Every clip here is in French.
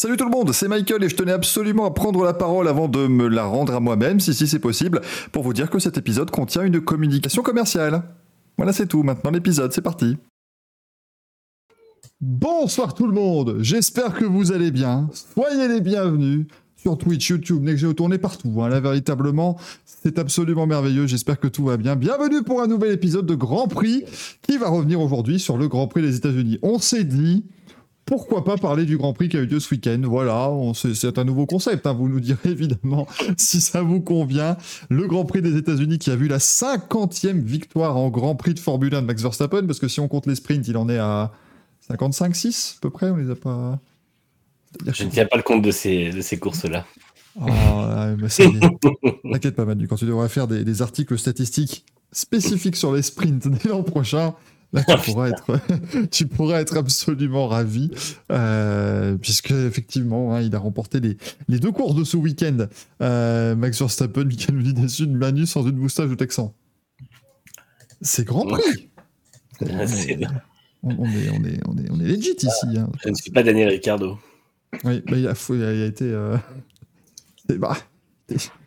Salut tout le monde, c'est Michael et je tenais absolument à prendre la parole avant de me la rendre à moi-même, si si c'est possible, pour vous dire que cet épisode contient une communication commerciale. Voilà, c'est tout. Maintenant l'épisode, c'est parti. Bonsoir tout le monde, j'espère que vous allez bien. Soyez les bienvenus sur Twitch, YouTube, Nextgeo, tourné partout. Hein. Là, véritablement, c'est absolument merveilleux. J'espère que tout va bien. Bienvenue pour un nouvel épisode de Grand Prix qui va revenir aujourd'hui sur le Grand Prix des États-Unis. On s'est dit, pourquoi pas parler du Grand Prix qui a eu lieu ce week-end Voilà, c'est un nouveau concept. Hein. Vous nous direz évidemment si ça vous convient. Le Grand Prix des États-Unis qui a vu la 50e victoire en Grand Prix de Formule 1 de Max Verstappen, parce que si on compte les sprints, il en est à 55-6 à peu près. On les a pas. Je ne tiens pas le compte de ces, de ces courses-là. Oh, T'inquiète pas, Manu, quand tu devras faire des, des articles statistiques spécifiques sur les sprints dès l'an prochain, Là, tu, pourras être, tu pourras être absolument ravi, euh, puisque effectivement, hein, il a remporté les, les, deux courses de ce week-end. Euh, Max Verstappen, Michael déçu de Manu sans une moustache de Texan. C'est Grand Prix. on, est, on, est, on, est, on, est, on est legit ici. Hein. Je ne suis pas Daniel Ricciardo. Oui, bah, il, a, il, a, été. Euh... Bah,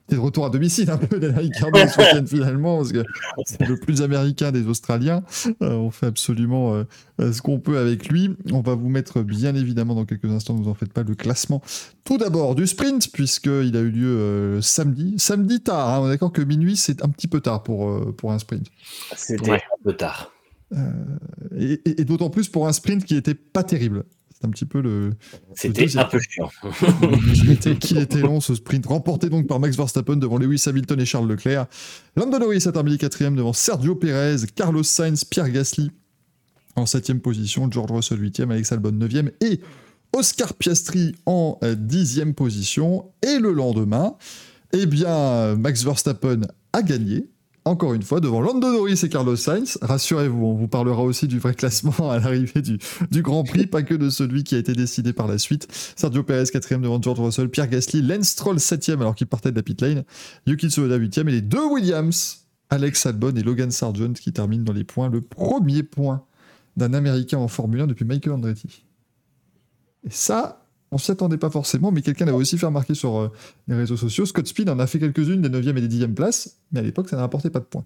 de retour à domicile un peu Ricardo ce week-end finalement, parce que c'est le plus américain des Australiens. Euh, on fait absolument euh, euh, ce qu'on peut avec lui. On va vous mettre bien évidemment dans quelques instants, ne vous en faites pas, le classement. Tout d'abord du sprint, puisqu'il a eu lieu samedi. Samedi tard, hein. on est d'accord que minuit c'est un petit peu tard pour, pour un sprint. C'était un peu tard. et, et d'autant plus pour un sprint qui était pas terrible un petit peu le. C'était un peu chiant. qui, était, long ce sprint, remporté donc par Max Verstappen devant Lewis Hamilton et Charles Leclerc. Lando Norris a terminé quatrième devant Sergio Perez, Carlos Sainz, Pierre Gasly en septième position, George Russell huitième, Alex Albon neuvième et Oscar Piastri en euh, dixième position. Et le lendemain, eh bien, Max Verstappen a gagné encore une fois, devant Lando Norris et Carlos Sainz. Rassurez-vous, on vous parlera aussi du vrai classement à l'arrivée du, Grand Prix, pas que de celui qui a été décidé par la suite. Sergio Perez, quatrième devant George Russell, Pierre Gasly, Lance Stroll, septième alors qu'il partait de la pit lane, Yuki Tsunoda, huitième, et les deux Williams, Alex Albon et Logan Sargent, qui terminent dans les points. Le premier point d'un Américain en Formule 1 depuis Michael Andretti. Et ça, on s'y attendait pas forcément, mais quelqu'un l'avait aussi fait remarquer sur euh, les réseaux sociaux. Scott Speed en a fait quelques-unes des 9e et des 10e places, mais à l'époque, ça n'a rapporté pas de points.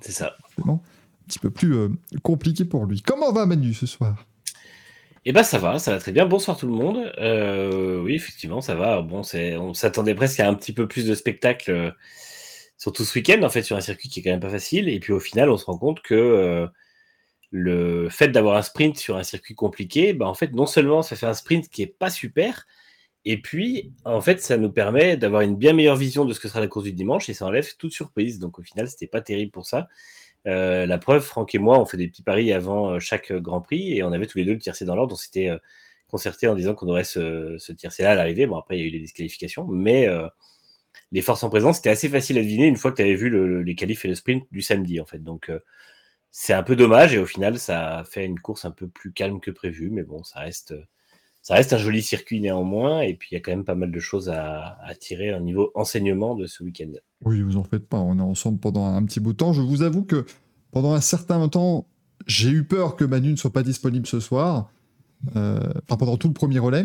C'est ça. un petit peu plus euh, compliqué pour lui. Comment va Manu ce soir? Eh ben ça va, ça va très bien. Bonsoir tout le monde. Euh, oui, effectivement, ça va. Bon, on s'attendait presque à un petit peu plus de spectacle, surtout ce week-end, en fait, sur un circuit qui est quand même pas facile. Et puis au final, on se rend compte que le fait d'avoir un sprint sur un circuit compliqué, bah en fait, non seulement ça fait un sprint qui est pas super, et puis, en fait, ça nous permet d'avoir une bien meilleure vision de ce que sera la course du dimanche et ça enlève toute surprise. Donc, au final, c'était pas terrible pour ça. Euh, la preuve, Franck et moi, on fait des petits paris avant euh, chaque Grand Prix et on avait tous les deux le tiercé dans l'ordre. On s'était euh, concerté en disant qu'on aurait ce, ce tiercé-là à l'arrivée. Bon, après, il y a eu les disqualifications, mais les forces en présence, c'était assez facile à deviner une fois que tu avais vu les qualifs et le sprint du samedi, en fait. Donc, c'est un peu dommage et au final, ça fait une course un peu plus calme que prévu, mais bon, ça reste, ça reste un joli circuit néanmoins. Et puis, il y a quand même pas mal de choses à, tirer au niveau enseignement de ce week-end. Oui, vous en faites pas. On est ensemble pendant un petit bout de temps. Je vous avoue que pendant un certain temps, j'ai eu peur que Manu ne soit pas disponible ce soir. Euh, enfin, pendant tout le premier relais.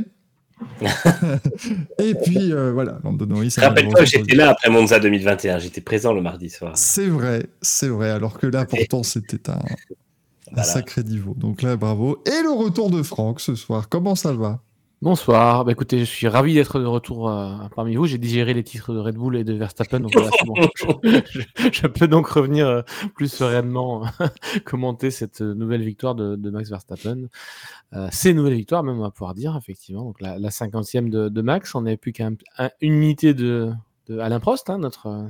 et puis euh, voilà, Lando Norris. Rappelle-toi, j'étais là après Monza 2021, j'étais présent le mardi soir. C'est vrai, c'est vrai. Alors que là, pourtant, c'était un, sacré niveau. Donc là, bravo. Et le retour de Franck ce soir, comment ça va? Bonsoir, bah écoutez, je suis ravi d'être de retour euh, parmi vous. J'ai digéré les titres de Red Bull et de Verstappen, donc je, peux donc revenir euh, plus sereinement commenter cette nouvelle victoire de, Max Verstappen. Euh, ces nouvelles victoires, même on va pouvoir dire, effectivement. Donc la, 50e de, Max, on n'avait plus qu'une unité de, Alain Prost, hein, notre,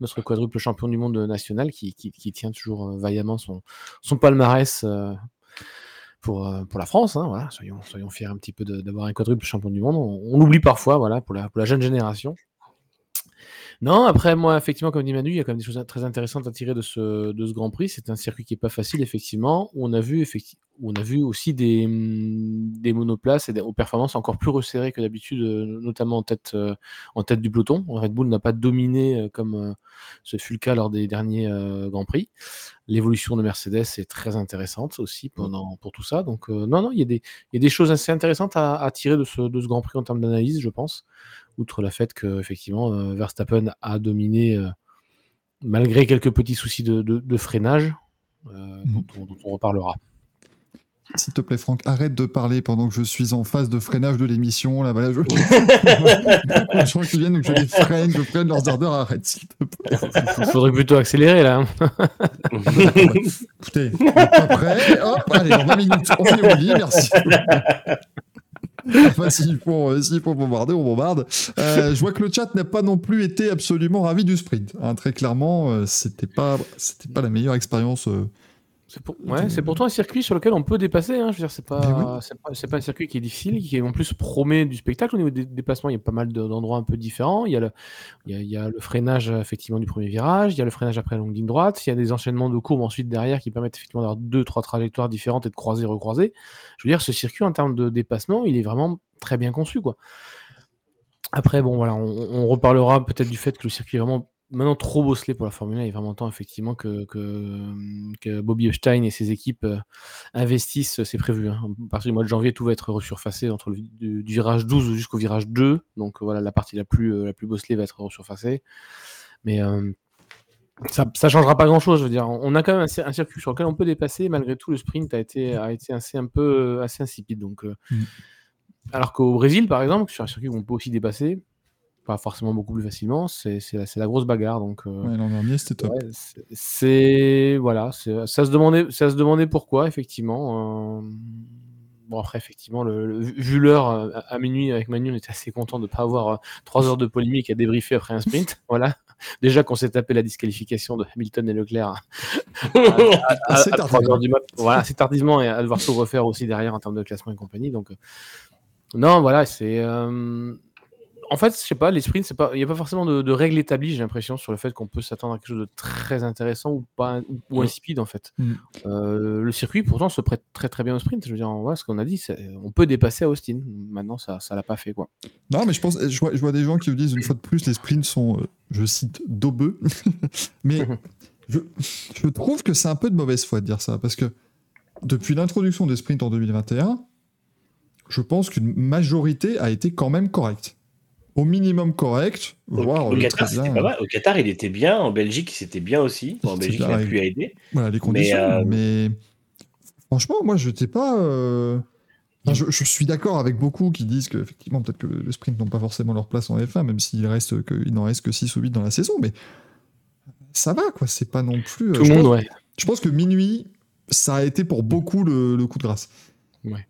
notre quadruple champion du monde national, qui, tient toujours vaillamment son, son palmarès pour, euh, pour la France. Hein, voilà, soyons, soyons fiers un petit peu d'avoir un quadruple champion du monde. On, l'oublie parfois, voilà, pour la, jeune génération. Non, après, moi, effectivement, comme dit Manu, il y a quand même des choses très intéressantes à tirer de ce, Grand Prix. C'est un circuit qui est pas facile, effectivement, on a vu, où on a vu aussi des, mm, des monoplaces et des aux performances encore plus resserrées que d'habitude, euh, notamment en tête, euh, en tête du peloton. Red Bull n'a pas dominé euh, comme ce fut le cas lors des derniers Grands Prix. L'évolution de Mercedes est très intéressante aussi pendant, pour tout ça. Donc, non, non, il y, a des, il y a des choses assez intéressantes à, à tirer de ce, de ce Grand Prix en termes d'analyse, je pense outre le fait que effectivement euh, Verstappen a dominé euh, malgré quelques petits soucis de, freinage, mhm. dont, on reparlera. S'il te plaît, Franck, arrête de parler pendant que je suis en phase de freinage de l'émission. Là, voilà, je... je crois qu'ils viennent, donc je les freine, je freine leurs ardeurs. Arrête, s'il te plaît. Il faudrait plutôt accélérer, là. Écoutez, pas prêt. Hop, allez, en 20 minutes, on est au lit, merci. enfin, s'il faut, euh, faut, bombarder, on bombarde. Euh, je vois que le chat n'a pas non plus été absolument ravi du sprint. Hein, très clairement, euh, c'était pas, c'était pas la meilleure expérience c'est pour... Ouais, c'est pourtant un circuit sur lequel on peut dépasser. Hein. Je veux dire, c'est pas... c'est pas, un circuit qui est difficile, qui en plus promet du spectacle au niveau des déplacements. Il y a pas mal d'endroits un peu différents. Il y, a le... Il, y a, le freinage effectivement du premier virage, il y a le freinage après la longue ligne droite, il y a des enchaînements de courbes ensuite derrière qui permettent effectivement d'avoir deux, trois trajectoires différentes et de croiser, recroiser. Je veux dire, ce circuit en termes de dépassement, il est vraiment très bien conçu, quoi. Après, bon, voilà, on, on reparlera peut-être du fait que le circuit est vraiment maintenant trop bosselé pour la Formule 1. Il est vraiment temps effectivement que, que, Bobby Epstein et ses équipes euh, investissent, c'est prévu. Hein. À partir du mois de janvier, tout va être resurfacé entre le du, virage 12 jusqu'au virage 2. Donc voilà, la partie la plus, euh, la plus bosselée va être resurfacée. Mais euh, ça ne changera pas. Je veux dire, on a quand même un, circuit sur lequel on peut dépasser. Malgré tout, le sprint a été, a été assez, un peu, assez insipide. Donc, mmh. Alors qu'au Brésil, par exemple, sur un circuit où on peut aussi dépasser, pas forcément beaucoup plus facilement, c'est la, la, grosse bagarre. Donc, euh, l'an dernier, c'était top. c'est voilà, ça se demandait, ça se demandait pourquoi effectivement. Euh, bon après effectivement, le, vu l'heure euh, à, minuit avec Manu, on était assez content de ne pas avoir trois heures de polémique à débriefer après un sprint. voilà. Déjà qu'on s'est tapé la disqualification de Hamilton et Leclerc assez, tardivement et à devoir tout refaire aussi derrière en termes de classement et compagnie. Donc non, voilà, c'est en fait, je sais pas, les sprints, il n'y a pas forcément de, règles établies, j'ai l'impression, sur le fait qu'on peut s'attendre à quelque chose de très intéressant ou pas ou, mm. insipide en fait. Mm. Euh, le circuit, pourtant, se prête très très bien au sprint. Je veux dire, voilà, ce qu'on a dit, on peut dépasser à Austin. Maintenant, ça ne l'a pas fait quoi. Non, mais je pense, je vois, des gens qui vous disent une fois de plus, les sprints sont, euh, je cite, daubeux. mais je, je trouve que c'est un peu de mauvaise foi de dire ça, parce que depuis l'introduction des sprints en 2021, je pense qu'une majorité a été quand même correcte au minimum correct. Au, Qatar, il était bien. En Belgique, c'était bien aussi. en Belgique, il a pu aider. Voilà, les conditions. Euh, mais, franchement, moi, je n'étais pas. Euh, je, suis d'accord avec beaucoup qui disent que effectivement peut-être que le sprint n'ont pas forcément leur place en F1, même s'il reste que, il n'en reste que 6 ou 8 dans la saison, mais ça va quoi, c'est pas non plus. Euh, Tout le monde, ouais. Je pense que minuit, ça a été pour beaucoup le, coup de grâce. Ouais.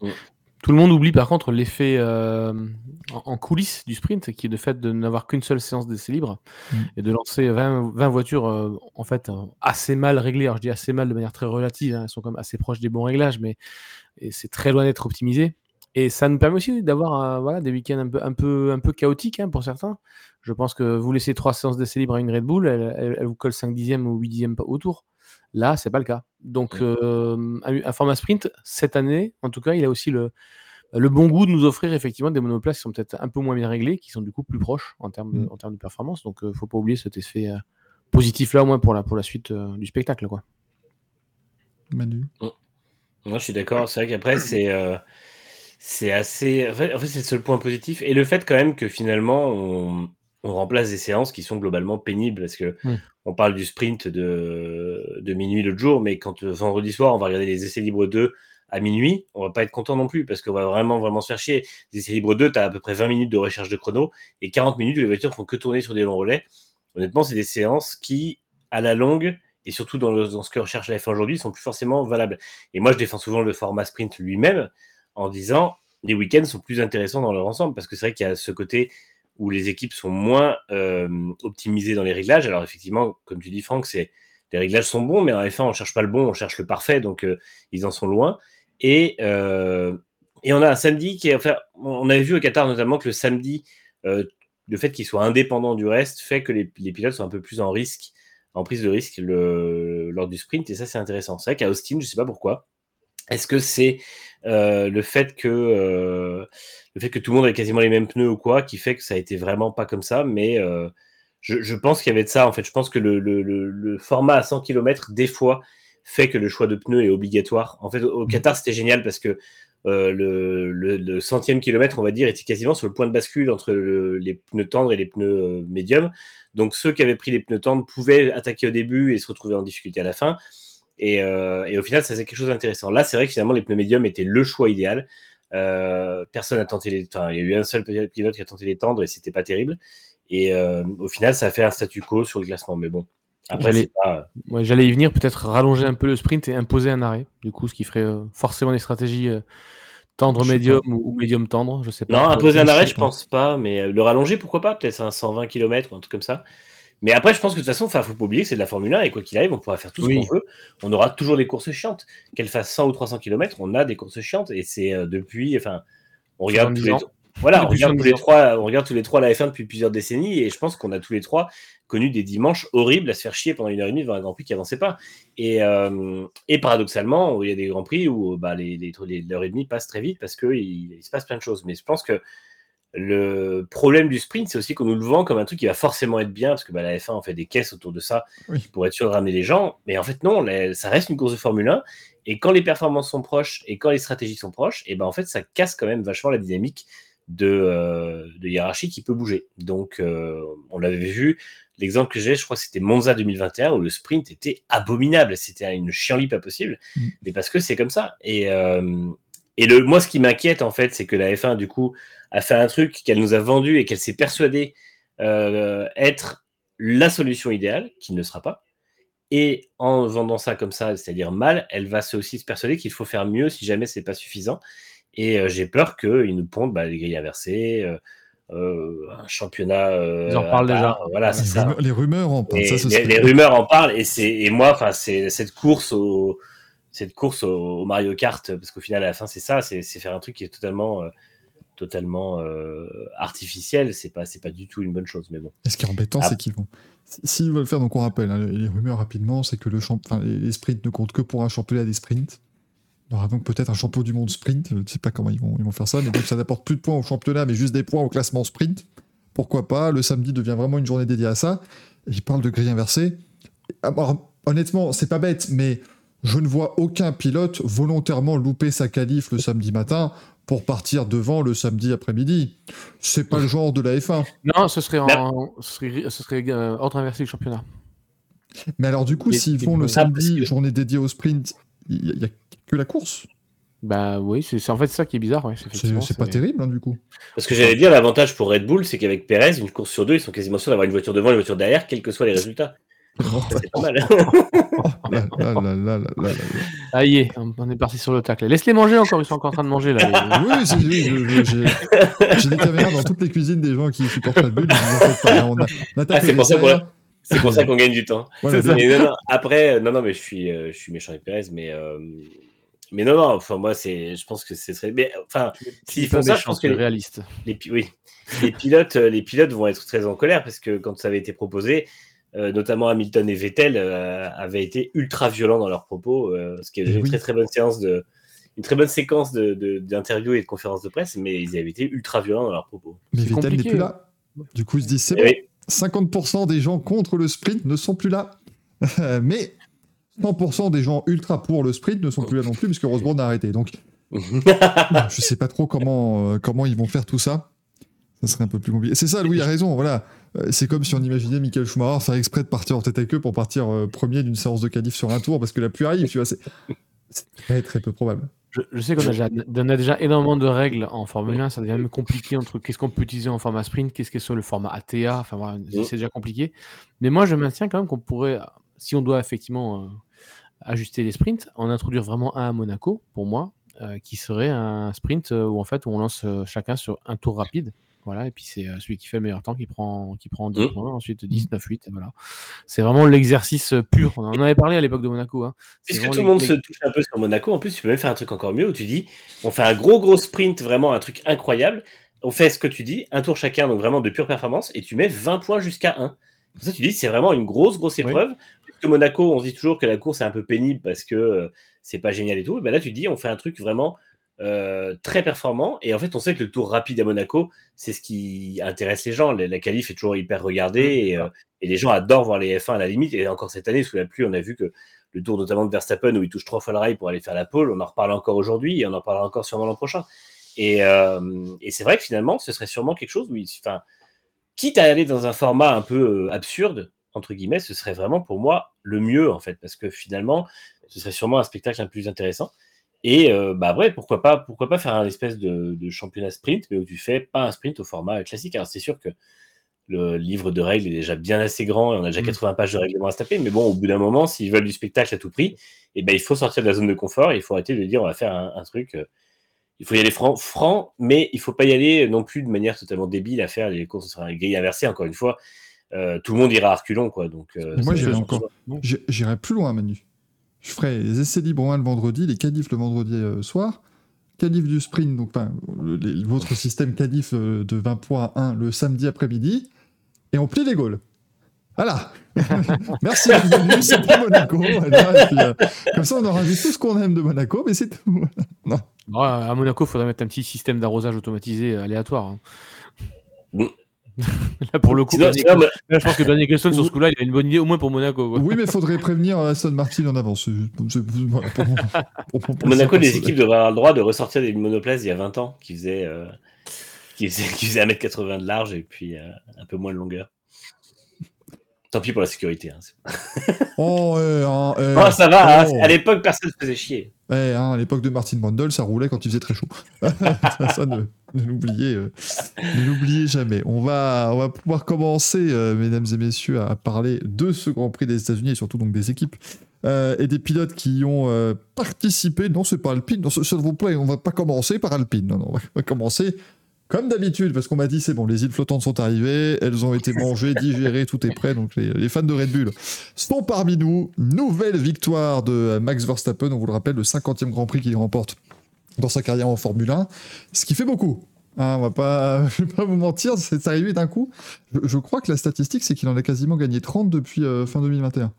Tout le monde oublie par contre l'effet euh, en, coulisses du sprint, qui est de fait de n'avoir qu'une seule séance d'essai libre mm. et de lancer 20, 20 voitures euh, en fait euh, assez mal réglées. Alors je dis assez mal de manière très relative, hein, elles sont quand même assez proches des bons réglages, mais c'est très loin d'être optimisé. Et ça nous permet aussi d'avoir voilà, des week-ends un peu, un peu, un peu chaotiques hein, pour certains. Je pense que vous laissez trois séances d'essai libre à une Red Bull, elle, elle, vous colle 5 dixièmes ou 8 dixièmes autour. Là, c'est pas le cas. Donc, euh, un, format sprint, cette année, en tout cas, il a aussi le, le bon goût de nous offrir effectivement des monoplaces qui sont peut-être un peu moins bien réglées, qui sont du coup plus proches en termes de, mmh. en termes de performance. Donc, ne euh, faut pas oublier cet effet euh, positif là, au moins pour la, pour la suite du spectacle. Quoi. Manu mmh. Moi, je suis d'accord. C'est vrai qu'après, c'est. c'est assez. En fait, c'est le seul point positif. Et le fait, quand même, que finalement, on, on remplace des séances qui sont globalement pénibles parce que mmh. On parle du sprint de, de minuit l'autre jour, mais quand euh, vendredi soir on va regarder les essais libres 2 à minuit, on va pas être content non plus parce qu'on va vraiment vraiment se faire chier. Les essais libres 2, tu as à peu près 20 minutes de recherche de chrono et 40 minutes où les voitures font que tourner sur des longs relais. Honnêtement, c'est des séances qui, à la longue, et surtout dans, dans ce que recherche la F1 aujourd'hui, sont plus forcément valables. Et moi, je défends souvent le format sprint lui-même en disant les week-ends sont plus intéressants dans leur ensemble parce que c'est vrai qu'il y a ce côté où les équipes sont moins euh, optimisées dans les réglages. Alors effectivement, comme tu dis Franck, les réglages sont bons, mais en F1 on cherche pas le bon, on cherche le parfait, donc euh, ils en sont loin. Et, euh, et on a un samedi qui est, enfin, on avait vu au Qatar notamment que le samedi, le fait qu'ils soient indépendants du reste fait que les, pilotes sont un peu plus en risque, en prise de risque lors du sprint, et ça c'est intéressant. C'est vrai qu'à Austin, je ne sais pas pourquoi. Est-ce que c'est le fait que le fait que tout le monde ait quasiment les mêmes pneus ou quoi qui fait que ça a été vraiment pas comme ça, mais je, pense qu'il y avait de ça en fait. Je pense que le, format à 100 km des fois fait que le choix de pneus est obligatoire. En fait, au Qatar, c'était génial parce que euh, le, centième kilomètre, on va dire, était quasiment sur le point de bascule entre les pneus tendres et les pneus euh, médiums. Donc ceux qui avaient pris les pneus tendres pouvaient attaquer au début et se retrouver en difficulté à la fin. Et, euh, au final, ça c'est quelque chose d'intéressant. Là, c'est vrai que finalement, les pneus médiums étaient le choix idéal. personne n'a tenté les. Enfin, il y a eu un seul pilote qui a tenté les tendres et c'était pas terrible. Et au final, ça a fait un statu quo sur le classement. Mais bon, J'allais y venir, peut-être rallonger un peu le sprint et imposer un arrêt. Du coup, ce qui ferait euh, forcément des stratégies euh, tendre médium ou, médium tendre, je sais pas. Non, imposer un arrêt, je pense pas, mais euh, le rallonger, pourquoi pas? Peut-être un 120 km ou un truc comme ça. Mais après, je pense que de toute façon, il faut pas oublier que c'est de la Formule 1 et quoi qu'il arrive, on pourra faire tout ce qu'on veut. On aura toujours des courses chiantes. Qu'elle fasse 100 ou 300 km, on a des courses chiantes et c'est depuis. Enfin, on regarde tous les, voilà, on regarde, tous les trois, on regarde tous les trois la F1 depuis plusieurs décennies et je pense qu'on a tous les trois connu des dimanches horribles à se faire chier pendant une heure et demie devant un Grand Prix qui avançait pas. Et, euh, et paradoxalement, il y a des Grands Prix où bah, les, les, l'heure et demie passe très vite parce qu'il il se passe plein de choses. Mais je pense que le problème du sprint, c'est aussi qu'on nous le vend comme un truc qui va forcément être bien, parce que bah, la F1 en fait des caisses autour de ça pour être sûr de ramener les gens. Mais en fait, non, ça reste une course de Formule 1. Et quand les performances sont proches et quand les stratégies sont proches, et ben en fait, ça casse quand même vachement la dynamique de, euh, de hiérarchie qui peut bouger. Donc, euh, on l'avait vu, l'exemple que j'ai, je crois que c'était Monza 2021, où le sprint était abominable. C'était une chienlit pas possible, mm. mais parce que c'est comme ça. Et, euh, et le, moi, ce qui m'inquiète, en fait, c'est que la F1, du coup, a fait un truc qu'elle nous a vendu et qu'elle s'est persuadée être la solution idéale, qui ne sera pas. Et en vendant ça comme ça, c'est-à-dire mal, elle va aussi se persuader qu'il faut faire mieux si jamais c'est pas suffisant. Et j'ai peur qu'ils nous pondent bah, les grilles inversées, un championnat. Ils en parlent déjà. Voilà, c'est ça. Les rumeurs en parlent. les, rumeurs en parlent. Et, et moi, c'est cette course au cette course au, Mario Kart, parce qu'au final, à la fin, c'est ça, c'est faire un truc qui est totalement, totalement artificiel. C'est pas, c'est pas du tout une bonne chose, mais bon. Et ce qui est embêtant, c'est qu'ils vont, s'ils veulent faire, donc on rappelle, hein, les rumeurs rapidement, c'est que le champ... les sprints ne comptent que pour un championnat des sprints. Il y aura donc peut-être un champion du monde sprint. Je ne sais pas comment ils vont, ils vont faire ça, mais donc ça n'apporte plus de points au championnat, mais juste des points au classement sprint. Pourquoi pas Le samedi devient vraiment une journée dédiée à ça. il parle de grille inversée. Alors, honnêtement, c'est pas bête, mais je ne vois aucun pilote volontairement louper sa qualif le samedi matin pour partir devant le samedi après-midi. C'est pas le genre de la F1. Non, ce serait, en, ce serait, euh, ordre inversé du championnat. Mais alors, du coup, s'ils font le samedi, journée dédiée au sprint, il y, a que la course? Bah oui, c'est en fait ça qui est bizarre. Ouais, c'est pas terrible hein, du coup. Parce que j'allais dire, l'avantage pour Red Bull, c'est qu'avec Perez, une course sur deux, ils sont quasiment sûrs d'avoir une voiture devant et une voiture derrière, quels que soient les résultats. C'est pas mal. ah y est, on est parti sur le tacle. Laisse-les manger encore, ils sont encore en train de manger là. oui, oui j'ai des caméras dans toutes les cuisines des gens qui supportent Red Bull. On a, ah, c'est pour ça c'est pour ça qu'on gagne du temps. après, euh, non, non, mais je suis, euh, je suis méchant avec Perez, mais, euh, mais non, non, enfin, moi, c'est, je pense que ce serait. Mais, enfin, s'ils font ça, je pense que. réaliste. Les, oui. les, pilotes, les pilotes vont être très en colère parce que quand ça avait été proposé, notamment Hamilton et Vettel avaient été ultra violents dans leurs propos, ce qui est une très très bonne séance de. Une très bonne séquence d'interviews de, et de conférences de presse, mais ils avaient été ultra violents dans leurs propos. Mais Vettel n'est plus là. Du coup, ils se disent c'est eh 50% des gens contre le sprint ne sont plus là. Mais 100% des gens ultra pour le sprint ne sont plus là non plus, puisque Rosberg a arrêté. Donc, je sais pas trop comment, euh, comment ils vont faire tout ça. Ça serait un peu plus compliqué. C'est ça, Louis a raison. Voilà. Euh, c'est comme si on imaginait Michael Schumacher faire exprès de partir en tête avec eux pour partir euh, premier d'une séance de qualif sur un tour parce que la pluie arrive. Tu vois, c'est très très peu probable. Je, sais qu'on a, déjà énormément de règles en Formule 1, ça devient même compliqué entre qu'est-ce qu'on peut utiliser en format sprint, qu'est-ce est sur le format ATA, enfin voilà, c'est déjà compliqué. Mais moi, je maintiens quand même qu'on pourrait, si on doit effectivement euh, ajuster les sprints, en introduire vraiment un à Monaco, pour moi, euh, qui serait un sprint où en fait on lance chacun sur un tour rapide. Voilà, et puis c'est euh, celui qui fait le meilleur temps qui prend, qui prend 10 mmh. points, ensuite 10, 9, 8. Voilà. C'est vraiment l'exercice euh, pur. On en avait parlé à l'époque de Monaco. Hein. Puisque tout le monde se touche un peu sur Monaco, en plus, tu peux même faire un truc encore mieux où tu dis on fait un gros, gros sprint, vraiment un truc incroyable. on fait ce que tu dis, un tour chacun, donc vraiment de pure performance, et tu mets 20 points jusqu'à 1. Pour ça, tu dis, c'est vraiment une grosse, grosse épreuve. Que Monaco, on se dit toujours que la course est un peu pénible parce que euh, c'est pas génial et tout. Ben là, tu dis, on fait un truc vraiment euh, très performant. Et en fait, on sait que le tour rapide à Monaco, c'est ce qui intéresse les gens. La, la qualif est toujours hyper regardée et, euh, et, les gens adorent voir les F1 à la limite. Et encore cette année, sous la pluie, on a vu que le tour notamment de Verstappen où il touche trois fois le rail pour aller faire la pole, on en reparle encore aujourd'hui et on en parlera encore sûrement l'an prochain. Et, euh, et c'est vrai que finalement, ce serait sûrement quelque chose où, il, enfin, quitte à aller dans un format un peu absurde, entre guillemets, ce serait vraiment pour moi le mieux en fait, parce que finalement, ce serait sûrement un spectacle un peu plus intéressant. Et euh, bah après, pourquoi pas, pourquoi pas faire un espèce de, de, championnat sprint, mais où tu fais pas un sprint au format classique. Alors c'est sûr que le livre de règles est déjà bien assez grand et on a déjà 80 pages de règlements à se taper, mais bon, au bout d'un moment, s'ils veulent du spectacle à tout prix, et ben il faut sortir de la zone de confort, et il faut arrêter de dire on va faire un, un truc. Euh, il faut y aller franc, franc, mais il faut pas y aller non plus de manière totalement débile à faire les courses sur grille inversée. Encore une fois, euh, tout le monde ira à reculons, quoi. Donc, moi, j'irai encore. J'irai plus loin, Manu. Je ferai les essais libres le vendredi, les qualifs le vendredi euh, soir, qualif du sprint, donc enfin, les, votre système qualif euh, de 20 points à 1 le samedi après-midi, et on plie les Gaules. Voilà. Merci bienvenue, c'était Monaco. Voilà, puis, euh, comme ça, on aura vu tout ce qu'on aime de Monaco, mais c'est tout. non. Bon, à Monaco, il faudrait mettre un petit système d'arrosage automatisé aléatoire. Hein. Là, pour le coup, là, je pense que Daniel Eccleston, sur ce coup-là, il a une bonne idée, au moins pour Monaco. Quoi. Oui, mais il faudrait prévenir Aston Martin en avance. Monaco, les équipes devraient avoir le droit de ressortir des monoplaces il y a 20 ans qui faisaient, euh, qui faisaient, qui faisaient 1m80 de large et puis euh, un peu moins de longueur. Tant pis pour la sécurité. Hein. oh, eh, hein, eh, oh, ça va, oh. hein, à l'époque, personne ne faisait chier. Eh, à l'époque de Martin Brundle, ça roulait quand il faisait très chaud. ça, ça ne, ne l'oubliez euh, jamais. On va, on va pouvoir commencer, euh, mesdames et messieurs, à parler de ce Grand Prix des États-Unis et surtout donc des équipes euh, et des pilotes qui y ont euh, participé. Non, c'est pas Alpine. Non, s'il vous plaît, on va pas commencer par Alpine. Non, non, on va commencer comme d'habitude, parce qu'on m'a dit c'est bon, les îles flottantes sont arrivées, elles ont été mangées, digérées, tout est prêt. Donc les, les, fans de Red Bull sont parmi nous. Nouvelle victoire de Max Verstappen, on vous le rappelle, le 50e Grand Prix qu'il remporte dans sa carrière en Formule 1, ce qui fait beaucoup. Hein, on va pas, je vais pas vous mentir, c'est arrivé d'un coup. Je, je, crois que la statistique, c'est qu'il en a quasiment gagné 30 depuis euh, fin 2021.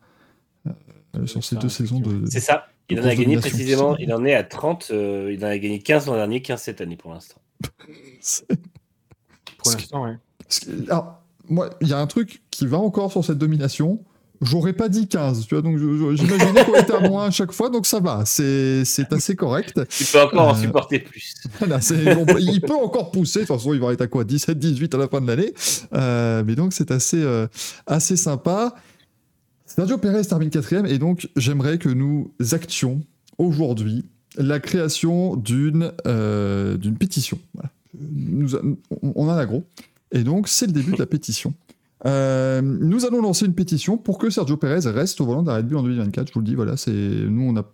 Euh, sur ces deux saisons de. C'est ça. Il en a gagné précisément, il en est à 30, euh, il en a gagné 15 l'an dernier, 15 cette année pour l'instant. pour l'instant, oui. Alors, moi, il y a un truc qui va encore sur cette domination. J'aurais pas dit 15, tu vois, donc j'imaginais qu'on était à moins à chaque fois, donc ça va, c'est assez correct. Tu peux encore euh, en supporter plus. Voilà, bon, il peut encore pousser, de toute façon, il va être à quoi 17, 18 à la fin de l'année. Euh, mais donc, c'est assez, euh, assez sympa. Sergio Perez termine quatrième, et donc, j'aimerais que nous actions aujourd'hui la création d'une euh, pétition. Voilà. On en a gros. Et donc, c'est le début de la pétition. Euh, nous allons lancer une pétition pour que Sergio Perez reste au volant de Red Bull en 2024. Je vous le dis, voilà, c'est nous on a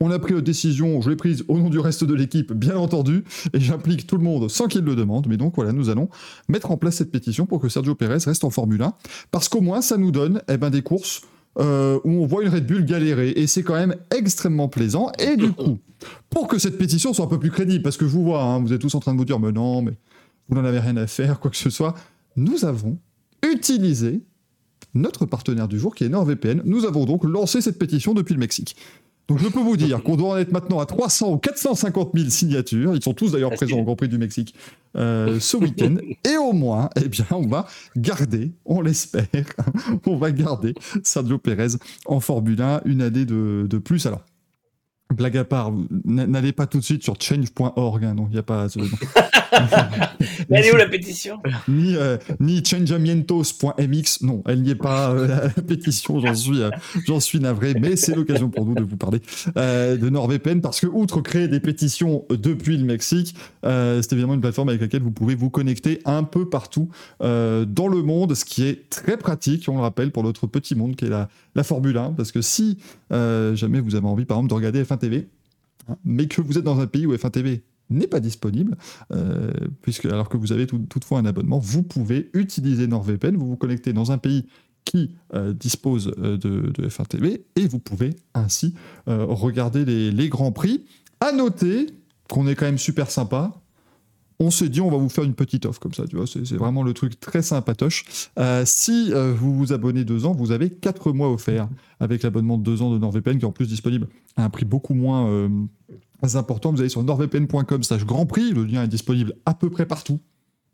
on a pris la décision, je l'ai prise au nom du reste de l'équipe, bien entendu, et j'implique tout le monde sans qu'il le demande. Mais donc voilà, nous allons mettre en place cette pétition pour que Sergio Perez reste en Formule 1, parce qu'au moins ça nous donne eh ben, des courses euh, où on voit une Red Bull galérer, et c'est quand même extrêmement plaisant. Et du coup, pour que cette pétition soit un peu plus crédible, parce que je vous vois, hein, vous êtes tous en train de vous dire, mais non, mais vous n'en avez rien à faire, quoi que ce soit, nous avons utiliser notre partenaire du jour qui est NordVPN. Nous avons donc lancé cette pétition depuis le Mexique. Donc je peux vous dire qu'on doit en être maintenant à 300 ou 450 000 signatures. Ils sont tous d'ailleurs présents au Grand Prix du Mexique euh, ce week-end. Et au moins, eh bien, on va garder, on l'espère, on va garder Sergio Pérez en Formule 1 une année de, de plus. Alors, blague à part, n'allez pas tout de suite sur change.org, hein, non, il n'y a pas. elle est où la pétition? Ni, euh, ni changeamientos.mx, non, elle n'y est pas, euh, la pétition, j'en suis, euh, j'en suis navré, mais c'est l'occasion pour nous de vous parler euh, de NordVPN, parce que, outre créer des pétitions depuis le Mexique, c'est évidemment une plateforme avec laquelle vous pouvez vous connecter un peu partout dans le monde, ce qui est très pratique, on le rappelle, pour notre petit monde qui est la, la Formule 1, parce que si jamais vous avez envie, par exemple, de regarder F1 TV, hein, mais que vous êtes dans un pays où F1 TV n'est pas disponible, euh, puisque alors que vous avez tout, toutefois un abonnement, vous pouvez utiliser NordVPN, vous vous connectez dans un pays qui euh, dispose de, de, F1 TV et vous pouvez ainsi euh, regarder les, grands prix. À noter qu'on est quand même super sympa. on s'est dit on va vous faire une petite offre comme ça, tu vois, c'est vraiment le truc très sympatoche. Euh, si euh, vous vous abonnez deux ans, vous avez quatre mois offerts avec l'abonnement de deux ans de NordVPN qui est en plus disponible à un prix beaucoup moins euh, important. Vous allez sur nordvpn.com slash grand prix, le lien est disponible à peu près partout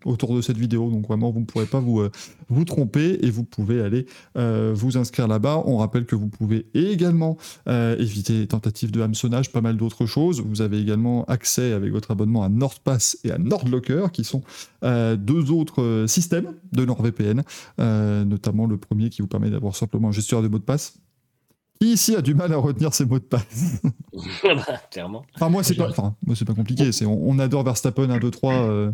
autour de cette vidéo, donc vraiment vous ne pourrez pas vous, euh, vous tromper et vous pouvez aller euh, vous inscrire là-bas. On rappelle que vous pouvez également éviter les tentatives de hameçonnage, pas mal d'autres choses. Vous avez également accès avec votre abonnement à NordPass et à NordLocker, qui sont deux autres systèmes de NordVPN, notamment le premier qui vous permet d'avoir simplement un gestionnaire de mots de passe. Qui ici a du mal à retenir ses mots de passe Bah, Clairement. Enfin, moi, c'est pas, enfin, moi, c'est pas compliqué. C'est, on, on adore Verstappen 1, 2, 3. Euh...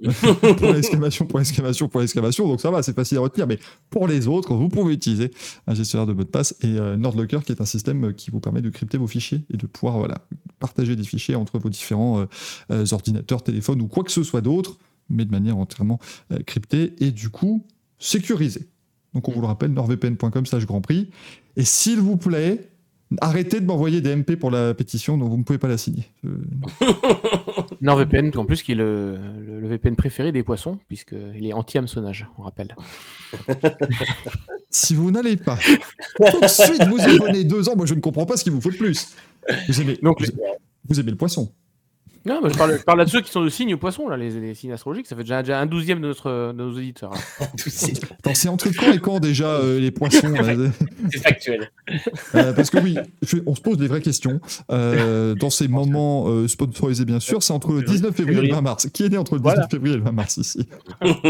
pour l'exclamation, pour l'exclamation, pour l'exclamation. Donc ça va, c'est facile à retenir. Mais pour les autres, vous pouvez utiliser un gestionnaire de mots de passe et euh, NordLocker, qui est un système qui vous permet de crypter vos fichiers et de pouvoir voilà, partager des fichiers entre vos différents euh, euh, ordinateurs, téléphones ou quoi que ce soit d'autre, mais de manière entièrement euh, cryptée et du coup sécurisée. Donc on vous le rappelle, nordvpn.com slash grand prix. Et s'il vous plaît, arrêtez de m'envoyer des MP pour la pétition, donc vous ne pouvez pas la signer. Euh, NordVPN, en plus, qui est le, le- le VPN préféré des poissons, puisqu'il est anti-hameçonnage, on rappelle. Si vous n'allez pas tout de suite vous abonner deux ans, moi je ne comprends pas ce qu'il vous faut de plus. Vous aimez, Donc, vous, vous aimez le poisson. Non, mais je parle, parle là de ceux qui sont de signes poissons, là, les, les signes astrologiques. Ça fait déjà, déjà un douzième de, notre, de nos auditeurs. c'est Attends, c'est entre quand et quand déjà euh, les poissons là c'est factuel. Euh, Parce que oui, je- on se pose des vraies questions. Euh, dans ces moments euh, sponsorisés bien sûr, c'est entre le 19 février et le 20 mars. Qui est né entre le 19 Voilà. février et le 20 mars ici?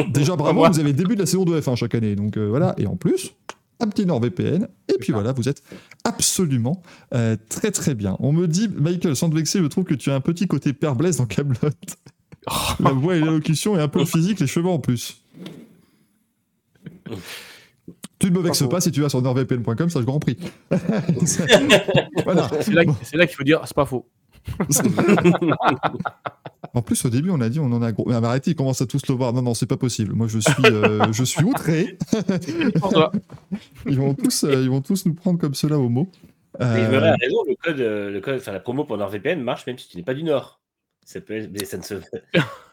Déjà bravo, vous avez le début de la saison de F1 chaque année. Donc euh, voilà, et en plus, un petit NordVPN. Et puis voilà, vous êtes absolument euh, très très bien. On me dit, Michael, sans te vexer, je trouve que tu as un petit côté père Blaise dans Camelot. La voix et l'élocution et un peu le physique, les cheveux en plus. Tu ne me vexes pas si tu vas sur nordvpn.com, ça je grand prix. voilà. C'est là, c'est là qu'il faut dire, c'est pas faux. En plus, au début, on a dit on en a gros. Mais arrêtez, ils commencent à tous le voir. Non, non, c'est pas possible. Moi, je suis, euh, je suis outré. Ils vont tous, euh, ils vont tous nous prendre comme cela au mot. Mais Euh, raison, le code, le code, enfin la promo pour NordVPN marche même si tu n'es pas du Nord. Ça peut, mais ça ne se.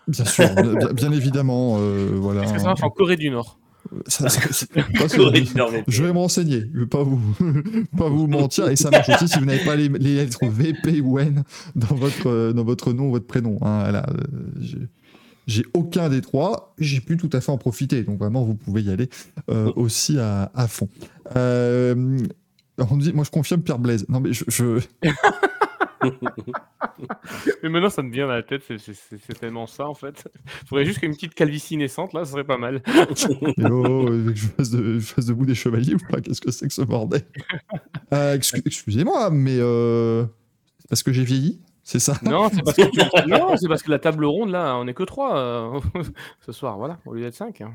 bien sûr, bien, bien évidemment, euh, voilà. Est-ce que ça marche en Corée du Nord Ça- ça-. Je vais me renseigner, je vais pas vous, pas vous mentir, et ça marche aussi si vous n'avez pas les, les lettres VP ou N dans votre, dans votre nom, votre prénom. hein, euh, j'ai- j'ai aucun des trois, j'ai pu tout à fait en profiter, donc vraiment vous pouvez y aller euh, aussi à, à fond. Euh, on dit, moi je confirme Pierre Blaise. Non mais je, je- Mais maintenant, ça me vient à la tête, c'est- tellement ça en fait. Il faudrait juste qu'une petite calvitie naissante, là, ce serait pas mal. Oh, euh, que je fasse, de, je fasse debout des chevaliers ou pas Qu'est-ce que c'est que ce bordel? Euh, excu- Excusez-moi, mais euh, c'est parce que j'ai vieilli, c'est ça? Non, c'est parce, que parce la table ronde, là, on est que trois euh, ce soir, voilà, au lieu d'être cinq. hein.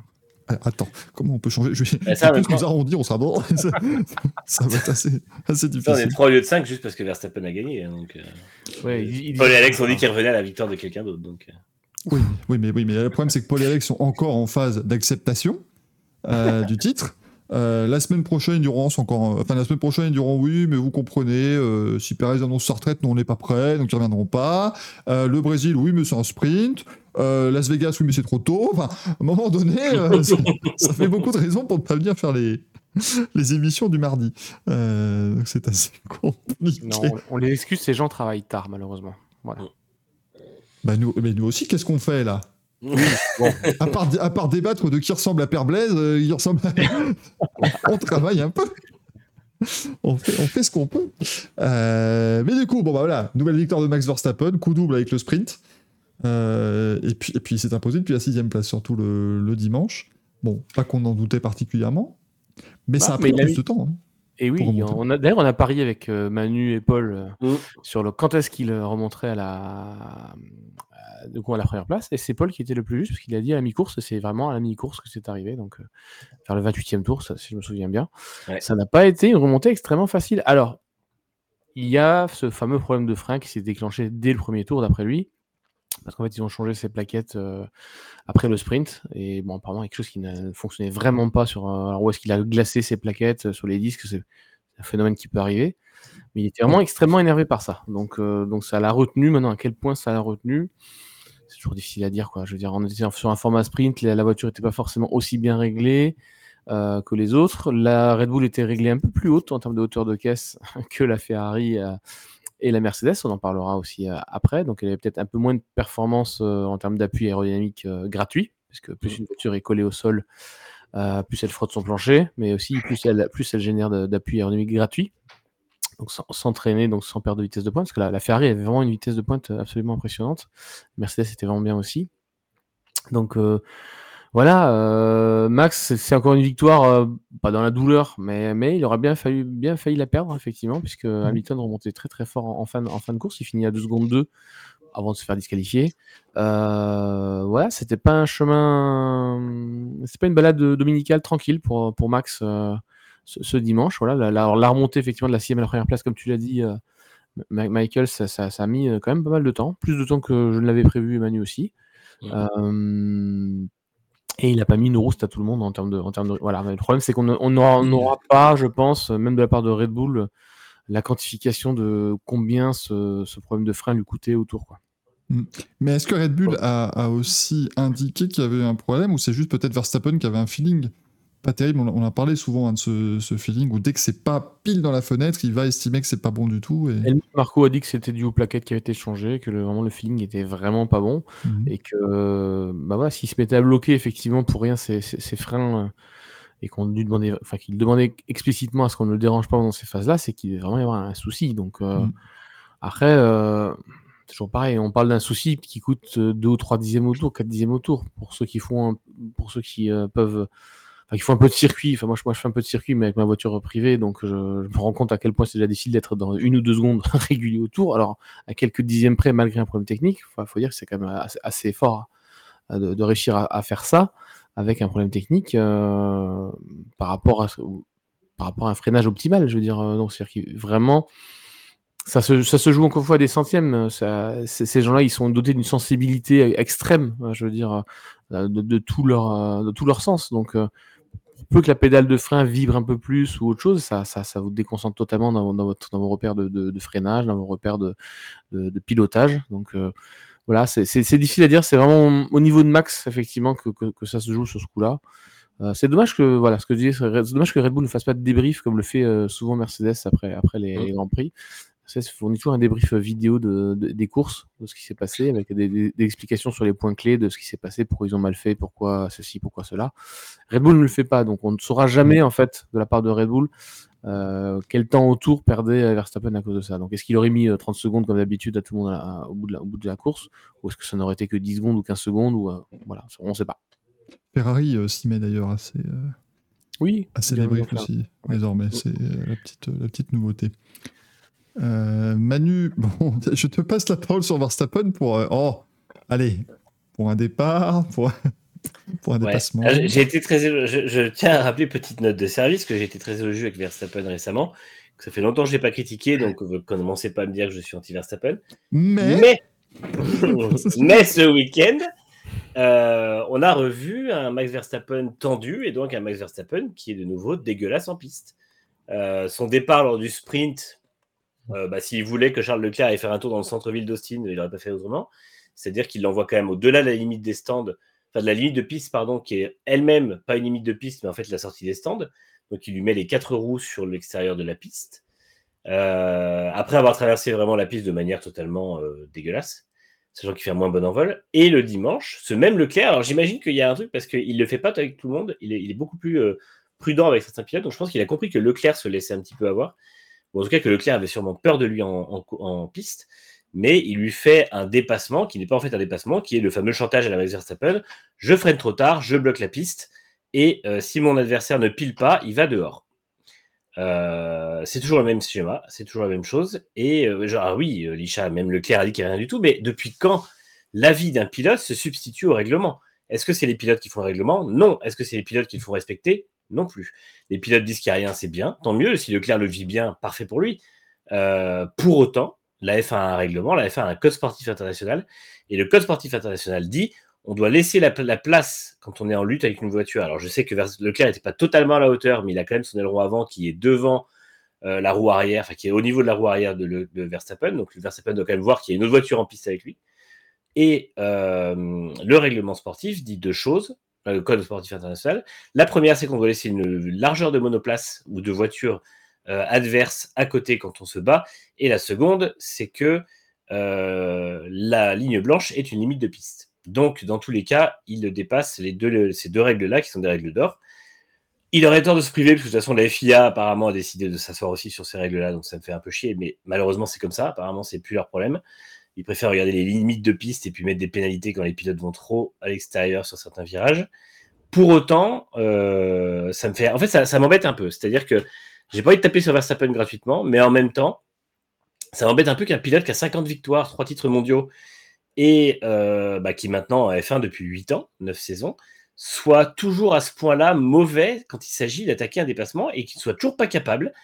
Ah, Attends, comment on peut changer? Je vais Bah, ça, plus nous arrondir, on sera bon. ça, ça va être assez, assez Ça, on est difficile. 3 au lieu de 5 juste parce que Verstappen a gagné. hein, Donc, euh, Ouais, il- il- Paul et Alex ont dit qu'ils revenaient à la victoire de quelqu'un d'autre. Donc, euh. Oui, oui, mais, oui, mais le problème, c'est que Paul et Alex sont encore en phase d'acceptation euh, du titre. Euh, la semaine prochaine, ils diront, encore, enfin la semaine prochaine, ils diront oui, mais vous comprenez, euh, si Perez annonce sa retraite, nous on n'est pas prêts, donc ils reviendront pas. Euh, le Brésil, oui, mais c'est un sprint. Euh, Las Vegas, oui, mais c'est trop tôt. Enfin, à un moment donné, euh, ça, ça fait beaucoup de raisons pour ne pas venir faire les, les émissions du mardi. Euh, donc c'est assez compliqué. Non, on, on les excuse, ces gens travaillent tard, malheureusement. Voilà. Bah nous, mais nous aussi, qu'est-ce qu'on fait là? À, part, à part débattre de qui ressemble à Père Blaise, euh, il ressemble à... on travaille un peu. On fait, on fait ce qu'on peut. Euh, mais du coup, bon bah voilà, nouvelle victoire de Max Verstappen, coup double avec le sprint. Euh, et puis, et puis il s'est imposé depuis la sixième place, surtout le, le dimanche. Bon, pas qu'on en doutait particulièrement, mais ça Ah, a pris plus de temps. hein. Et oui, on a, d'ailleurs, on a parié avec euh, Manu et Paul euh, Mm. sur le quand est-ce qu'il remonterait à la, à- de coup, à la première place. Et c'est Paul qui était le plus juste, parce qu'il a dit à la mi-course, et c'est vraiment à la mi-course que c'est arrivé, donc euh, vers le 28e tour, ça, si je me souviens bien. Ouais. Ça n'a pas été une remontée extrêmement facile. Alors, il y a ce fameux problème de frein qui s'est déclenché dès le premier tour, d'après lui. Parce qu'en fait, ils ont changé ses plaquettes euh, après le sprint. Et bon, apparemment, quelque chose qui ne fonctionnait vraiment pas sur. euh, alors, où est-ce qu'il a glacé ses plaquettes euh, sur les disques C'est un phénomène qui peut arriver. Mais il était vraiment extrêmement énervé par ça. Donc, euh, donc ça l'a retenu. Maintenant, à quel point ça l'a retenu c'est toujours difficile à dire. Quoi. Je veux dire, on était sur un format sprint, la, voiture n'était pas forcément aussi bien réglée euh, que les autres. La Red Bull était réglée un peu plus haute en termes de hauteur de caisse que la Ferrari et la Mercedes. On en parlera aussi euh, après. Donc, elle avait peut-être un peu moins de performance en termes d'appui aérodynamique gratuit, puisque plus une voiture est collée au sol, plus elle frotte son plancher, mais aussi plus elle, plus elle génère d'appui aérodynamique gratuit donc sans, traîner, donc sans perdre de vitesse de pointe, parce que la, Ferrari avait vraiment une vitesse de pointe absolument impressionnante. Mercedes était vraiment bien aussi. Donc euh, voilà, euh, Max, c'est encore une victoire, euh, pas dans la douleur, mais, mais il aurait bien failli, bien failli la perdre, effectivement, puisque mmh. Hamilton remontait très très fort en, fin, en fin de course. Il finit à 2 secondes 2 avant de se faire disqualifier. voilà, c'était pas un chemin, c'est pas une balade dominicale tranquille pour, pour Max ce, dimanche. Voilà, la, la, remontée effectivement de la sixième à la première place, comme tu l'as dit, euh, Michael, ça, a mis euh, quand même pas mal de temps, plus de temps que je ne l'avais prévu, Emmanuel aussi. Mmh. Euh, et il n'a pas mis une rouste à tout le monde en termes de. En termes de voilà. le problème, c'est qu'on n'aura pas, je pense, même de la part de Red Bull, la quantification de combien ce, problème de frein lui coûtait autour. Quoi. Mmh. Mais est-ce que Red Bull a, a aussi indiqué qu'il y avait un problème ou c'est juste peut-être Verstappen qui avait un feeling? Pas terrible. On, a parlé souvent hein, de ce, feeling où dès que c'est pas pile dans la fenêtre, il va estimer que c'est pas bon du tout. Et... Marco a dit que c'était dû aux plaquettes qui avaient été changées, que le, vraiment le feeling était vraiment pas bon mhm. et que bah voilà, s'il se mettait à bloquer effectivement pour rien ses, freins euh, et qu'on lui demandait, enfin qu'il demandait explicitement à ce qu'on ne le dérange pas dans ces phases-là, c'est qu'il devait vraiment y avoir un souci. Donc euh, mhm. après. Euh, toujours pareil, on parle d'un souci qui coûte 2 ou 3 dixièmes au tour, 4 dixièmes au tour. Pour ceux qui font, pour ceux qui peuvent il faut un peu de circuit. Enfin, moi, je, moi, je fais un peu de circuit, mais avec ma voiture privée, donc je, me rends compte à quel point c'est déjà difficile d'être dans une ou deux secondes régulier autour. Alors, à quelques dixièmes près, malgré un problème technique, il faut, dire que c'est quand même assez, fort hein, de, réussir à, faire ça avec un problème technique euh, par, rapport à, par rapport à un freinage optimal. Je veux dire, euh, c'est-à-dire vraiment. Ça se, ça se, joue encore une fois à des centièmes. Ces gens-là, ils sont dotés d'une sensibilité extrême, je veux dire, de, de, tout, leur, de tout leur sens. Donc, peu que la pédale de frein vibre un peu plus ou autre chose, ça, ça, ça vous déconcentre totalement dans, dans, votre, dans vos repères de, de, freinage, dans vos repères de, de pilotage. Donc euh, voilà, c'est difficile à dire. C'est vraiment au niveau de Max, effectivement, que, que, que ça se joue sur ce coup-là. Euh, c'est dommage que voilà, ce que je dis, c'est dommage que Red Bull ne fasse pas de débrief comme le fait euh, souvent Mercedes après, après les, les Grands Prix ça fournit toujours un débrief vidéo de, des courses, de ce qui s'est passé, avec des, explications sur les points clés de ce qui s'est passé, pourquoi ils ont mal fait, pourquoi ceci, pourquoi cela. Red Bull ne le fait pas, donc on ne saura jamais en fait de la part de Red Bull euh, quel temps autour perdait Verstappen à cause de ça. Donc est-ce qu'il aurait mis 30 euh, secondes comme d'habitude à tout le monde au, bout de la, au, bout de la, course, ou est-ce que ça n'aurait été que 10 secondes ou 15 secondes, ou euh, voilà, on ne sait pas. Ferrari s'y met d'ailleurs assez. Oui. Assez débrief aussi, désormais. C'est la petite, la petite nouveauté. Euh, Manu, bon, je te passe la parole sur Verstappen pour. Euh, oh, allez, pour un départ, pour, pour un dépassement. Ah, j'ai été très je, tiens à rappeler, petite note de service, que j'ai été très élogieux avec Verstappen récemment. Que ça fait longtemps que je ne l'ai pas critiqué, donc ne commencez pas à me dire que je suis anti-Verstappen. Mais. Mais, mais ce week-end, euh, on a revu un Max Verstappen tendu et donc un Max Verstappen qui est de nouveau dégueulasse en piste. son départ lors du sprint euh, bah, s'il voulait que Charles Leclerc aille faire un tour dans le centre-ville d'Austin, il n'aurait pas fait autrement. C'est-à-dire qu'il l'envoie quand même au-delà de la limite des stands, enfin de la limite de piste, pardon, qui est elle-même pas une limite de piste, mais en fait la sortie des stands. Donc il lui met les quatre roues sur l'extérieur de la piste. Euh, après avoir traversé vraiment la piste de manière totalement euh, dégueulasse, sachant qu'il fait un moins bon envol. Et le dimanche, ce même Leclerc, alors j'imagine qu'il y a un truc parce qu'il ne le fait pas avec tout le monde, il est, beaucoup plus prudent avec certains pilotes, donc je pense qu'il a compris que Leclerc se laissait un petit peu avoir en tout cas que Leclerc avait sûrement peur de lui en, piste, mais il lui fait un dépassement qui n'est pas en fait un dépassement, qui est le fameux chantage à la Max Verstappen. Je freine trop tard, je bloque la piste, et euh, si mon adversaire ne pile pas, il va dehors. Euh, c'est toujours le même schéma, c'est toujours la même chose. Et euh, genre, ah oui, Licha, même Leclerc a dit qu'il n'y a rien du tout, mais depuis quand l'avis d'un pilote se substitue au règlement? Est-ce que c'est les pilotes qui font le règlement? Non. Est-ce que c'est les pilotes qui le font respecter? Non plus. Les pilotes disent qu'il n'y a rien, c'est bien, tant mieux. Si Leclerc le vit bien, parfait pour lui. Euh, pour autant, la F1 a un règlement, la F1 a un code sportif international, et le code sportif international dit on doit laisser la, place quand on est en lutte avec une voiture. Alors je sais que Leclerc n'était pas totalement à la hauteur, mais il a quand même son aileron avant qui est devant euh, la roue arrière, enfin qui est au niveau de la roue arrière de, de Verstappen. Donc Verstappen doit quand même voir qu'il y a une autre voiture en piste avec lui. Et le règlement sportif dit deux choses, le code sportif international. La première, c'est qu'on doit laisser une largeur de monoplace ou de voiture adverse à côté quand on se bat. Et la seconde, c'est que la ligne blanche est une limite de piste. Donc, dans tous les cas, il dépasse les ces deux règles-là qui sont des règles d'or. Il aurait tort de se priver, parce que de toute façon, la FIA apparemment a décidé de s'asseoir aussi sur ces règles-là, donc ça me fait un peu chier, mais malheureusement, c'est comme ça. Apparemment, c'est plus leur problème. Ils préfèrent regarder les limites de piste et puis mettre des pénalités quand les pilotes vont trop à l'extérieur sur certains virages. Pour autant, euh, ça me fait. En fait, ça, m'embête un peu. C'est-à-dire que j'ai pas envie de taper sur Verstappen gratuitement, mais en même temps, ça m'embête un peu qu'un pilote qui a 50 victoires, 3 titres mondiaux et euh, bah, qui maintenant est F1 depuis 8 ans, 9 saisons, soit toujours à ce point-là mauvais quand il s'agit d'attaquer un déplacement et qu'il soit toujours pas capable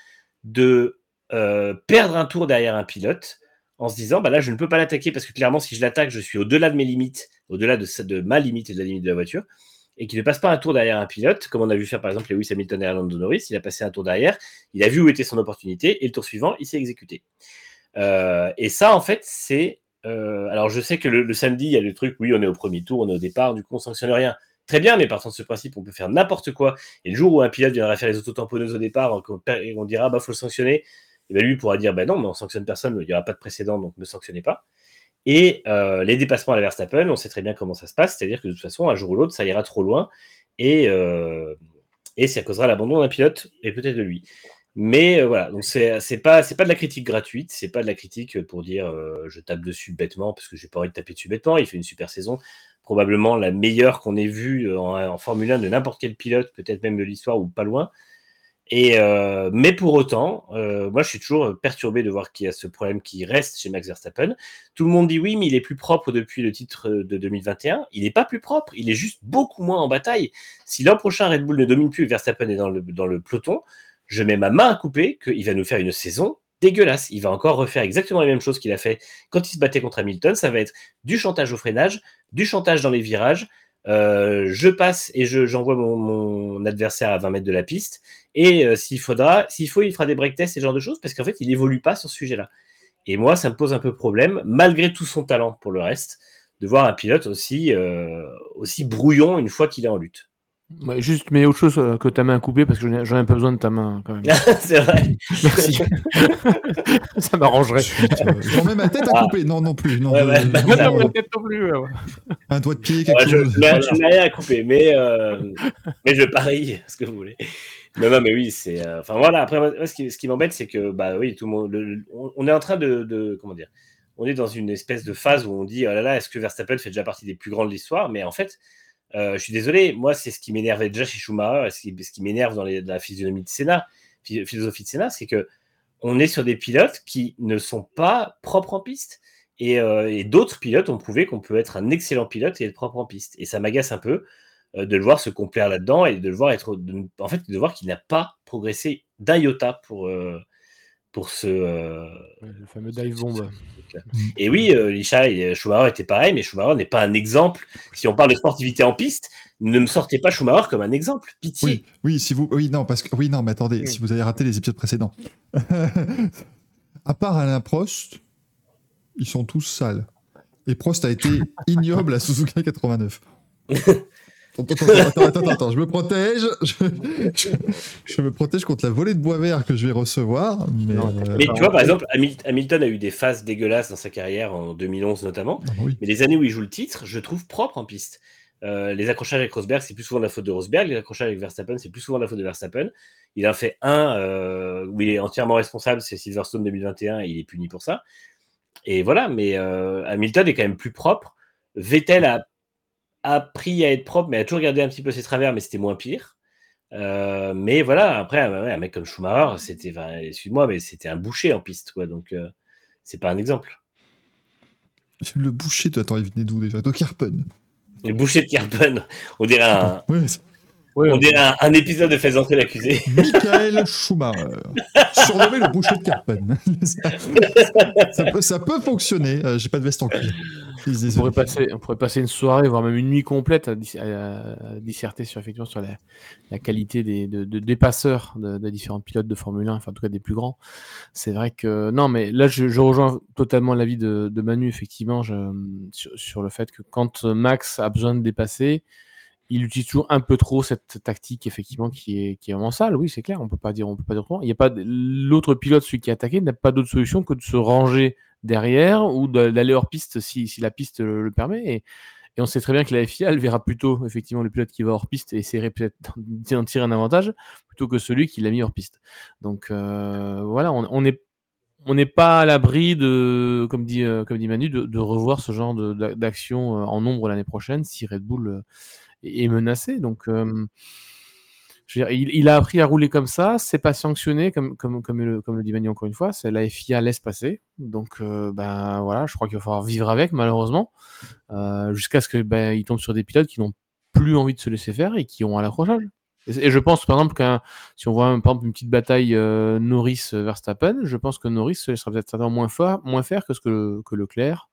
de euh, perdre un tour derrière un pilote en se disant bah là je ne peux pas l'attaquer parce que clairement si je l'attaque je suis au-delà de mes limites, au-delà de, de ma limite et de la limite de la voiture et qu'il ne passe pas un tour derrière un pilote, comme on a vu faire par exemple Lewis Hamilton et Lando Norris, il a passé un tour derrière, il a vu où était son opportunité et le tour suivant il s'est exécuté. Euh, et ça en fait c'est euh, alors je sais que le, samedi il y a le truc oui on est au premier tour, on est au départ, du coup on sanctionne rien. Très bien, mais partant de ce principe, on peut faire n'importe quoi. Et le jour où un pilote viendra faire les autotamponneuses au départ, on, dira, bah, faut le sanctionner. Et bien lui pourra dire, bah non, mais on sanctionne personne, il n'y aura pas de précédent, donc ne sanctionnez pas. Et euh, les dépassements à la Verstappen, on sait très bien comment ça se passe, c'est-à-dire que de toute façon, un jour ou l'autre, ça ira trop loin et, euh, ça causera l'abandon d'un pilote et peut-être de lui. Mais euh, voilà, donc c'est pas pas de la critique gratuite, c'est pas de la critique pour dire je tape dessus bêtement parce que j'ai pas envie de taper dessus bêtement. Il fait une super saison, probablement la meilleure qu'on ait vue en, Formule 1 de n'importe quel pilote, peut-être même de l'histoire ou pas loin. Et euh, mais pour autant, euh, moi je suis toujours perturbé de voir qu'il y a ce problème qui reste chez Max Verstappen. Tout le monde dit oui, mais il est plus propre depuis le titre de 2021. Il n'est pas plus propre, il est juste beaucoup moins en bataille. Si l'an prochain Red Bull ne domine plus, Verstappen est dans le, dans le peloton, je mets ma main à couper qu'il va nous faire une saison dégueulasse. Il va encore refaire exactement les mêmes choses qu'il a fait quand il se battait contre Hamilton. Ça va être du chantage au freinage, du chantage dans les virages. Euh, je passe et j'envoie mon, adversaire à 20 mètres de la piste. Et euh, s'il faudra, s'il faut, il fera des break tests et ce genre de choses parce qu'en fait, il évolue pas sur ce sujet-là. Et moi, ça me pose un peu problème, malgré tout son talent pour le reste, de voir un pilote aussi, euh, aussi brouillon une fois qu'il est en lutte juste, mais autre chose euh, que ta main coupée parce que j'en ai, pas besoin de ta main quand même. c'est vrai. Merci. ça m'arrangerait. J'en mets ma tête à couper. Non, non plus. Non, ouais, non, tête non plus. Un doigt de pied, quelque chose. Je n'ai rien à couper, mais, euh, mais je parie ce que vous voulez. Mais non, mais oui, c'est. Euh, enfin voilà, après, ce qui, ce qui m'embête, c'est que, bah oui, tout le monde. on, est en train de, de, Comment dire On est dans une espèce de phase où on dit, oh là là, est-ce que Verstappen fait déjà partie des plus grands de l'histoire? Mais en fait, euh, je suis désolé, moi, c'est ce qui m'énervait déjà chez Schumacher, ce qui, m'énerve dans la physionomie de Sénat, philosophie de Sénat, c'est que on est sur des pilotes qui ne sont pas propres en piste. Et, euh, d'autres pilotes ont prouvé qu'on peut être un excellent pilote et être propre en piste. Et ça m'agace un peu euh, de le voir se complaire là-dedans et de le voir être, en fait, de voir qu'il n'a pas progressé d'un iota pour, pour ce. le fameux dive bomb. Et oui, euh, Lisha et Schumacher étaient pareils, mais Schumacher n'est pas un exemple. Si on parle de sportivité en piste, ne me sortez pas Schumacher comme un exemple. Pitié. Oui, si vous, oui, non, parce que, oui, non, mais attendez, si vous avez raté les épisodes précédents, à part Alain Prost, ils sont tous sales. Et Prost a été ignoble à Suzuka 89. Attends, attends, attends, je me protège. Je, me protège contre la volée de bois vert que je vais recevoir. Mais, euh, tu vois, par exemple, Hamilton a eu des phases dégueulasses dans sa carrière, en 2011 notamment. Ah mais les années où il joue le titre, je trouve propre en piste. Euh, les accrochages avec Rosberg, c'est plus souvent la faute de Rosberg. Les accrochages avec Verstappen, c'est plus souvent la faute de Verstappen. Il en fait un euh, où il est entièrement responsable, c'est Silverstone 2021, et il est puni pour ça. Et voilà, mais Hamilton est quand même plus propre. Vettel a appris à être propre, mais a toujours gardé un petit peu ses travers, mais c'était moins pire. Euh, mais voilà, après, un mec comme Schumacher, c'était, excuse-moi, mais c'était un boucher en piste, quoi. Donc, euh, c'est pas un exemple. Le boucher, toi, attends, il venait d'où déjà? De Kirpen. Le boucher de Kirpen. On dirait un. on dirait un, épisode de Fais entrer l'accusé. Michael Schumacher, surnommé le boucher de Kirpen. ça, peut, ça peut fonctionner. Euh, j'ai pas de veste en cuir. On, pourrait passer, on pourrait passer une soirée, voire même une nuit complète à, disserter sur, effectivement, sur la, qualité des de, de, des passeurs de, différents pilotes de Formule 1, enfin en tout cas des plus grands. C'est vrai que non, mais là je, rejoins totalement l'avis de, Manu, effectivement, je, sur, le fait que quand Max a besoin de dépasser, il utilise toujours un peu trop cette tactique effectivement qui est qui est vraiment sale. Oui, c'est clair. On peut pas dire on peut pas dire autrement. Il y a pas l'autre pilote, celui qui est attaqué, n'a pas d'autre solution que de se ranger derrière ou d'aller hors piste si, si, la piste le, permet. Et, on sait très bien que la FIA, elle verra plutôt effectivement le pilote qui va hors piste et essaierait peut-être d'en tirer un avantage plutôt que celui qui l'a mis hors piste. Donc euh, voilà, on n'est on n'est pas à l'abri de, comme dit, euh, comme dit Manu, de, de revoir ce genre d'action euh, en nombre l'année prochaine si Red Bull est menacé. Donc, il, a appris à rouler comme ça, c'est pas sanctionné, comme, le, comme dit Manu encore une fois, c'est la FIA laisse passer. Donc, ben voilà, je crois qu'il va falloir vivre avec, malheureusement, euh, jusqu'à ce qu'il ben, tombe sur des pilotes qui n'ont plus envie de se laisser faire et qui ont à l'accrochage. Et, je pense, par exemple, que si on voit par une petite bataille euh, Norris-Verstappen, je pense que Norris sera peut-être certainement moins faire que ce que, que Leclerc.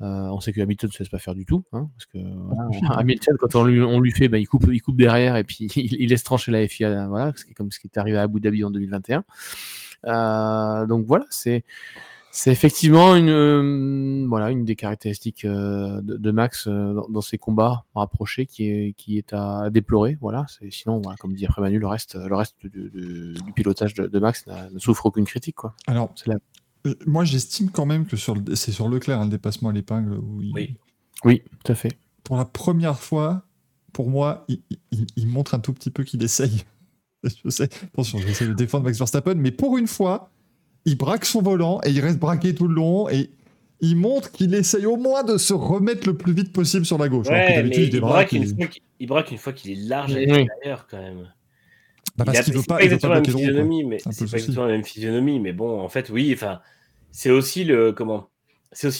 Euh, on sait que Hamilton ne se laisse pas faire du tout, hein, parce que Hamilton, quand on lui, on lui fait, bah, il, coupe, il coupe derrière et puis il, laisse trancher la FIA, voilà, comme ce qui est arrivé à Abu Dhabi en 2021. Euh, donc voilà, c'est c'est effectivement une euh, voilà une des caractéristiques de, Max dans, ses combats rapprochés qui est qui est à déplorer. Voilà, c'est sinon comme dit après Manu, le reste le reste du, pilotage de, Max ne souffre aucune critique quoi. Alors c'est euh, moi, j'estime quand même que c'est sur Leclerc, un hein, le dépassement à l'épingle. Oui. oui, tout à fait. Pour la première fois, pour moi, il, montre un tout petit peu qu'il essaye. Je sais, attention, j'essaie de défendre Max Verstappen, mais pour une fois, il braque son volant et il reste braqué tout le long et il montre qu'il essaye au moins de se remettre le plus vite possible sur la gauche. il, braque une fois qu'il est large à l'extérieur quand même. Bah parce qu'il veut pas, il veut pas mais c'est pas exactement la même physionomie, mais bon, en fait, oui, enfin, c'est aussi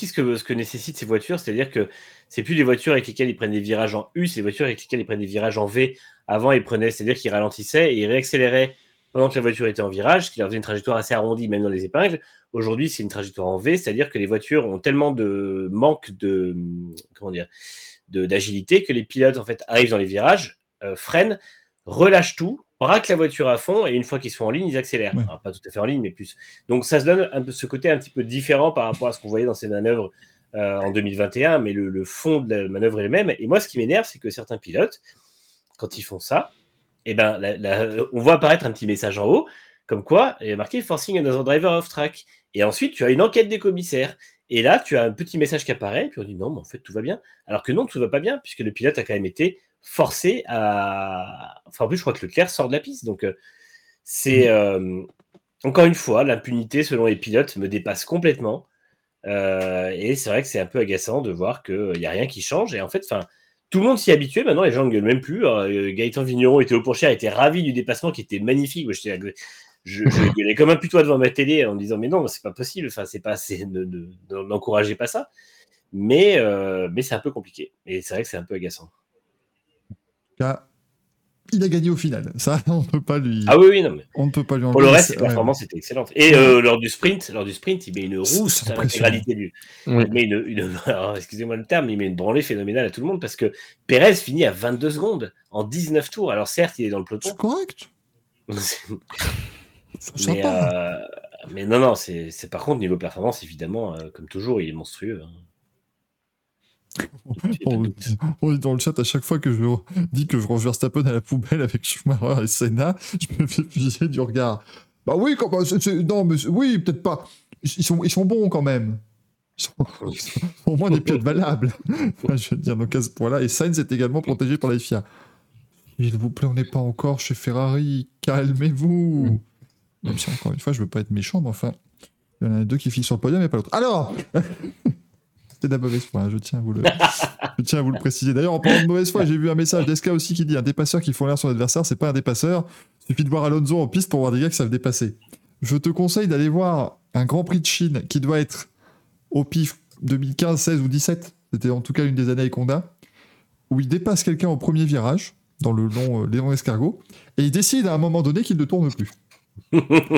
ce que, ce que nécessitent ces voitures, c'est-à-dire que c'est plus des voitures avec lesquelles ils prennent des virages en U, c'est des voitures avec lesquelles ils prennent des virages en V. Avant, ils prenaient, c'est-à-dire qu'ils ralentissaient et ils réaccéléraient pendant que la voiture était en virage, ce qui leur faisait une trajectoire assez arrondie, même dans les épingles. Aujourd'hui, c'est une trajectoire en V, c'est-à-dire que les voitures ont tellement de manque d'agilité que les pilotes en fait arrivent dans les virages, euh, freinent, relâchent tout, braquent la voiture à fond et une fois qu'ils sont en ligne, ils accélèrent. pas tout à fait en ligne, mais plus. Donc ça se donne un peu ce côté un petit peu différent par rapport à ce qu'on voyait dans ces manœuvres euh, en 2021, mais le, fond de la manœuvre est le même. Et moi, ce qui m'énerve, c'est que certains pilotes, quand ils font ça, eh ben, on voit apparaître un petit message en haut, comme quoi il y a marqué Forcing another driver off track. Et ensuite, tu as une enquête des commissaires. Et là, tu as un petit message qui apparaît, puis on dit non, mais en fait, tout va bien. Alors que non, tout va pas bien, puisque le pilote a quand même été forcé à. Enfin, en plus, je crois que Leclerc sort de la piste. Donc, euh, c'est. Mm. Euh, encore une fois, l'impunité, selon les pilotes, me dépasse complètement. Euh, et c'est vrai que c'est un peu agaçant de voir qu'il n'y a rien qui change. Et en fait, enfin. Tout le monde s'y habitué, maintenant les gens ne gueulent même plus. Gaëtan Vigneron était au Pourchère, était ravi du dépassement qui était magnifique. je, je, gueulais comme un putois devant ma télé en disant Mais non, c'est pas possible, enfin, c'est pas n'encouragez pas ça. Mais, mais c'est un peu compliqué. Et c'est vrai que c'est un peu agaçant il a gagné au final. Ça, on ne peut pas lui. Ah oui, oui, non. Mais... On ne peut pas lui Pour le reste, ses performances étaient excellentes. Et euh, lors du sprint, lors du sprint, il met une rousse à l'intégralité du. Il met une, excusez-moi le terme, il met une branlée phénoménale à tout le monde parce que Perez finit à 22 secondes en 19 tours. Alors certes, il est dans le peloton. C'est correct. mais, euh, mais, non, non, c'est par contre niveau performance, évidemment, euh, comme toujours, il est monstrueux. Hein on, dit dans le chat à chaque fois que je dis que je range Verstappen à la poubelle avec Schumacher et Senna, je me fais fusiller du regard. Bah oui, quand, non, mais oui, peut-être pas. Ils sont, ils sont bons quand même. Ils sont, au moins des pilotes valables. je veux dire, donc à ce point-là. Et Sainz est également protégé par la FIA. S'il vous plaît, on n'est pas encore chez Ferrari. Calmez-vous. Même si, encore une fois, je veux pas être méchant, mais enfin, il y en a deux qui filent sur le podium et pas l'autre. Alors c'était de la mauvaise foi, hein, je tiens à vous le, je tiens à vous le préciser. D'ailleurs, en parlant de mauvaise foi, j'ai vu un message d'Esca aussi qui dit un dépasseur qui font l'air sur l'adversaire, c'est pas un dépasseur. Il suffit de voir Alonso en piste pour voir des gars qui savent dépasser. Je te conseille d'aller voir un Grand Prix de Chine qui doit être au pif 2015, 16 ou 17. C'était en tout cas une des années avec Honda, où il dépasse quelqu'un au premier virage, dans le long euh, Léon Escargot, et il décide à un moment donné qu'il ne tourne plus.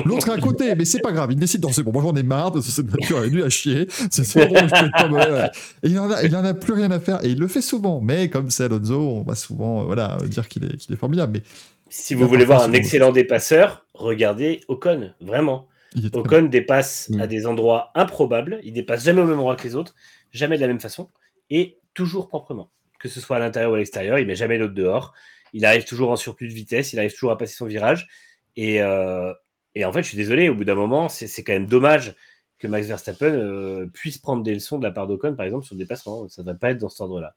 L'autre est à côté, mais c'est pas grave. Il décide, non, c'est bon, moi j'en ai marre de cette voiture, elle est nulle à chier. C'est c'est drôle, je peux pas Et il en, a, il en a plus rien à faire. Et il le fait souvent. Mais comme c'est Alonso, on va souvent euh, voilà, dire qu'il est, qu'il est formidable. Mais Si vous voulez voir un excellent dépasseur, regardez Ocon, vraiment. Ocon dépasse Mm. à des endroits improbables, il dépasse jamais au même endroit que les autres, jamais de la même façon, et toujours proprement. Que ce soit à l'intérieur ou à l'extérieur, il met jamais l'autre dehors. Il arrive toujours en surplus de vitesse, il arrive toujours à passer son virage. Et, euh, et en fait, je suis désolé, au bout d'un moment, c'est quand même dommage que Max Verstappen euh, puisse prendre des leçons de la part d'Ocon, par exemple, sur le dépassement. Ça ne va pas être dans cet ordre-là.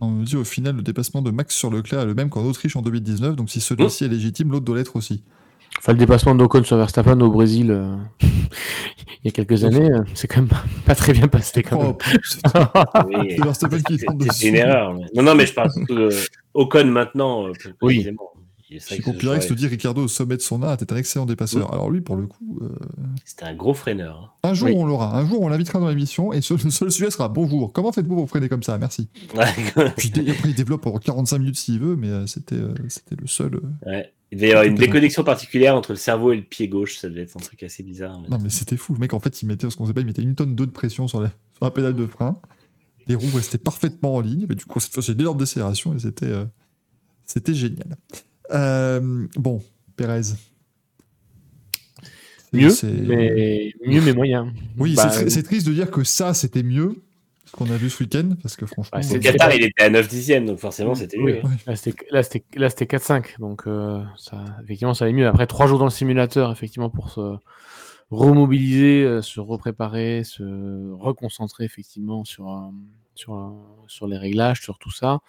On me dit au final, le dépassement de Max sur Leclerc est le même qu'en Autriche en 2019. Donc si celui-ci est légitime, l'autre doit l'être aussi. Enfin, le dépassement d'Ocon sur Verstappen au Brésil, euh, il y a quelques années, c'est quand même pas très bien passé quand même. Oh, Oui, c'est une erreur. mais- Non, non, mais je parle surtout de Ocon maintenant. plus Oui. précisément. Est Chico choix te dit Ricardo au sommet de son art était un excellent dépasseur. Alors lui, pour le coup, euh, est- C'était un gros freineur. un jour Oui. on l'aura. Un jour on l'invitera dans l'émission et ce, le seul sujet sera bonjour. Comment faites-vous pour freiner comme ça? Merci. Ouais. Puis après il développe pendant 45 minutes s'il veut, mais euh, c'était euh, c'était le seul. Ouais. Il devait y avoir une déconnexion particulière entre le cerveau et le pied gauche. Ça devait être un truc assez bizarre. mais- Non mais c'était fou. Le mec en fait il mettait ce qu'on sait pas, il mettait une tonne d'eau de pression sur la, sur la pédale de frein. Les roues restaient parfaitement en ligne. Mais du coup cette fois c'est l'énorme décélération et c'était euh, c'était génial. Euh, bon, Pérez. Mieux, mais mieux mais moyen. Oui, Bah, c'est tr- c'est triste de dire que ça, c'était mieux ce qu'on a vu ce week-end, parce que franchement. Ouais, euh, Qatar, il était à 9 dixièmes, donc forcément, c'était Oui. mieux. Là, c'était là, c'était- là, c'était 4-5. Donc, euh, ça, effectivement, ça allait mieux. Après, trois jours dans le simulateur, effectivement, pour se remobiliser, euh, se repréparer, se reconcentrer, effectivement, sur, euh, sur, euh, sur les réglages, sur tout ça.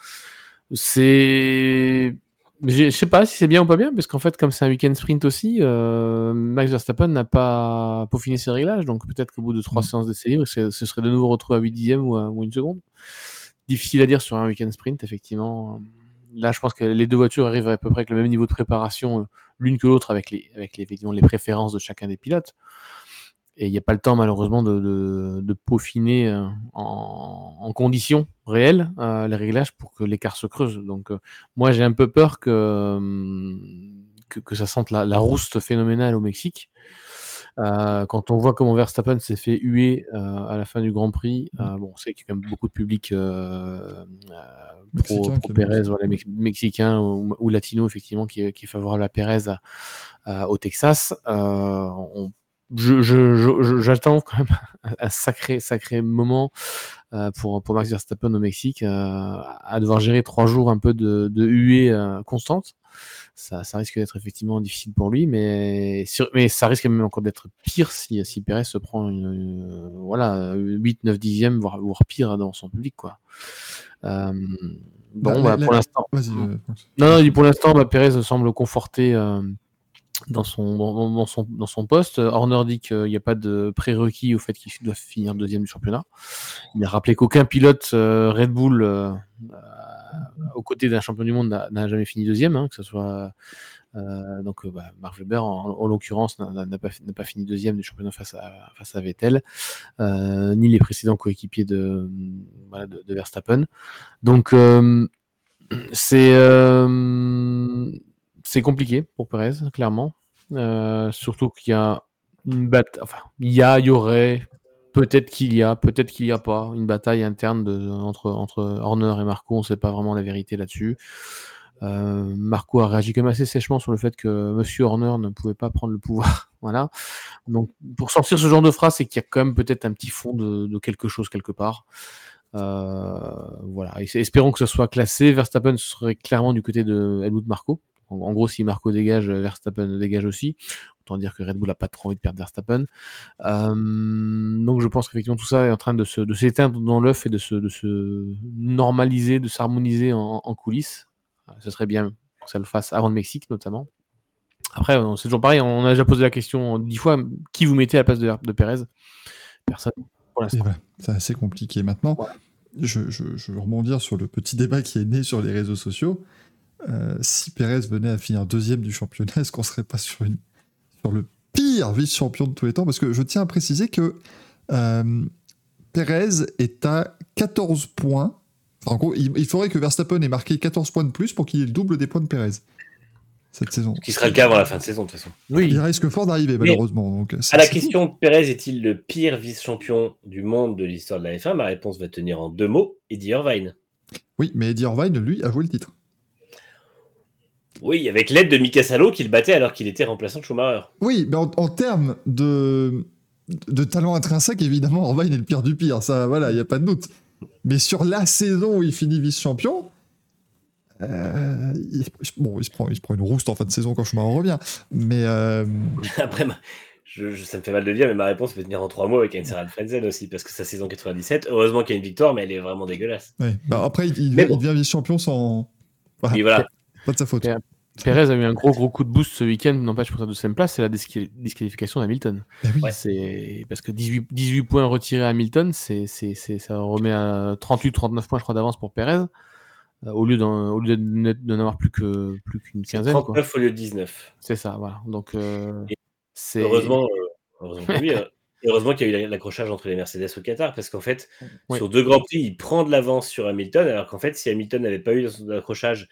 C'est. Je sais pas si c'est bien ou pas bien, parce qu'en fait, comme c'est un week-end sprint aussi, euh, Max Verstappen n'a pas peaufiné ses réglages, donc peut-être qu'au bout de trois Mm. séances d'essai libre, ce serait de nouveau retrouvé à 8 dixièmes ou, à- ou une seconde. Difficile à dire sur un week-end sprint, effectivement. Là, je pense que les deux voitures arrivent à peu près avec le même niveau de préparation, euh, l'une que l'autre, avec, les, avec les, effectivement, les préférences de chacun des pilotes. Et il n'y a pas le temps, malheureusement, de, de- de peaufiner euh, en, en conditions réelles euh, les réglages pour que l'écart se creuse. Donc, euh, moi, j'ai un peu peur que, hum, que, que ça sente la, la rouste phénoménale au Mexique. Euh, quand on voit comment Verstappen s'est fait huer à la fin du Grand Prix, euh, bon, on sait qu'il y a quand même beaucoup de public pro, pro Pérez, voilà, mexicain ou, ou latino, effectivement, qui, qui est favorable à Pérez à- à- au Texas. On- je- je- je- je- J'attends quand même un, sacré, sacré moment euh, pour, pour Max Verstappen au Mexique, euh, à devoir gérer trois jours un peu de, de huée euh, constante. Ça, ça risque d'être effectivement difficile pour lui, mais, mais ça risque même encore d'être pire si, si Perez se prend une, une- voilà, 8, 9 dixièmes, voire, voire pire dans son public. Quoi. Euh, bon, Bah, bah, la- pour l'instant. Euh, Non, non, dit pour l'instant, bah, Pérez semble conforté euh, dans, son, dans, son, dans son poste. Horner dit qu'il n'y a pas de prérequis au fait qu'il doit finir deuxième du championnat. Il a rappelé qu'aucun pilote euh, Red Bull, euh, euh, aux côtés d'un champion du monde, n'a- jamais fini deuxième, hein, que ce soit. euh, donc, euh, bah, Mark Webber, en, en l'occurrence, n'a- pas, pas fini deuxième du championnat face à, face à Vettel, euh, ni les précédents coéquipiers de, de, de Verstappen. Donc, euh, c'est euh, c'est compliqué pour Perez, clairement. Euh, surtout qu'il y a une bataille. Il y a, il y aurait, peut-être qu'il y a, peut-être qu'il n'y a pas, une bataille interne entre, Horner et Marco. On ne sait pas vraiment la vérité là-dessus. Euh, Marco a réagi quand même assez sèchement sur le fait que Monsieur Horner ne pouvait pas prendre le pouvoir. voilà. Donc, pour sortir ce genre de phrase, c'est qu'il y a quand même peut-être un petit fond de, quelque chose quelque part. Euh, voilà. Espérons que ce soit classé. Verstappen serait clairement du côté de Helmut Marco. En, en gros, si Marco dégage, Verstappen dégage aussi. Autant dire que Red Bull n'a pas trop envie de perdre Verstappen. Euh, donc je pense qu'effectivement tout ça est en train de se- de s'éteindre dans l'œuf et de se, de se normaliser, de s'harmoniser en, en coulisses. Euh, Ce serait bien que ça le fasse avant le Mexique notamment. Après, euh, c'est toujours pareil, on a déjà posé la question dix fois, qui vous mettez à la place de, de Pérez Personne pour Et l'instant. voilà, c'est assez compliqué. Maintenant, Ouais. je, je- je veux rebondir sur le petit débat qui est né sur les réseaux sociaux. Euh, si Pérez venait à finir deuxième du championnat, est-ce qu'on serait pas sur, une, sur le pire vice-champion de tous les temps? Parce que je tiens à préciser que euh, Pérez est à 14 points. Enfin, en gros, il, il faudrait que Verstappen ait marqué 14 points de plus pour qu'il ait le double des points de Pérez. cette saison. Qui sera le cas avant la fin de saison, de toute façon. Oui, Il risque fort d'arriver, malheureusement. Donc, À la question Pérez est-il le pire vice-champion du monde de l'histoire de la F1 Ma réponse va tenir en deux mots Eddie Irvine. Oui, mais Eddie Irvine, lui, a joué le titre. Oui, avec l'aide de Mika Salo qui le battait alors qu'il était remplaçant de Schumacher. Oui, mais en, en termes de, de talent intrinsèque, évidemment, Irvine est le pire du pire. Ça, voilà, il n'y a pas de doute. Mais sur la saison où il finit vice-champion, euh, il, bon, il se, prend, il se prend une rouste en fin de saison quand Schumacher revient. Mais euh, Après, ma- je, je- ça me fait mal de le dire, mais ma réponse peut tenir en trois mots avec Heinz Frenzen aussi, parce que sa saison 97, heureusement qu'il y a une victoire, mais elle est vraiment dégueulasse. Bah, après, il, il- Mais bon. il devient vice-champion sans. Voilà. Pas de sa faute. Pérez a eu un gros gros coup de boost ce week-end, n'empêche pour sa deuxième place, c'est la disquali- disqualification d'Hamilton. Bah oui. Ouais. C'est parce que 18, 18 points retirés à Hamilton, c'est, c'est, ça remet à 38-39 points, je crois, d'avance pour Pérez, euh, au lieu d'en, de, n'avoir plus que plus qu'une quinzaine. Quoi. 39 au lieu de 19. C'est ça, voilà. Donc euh, c'est Heureusement, euh, heureusement euh, heureusement qu'il y a eu l'accrochage entre les Mercedes au Qatar, parce qu'en fait, Oui. sur deux grands prix, il prend de l'avance sur Hamilton, alors qu'en fait, si Hamilton n'avait pas eu son accrochage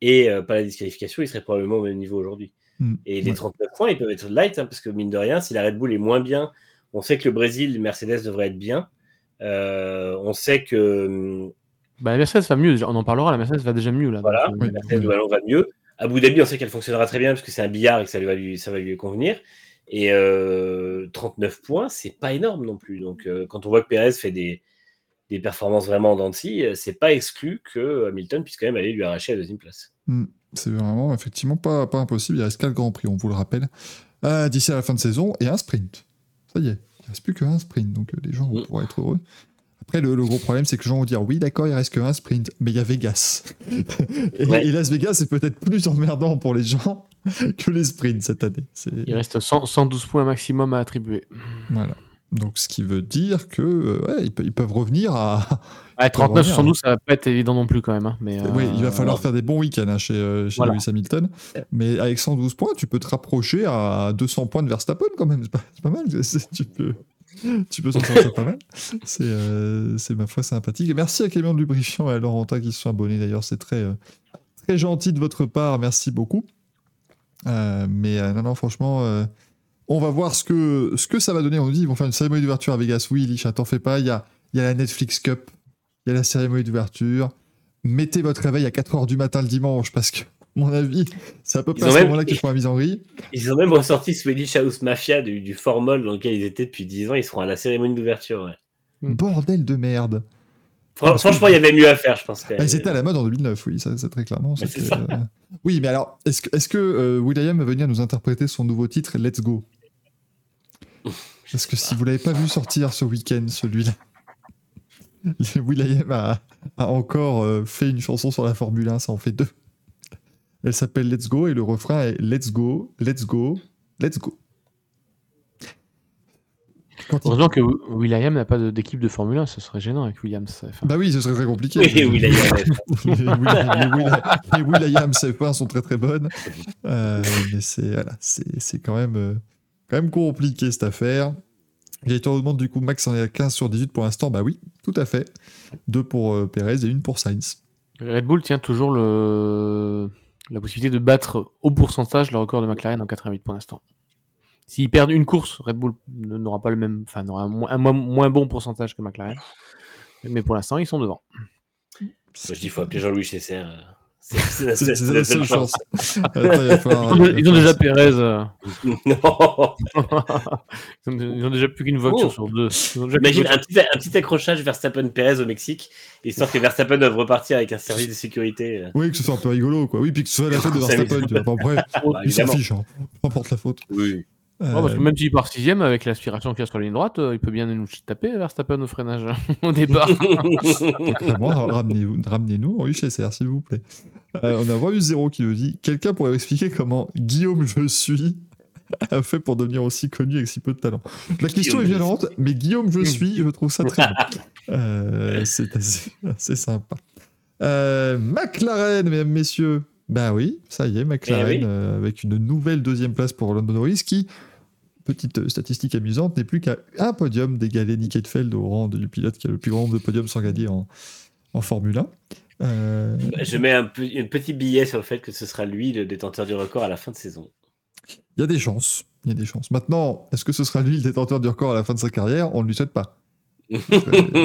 et euh, pas la disqualification, il serait probablement au même niveau aujourd'hui. Mm. Et les Ouais. 39 points, ils peuvent être light, hein, parce que mine de rien, si la Red Bull est moins bien, on sait que le Brésil, Mercedes devrait être bien. Euh, on sait que hum, bah, la Mercedes va mieux. On en parlera. La Mercedes va déjà mieux là. Voilà. Donc, euh, Mercedes Wallon va mieux. Abu Dhabi, on sait qu'elle fonctionnera très bien parce que c'est un billard et que ça, lui va, lui, ça va lui convenir. Et euh, 39 points, c'est pas énorme non plus. Donc, euh, quand on voit que Perez fait des, des performances vraiment en dents de scie, euh, c'est pas exclu que Hamilton puisse quand même aller lui arracher la deuxième place. Mm. C'est vraiment effectivement pas, pas impossible. Il reste 4 grands prix, on vous le rappelle, euh, d'ici à la fin de saison et un sprint. Ça y est, il reste plus qu'un sprint, donc euh, les gens Mm. pourront être heureux. Après, le, le gros problème, c'est que les gens vont dire oui, d'accord, il reste qu'un sprint, mais il y a Vegas. et, Ouais. et Las Vegas, c'est peut-être plus emmerdant pour les gens que les sprints cette année. C'est- Il reste 100 112 points maximum à attribuer. Voilà. Donc, ce qui veut dire que euh, ouais, ils, pe- ils peuvent revenir à. Ouais, 39 revenir, 112, ça va pas être évident non plus quand même. hein, mais, Oui, il va euh, falloir faire des bons week-ends hein, chez, euh, chez Voilà. Lewis Hamilton. Mais avec 112 points, tu peux te rapprocher à 200 points de Verstappen quand même. C'est pas, mal. Tu peux, tu peux s'en sortir pas mal. C'est, euh, ma foi sympathique. Et merci à de Lubrifiant et à Laurentin qui se sont abonnés d'ailleurs. C'est très, euh, très gentil de votre part. Merci beaucoup. Mais non, non, franchement, on va voir ce que, ce que ça va donner. On nous dit ils vont faire une cérémonie d'ouverture à Vegas. Oui, Lisha, t'en fais pas. Il y a, il y a la Netflix Cup. Il y a la cérémonie d'ouverture. Mettez votre réveil à 4h du matin le dimanche parce que, à mon avis, c'est à peu près à ce même- moment-là qu'ils font la mise en grille. Ils ont même ressorti Swedish House Mafia du, du formol dans lequel ils étaient depuis 10 ans. Ils seront à la cérémonie d'ouverture. ouais. Mm. Bordel de merde. Fran- Parce que- franchement, il y avait mieux à faire, je pense. Ah, ils étaient à la mode en 2009, oui, ça, c'est très clairement. Ça. euh, Oui, mais alors, est-ce que, est-ce que euh, Will.i.am va venir nous interpréter son nouveau titre, Let's Go? Parce que si vous l'avez pas vu sortir ce week-end, celui-là, Will.i.am a, a encore euh, fait une chanson sur la Formule 1, ça en fait deux. Elle s'appelle Let's Go et le refrain est Let's Go, Let's Go, Let's Go. Quand il- Heureusement que Will.i.am n'a pas d'équipe de Formule 1, ce serait gênant avec Williams. Enfin, Bah oui, ce serait très compliqué. Oui, a- les, Will- les Will- les Will.i.am CF1 sont très très bonnes. Euh, mais c'est voilà, c'est c'est quand même, euh, quand même compliqué cette affaire. Gaëtan demande du coup, Max en est à 15 sur 18 pour l'instant. Bah oui, tout à fait. Deux pour euh, Perez et une pour Sainz. Red Bull tient toujours le... la possibilité de battre au pourcentage le record de McLaren en 88 pour l'instant. S'ils perdent une course, Red Bull n'aura pas le même, enfin n'aura un, mo- un moins, moins bon pourcentage que McLaren. Mais pour l'instant, ils sont devant. Moi, je dis, il faut appeler Jean-Louis Chesser. C'est la seule- chance. Attends, Ils ont, ils déjà Perez. euh, Non. ils, ont, déjà plus qu'une voiture Oh. sur deux. Imagine un petit, un petit accrochage Verstappen-Perez au Mexique, histoire que Verstappen doive repartir avec un service de sécurité. euh. Oui, que ce soit un peu rigolo, quoi. Oui, puis que ce soit la faute de Verstappen. tu vois. Enfin, Après, Bah, il s'en fiche. Hein. Peu importe la faute. Oui. Ouais, parce que Euh, même s'il part sixième avec l'aspiration qu'il y a sur la ligne droite, euh, il peut bien nous taper Verstappen au freinage au départ. Ramenez-nous en UCSR, s'il vous plaît. Euh, on a Roi 0 qui nous dit Quelqu'un pourrait expliquer comment Guillaume Je suis a fait pour devenir aussi connu avec si peu de talent La question Guillaume est violente, mais Guillaume Je suis, je trouve ça très bon. Euh, C'est assez, assez sympa. Euh, McLaren, mesdames, messieurs. Bah oui, ça y est, McLaren Eh oui. euh, avec une nouvelle deuxième place pour Lando Norris qui, petite euh, statistique amusante, n'est plus qu'à un podium d'égaler Nick Heidfeld au rang du pilote qui a le plus grand nombre de podiums sans gagner en, en Formule 1. Euh, Je mets un, un petit billet sur le fait que ce sera lui le détenteur du record à la fin de saison. Il y a des chances. Il y a des chances. Maintenant, est-ce que ce sera lui le détenteur du record à la fin de sa carrière? On ne lui souhaite pas.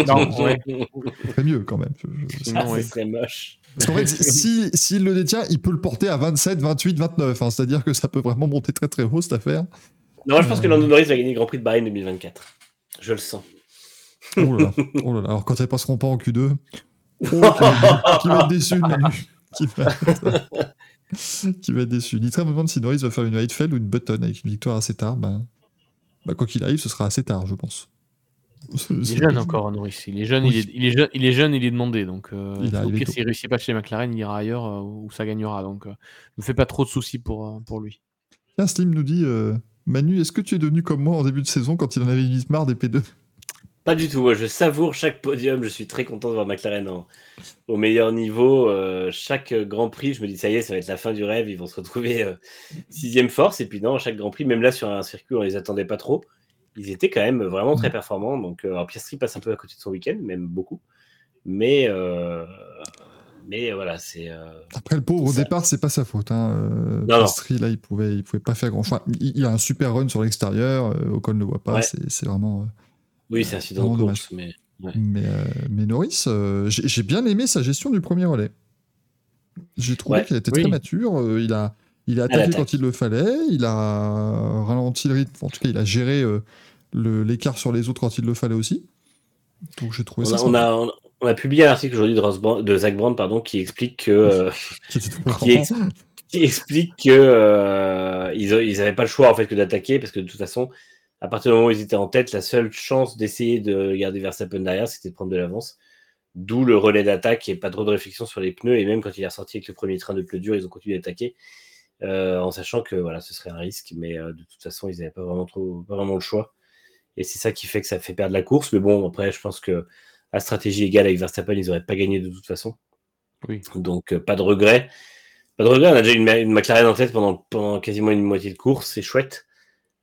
Non, ouais. Mieux quand même. Je- je- Ah, serait moche. Parce qu'en fait, si- s'il le détient, il peut le porter à 27, 28, 29. hein. C'est-à-dire que ça peut vraiment monter très très haut cette affaire. Non, je pense que. Lando Norris va gagner le Grand Prix de Bahreïn 2024. Je le sens. Oh là là. Oh là là. Alors quand elles passeront pas en Q2, oh, qui, va, qui va être déçu, Manu. Qui va être, qui va être déçu. Nitra me demande si Norris va faire une Heidfeld ou une Button avec une victoire assez tard. Ben, bah, quoi qu'il arrive, ce sera assez tard, je pense. Il est jeune encore, Norris. Il est jeune, Oui. il, est, il, est jeune, il est jeune, il est demandé. Donc, euh, Il s'il réussit pas chez McLaren, il ira ailleurs euh, où ça gagnera. Donc, euh, ne fais pas trop de soucis pour, euh, pour lui. Tiens, Slim nous dit euh, Manu, est-ce que tu es devenu comme moi en début de saison quand il en avait limite marre des P2 Pas du tout. Moi, je savoure chaque podium. Je suis très content de voir McLaren en- au meilleur niveau. Euh, chaque Grand Prix, je me dis ça y est, ça va être la fin du rêve. Ils vont se retrouver euh, sixième force. Et puis non, chaque Grand Prix, même là sur un circuit, on les attendait pas trop. Ils étaient quand même vraiment très performants. Donc, euh, alors Piastri passe un peu à côté de son week-end, même beaucoup. Mais, mais voilà, c'est. euh, Après, le pauvre, au Ça. départ, c'est pas sa faute. Hein. Euh, là, il pouvait, il pouvait pas faire grand-chose. Enfin, il, il a un super run sur l'extérieur. euh, Ocon ne le voit pas. Ouais. C'est vraiment. euh, oui, c'est incident de course. Mais... Mais, mais Norris, j'ai bien aimé sa gestion du premier relais. J'ai trouvé Ouais, qu'il était oui. très mature. il, a, il a attaqué quand il le fallait. Il a ralenti le rythme. En tout cas, il a géré euh, le- l'écart sur les autres quand il le fallait aussi. Donc j'ai trouvé On ça a, on, a, on a- publié un article aujourd'hui de, Zach Brand pardon, qui explique que. euh, Qui ex- explique que euh, ils n'avaient pas le choix en fait que d'attaquer parce que de toute façon, à partir du moment où ils étaient en tête, la seule chance d'essayer de garder Verstappen derrière, c'était de prendre de l'avance. D'où le relais d'attaque et pas trop de réflexion sur les pneus. Et même quand il est ressorti avec le premier train de pneus durs, ils ont continué d'attaquer euh, en sachant que voilà, ce serait un risque. Mais euh, de toute façon, ils n'avaient pas vraiment trop, pas vraiment le choix. Et c'est ça qui fait que ça fait perdre la course. Mais bon, après, je pense que à stratégie égale avec Verstappen, ils n'auraient pas gagné de toute façon. Oui. Donc euh, pas de regret. Pas de regret, on a déjà une, une McLaren en tête pendant, pendant quasiment une moitié de course, c'est chouette.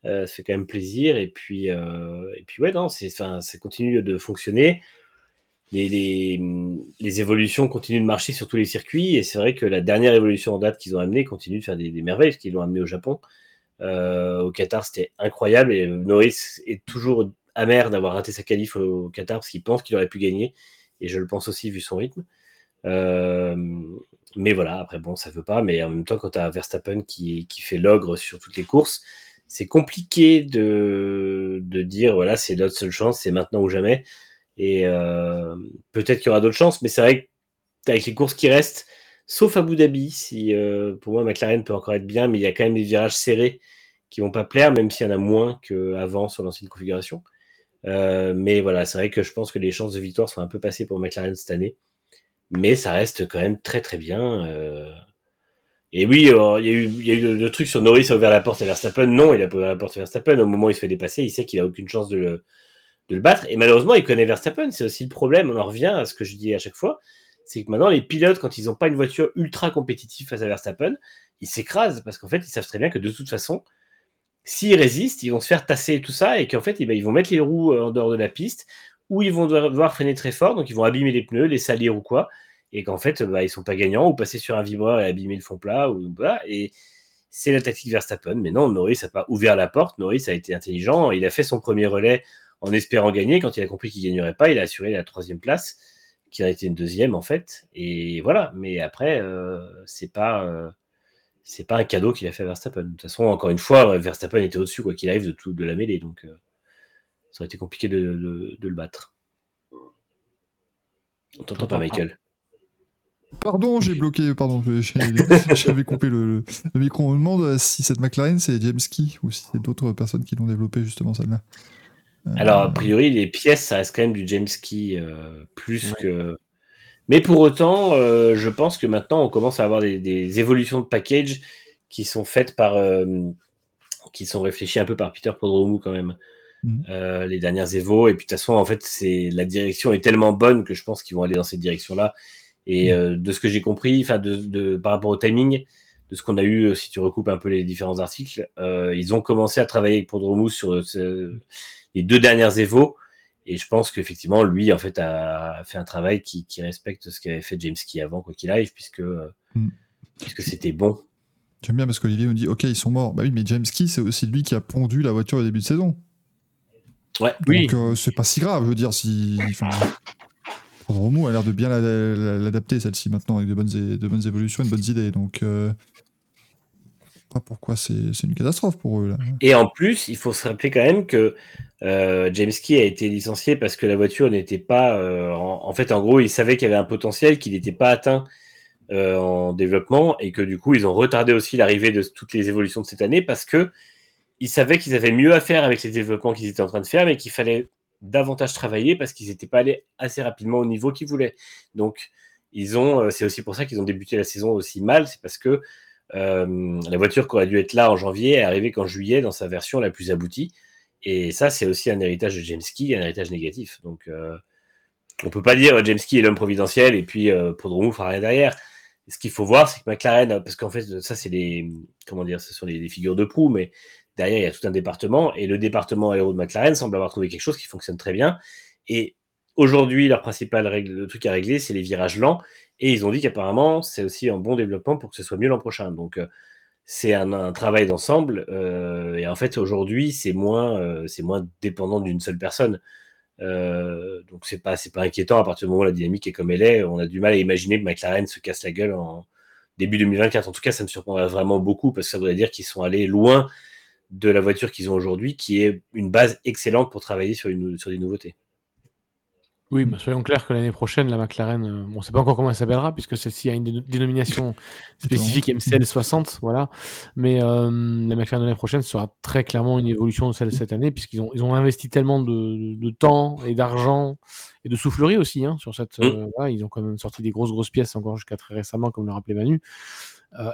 Euh, ça fait quand même plaisir. Et puis, euh, et puis ouais, non, ça continue de fonctionner. Les, les, les évolutions continuent de marcher sur tous les circuits. Et c'est vrai que la dernière évolution en date qu'ils ont amenée continue de faire des, des merveilles, parce qu'ils l'ont amené au Japon. Euh, au Qatar, c'était incroyable. Et Norris est toujours amer d'avoir raté sa qualif au Qatar, parce qu'il pense qu'il aurait pu gagner. Et je le pense aussi, vu son rythme. Euh, mais voilà, après, bon, ça veut pas. Mais en même temps, quand tu as Verstappen qui, fait l'ogre sur toutes les courses, c'est compliqué de, de dire, voilà, c'est notre seule chance, c'est maintenant ou jamais. Et euh, peut-être qu'il y aura d'autres chances, mais c'est vrai qu'avec les courses qui restent, sauf Abu Dhabi, si euh, pour moi McLaren peut encore être bien, mais il y a quand même des virages serrés qui vont pas plaire, même s'il y en a moins qu'avant sur l'ancienne configuration. Euh, mais voilà, c'est vrai que je pense que les chances de victoire sont un peu passées pour McLaren cette année. Mais ça reste quand même très très bien. euh. Et oui, il y a eu, le truc sur Norris a ouvert la porte à Verstappen. Non, il a pas ouvert la porte à Verstappen. Au moment où il se fait dépasser, il sait qu'il a aucune chance de le, de le battre. Et malheureusement, il connaît Verstappen. C'est aussi le problème. On en revient à ce que je dis à chaque fois. C'est que maintenant, les pilotes, quand ils n'ont pas une voiture ultra compétitive face à Verstappen, ils s'écrasent parce qu'en fait, ils savent très bien que de toute façon, s'ils résistent, ils vont se faire tasser tout ça, et qu'en fait, eh ben, ils vont mettre les roues euh, en dehors de la piste, ou ils vont devoir, freiner très fort, donc ils vont abîmer les pneus, les salir ou quoi, et qu'en fait, bah, ils sont pas gagnants, ou passer sur un vibreur et abîmer le fond plat, ou voilà, et c'est la tactique Verstappen. Mais non, Norris n'a pas ouvert la porte, Norris a été intelligent, il a fait son premier relais en espérant gagner, quand il a compris qu'il gagnerait pas, il a assuré la troisième place, qui a été une deuxième en fait, et voilà, mais après, euh, c'est pas... euh, c'est pas un cadeau qu'il a fait à Verstappen. De toute façon, encore une fois, Verstappen était au-dessus, quoi qu'il arrive, de tout de la mêlée. Donc, euh, ça aurait été compliqué de, de- de le battre. On t'entend pas, Michael. Pardon, j'ai bloqué, pardon, j'avais coupé le, le micro. On me demande si cette McLaren c'est James Key ou si c'est d'autres personnes qui l'ont développé justement celle-là. Euh, Alors, a priori, les pièces, ça reste quand même du James Key euh, plus Ouais. que. Mais pour autant, euh, je pense que maintenant, on commence à avoir des, des évolutions de package qui sont faites par. euh, qui sont réfléchies un peu par Peter Podromou quand même. Mhm. Euh, les dernières Evo. Et puis, de toute façon, en fait, c'est la direction est tellement bonne que je pense qu'ils vont aller dans cette direction-là. Et euh, de ce que j'ai compris, enfin, de, de- par rapport au timing, de ce qu'on a eu, si tu recoupes un peu les différents articles, euh, ils ont commencé à travailler avec Podromou sur les deux dernières Evo. Et je pense qu'effectivement, lui, en fait, a fait un travail qui, respecte ce qu'avait fait James Key avant, quoi qu'il arrive, puisque, mm. puisque c'était bon. J'aime bien parce qu'Olivier nous dit Ok, ils sont morts. Bah oui, mais James Key, c'est aussi lui qui a pondu la voiture au début de saison. Ouais, Donc, oui. Euh, c'est pas si grave, je veux dire, si. Enfin, Romo a l'air de bien l'adapter, celle-ci, maintenant, avec de bonnes, de bonnes évolutions et de bonnes idées. Donc. Euh, pourquoi c'est une catastrophe pour eux. Là. Et en plus, il faut se rappeler quand même que euh, James Key a été licencié parce que la voiture n'était pas. en, fait, en gros, il savait qu'il y avait un potentiel qui n'était pas atteint euh, en développement et que du coup, ils ont retardé aussi l'arrivée de toutes les évolutions de cette année parce que ils savaient qu'ils avaient mieux à faire avec les développements qu'ils étaient en train de faire, mais qu'il fallait davantage travailler parce qu'ils n'étaient pas allés assez rapidement au niveau qu'ils voulaient. Donc, ils euh, c'est aussi pour ça qu'ils ont débuté la saison aussi mal, c'est parce que euh, la voiture qui aurait dû être là en janvier est arrivée qu'en juillet dans sa version la plus aboutie. Et ça, c'est aussi un héritage de James Key, un héritage négatif. Donc, on peut pas dire James Key est l'homme providentiel et puis euh, Podromu fera rien derrière ce qu'il faut voir, c'est que McLaren, parce qu'en fait, ça, c'est des, comment dire, ce sont des, figures de proue, mais derrière, il y a tout un département, et le département aéro de McLaren semble avoir trouvé quelque chose qui fonctionne très bien. Et aujourd'hui, leur principal règle, le truc à régler, c'est les virages lents, et ils ont dit qu'apparemment, c'est aussi un bon développement pour que ce soit mieux l'an prochain. Donc, euh, c'est un, travail d'ensemble, euh, et en fait, aujourd'hui, c'est moins, euh, c'est moins dépendant d'une seule personne. Euh, donc c'est pas pas inquiétant à partir du moment où la dynamique est comme elle est. On a du mal à imaginer que McLaren se casse la gueule en début 2024. En tout cas, ça me surprendrait vraiment beaucoup parce que ça voudrait dire qu'ils sont allés loin de la voiture qu'ils ont aujourd'hui, qui est une base excellente pour travailler sur, une, sur des nouveautés. Oui, bah, soyons clairs que l'année prochaine, la McLaren, euh, on ne sait pas encore comment elle s'appellera, puisque celle-ci a une dénomination spécifique MCL 60, voilà. Mais euh, la McLaren de l'année prochaine sera très clairement une évolution de celle de cette année, puisqu'ils ont, ils ont investi tellement de, temps et d'argent et de soufflerie aussi hein, sur cette. Mm. Euh, ils ont quand même sorti des grosses grosses pièces encore jusqu'à très récemment, comme le rappelait Manu.